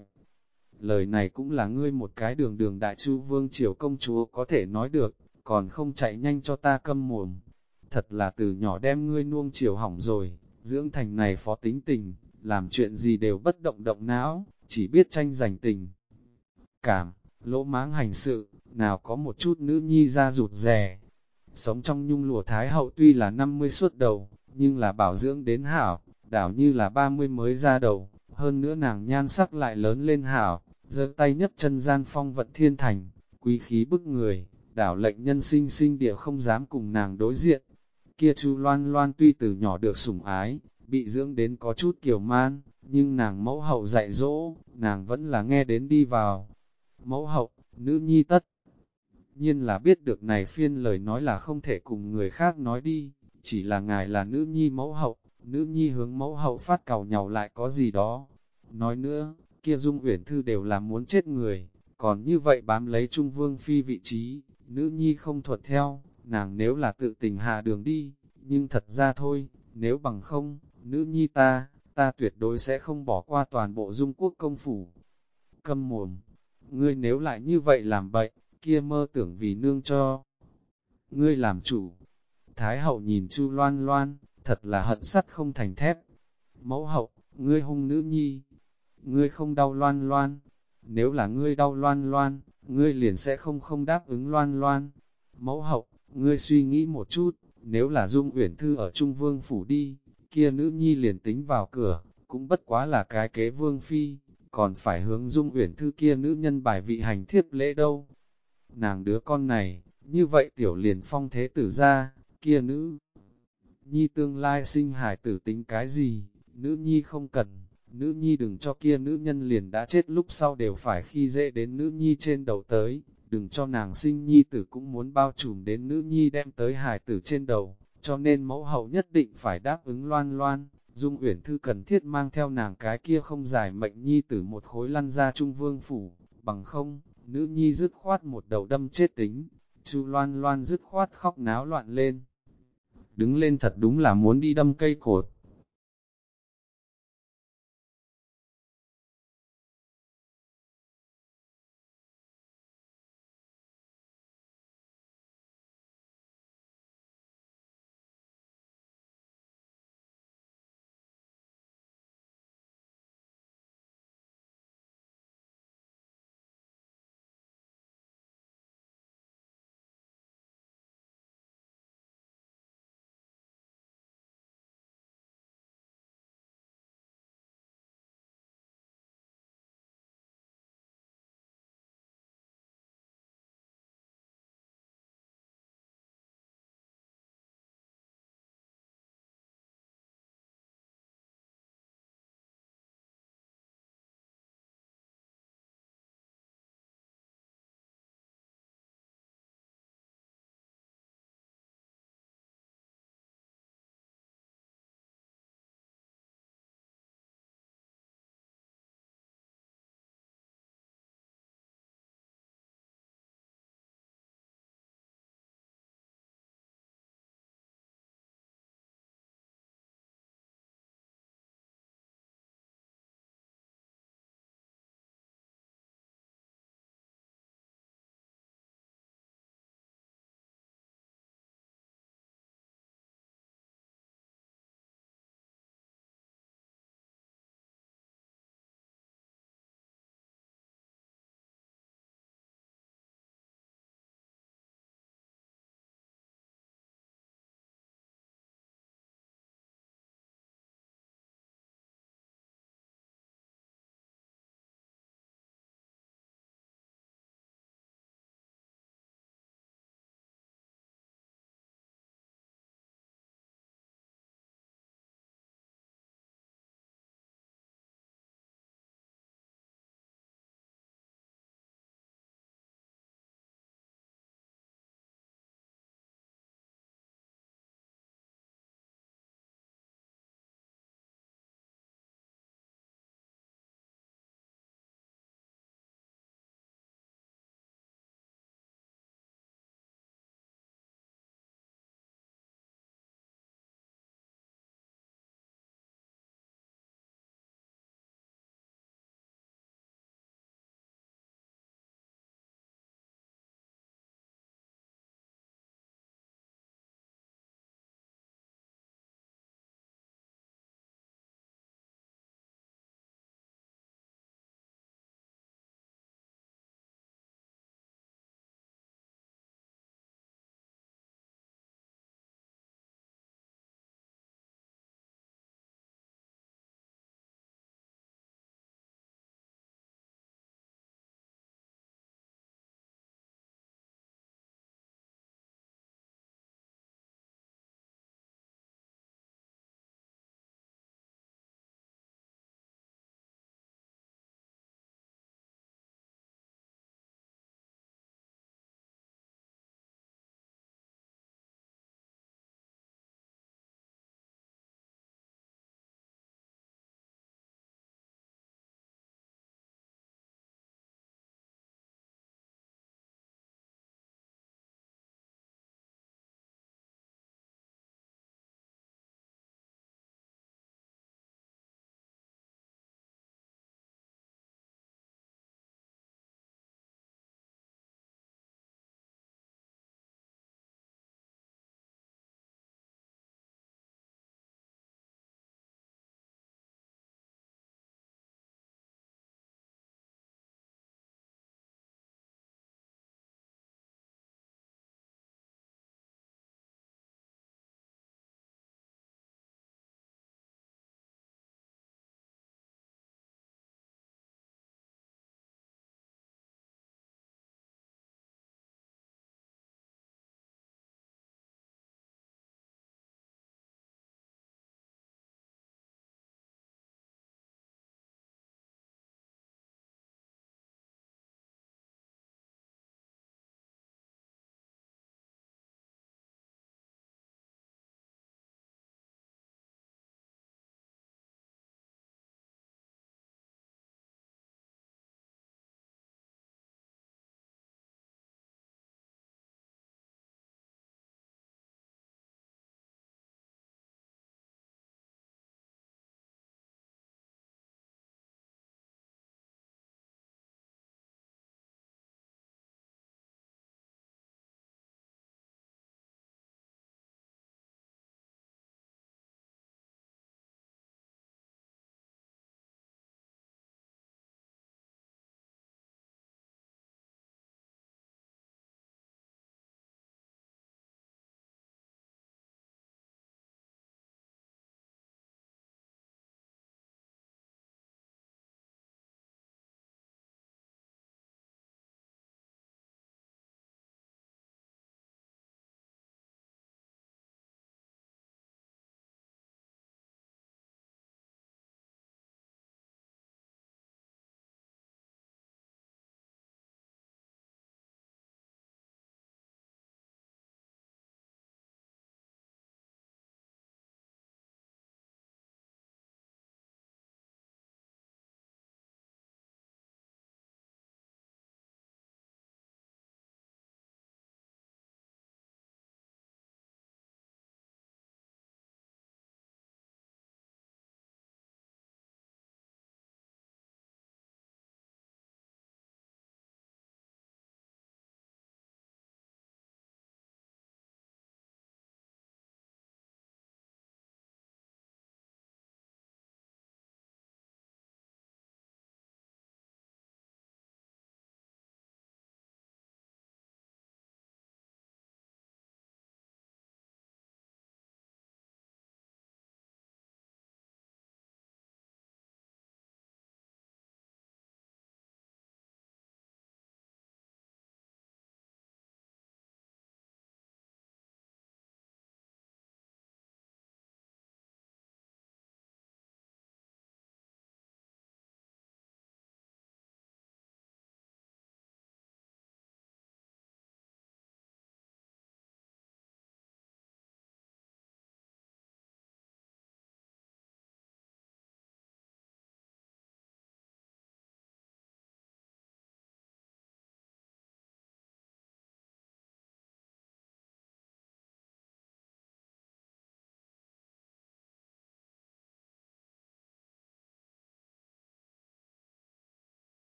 Lời này cũng là ngươi một cái đường đường đại chu vương triều công chúa có thể nói được, còn không chạy nhanh cho ta câm mồm. Thật là từ nhỏ đem ngươi nuông chiều hỏng rồi, dưỡng thành này phó tính tình, làm chuyện gì đều bất động động não, chỉ biết tranh giành tình. Cảm, lỗ máng hành sự, nào có một chút nữ nhi ra rụt rè. Sống trong nhung lụa thái hậu tuy là 50 suốt đầu, nhưng là bảo dưỡng đến hảo, đảo như là 30 mới ra đầu, hơn nữa nàng nhan sắc lại lớn lên hảo, giơ tay nhất chân gian phong vận thiên thành, quý khí bức người, đảo lệnh nhân sinh sinh địa không dám cùng nàng đối diện. Kia chu loan loan tuy từ nhỏ được sủng ái, bị dưỡng đến có chút kiểu man, nhưng nàng mẫu hậu dạy dỗ, nàng vẫn là nghe đến đi vào. Mẫu hậu, nữ nhi tất. Nhiên là biết được này phiên lời nói là không thể cùng người khác nói đi, chỉ là ngài là nữ nhi mẫu hậu, nữ nhi hướng mẫu hậu phát cầu nhau lại có gì đó. Nói nữa, kia dung uyển thư đều là muốn chết người, còn như vậy bám lấy trung vương phi vị trí, nữ nhi không thuật theo, nàng nếu là tự tình hạ đường đi, nhưng thật ra thôi, nếu bằng không, nữ nhi ta, ta tuyệt đối sẽ không bỏ qua toàn bộ dung quốc công phủ. Câm mồm, ngươi nếu lại như vậy làm bậy, kia mơ tưởng vì nương cho. Ngươi làm chủ. Thái hậu nhìn Chu Loan Loan, thật là hận sắt không thành thép. Mẫu hậu, ngươi hung nữ nhi, ngươi không đau Loan Loan. Nếu là ngươi đau Loan Loan, ngươi liền sẽ không không đáp ứng Loan Loan. Mẫu hậu, ngươi suy nghĩ một chút, nếu là Dung Uyển Thư ở Trung Vương Phủ đi, kia nữ nhi liền tính vào cửa, cũng bất quá là cái kế Vương Phi, còn phải hướng Dung Uyển Thư kia nữ nhân bài vị hành thiếp lễ đâu. Nàng đứa con này, như vậy tiểu liền phong thế tử ra, kia nữ. Nhi tương lai sinh hải tử tính cái gì, nữ nhi không cần, nữ nhi đừng cho kia nữ nhân liền đã chết lúc sau đều phải khi dễ đến nữ nhi trên đầu tới, đừng cho nàng sinh nhi tử cũng muốn bao trùm đến nữ nhi đem tới hải tử trên đầu, cho nên mẫu hậu nhất định phải đáp ứng loan loan, Dung Uyển Thư cần thiết mang theo nàng cái kia không giải mệnh nhi tử một khối lăn ra trung vương phủ, bằng không, nữ nhi dứt khoát một đầu đâm chết tính, chu loan loan dứt khoát khóc náo loạn lên. Đứng lên thật đúng là muốn đi đâm cây cột,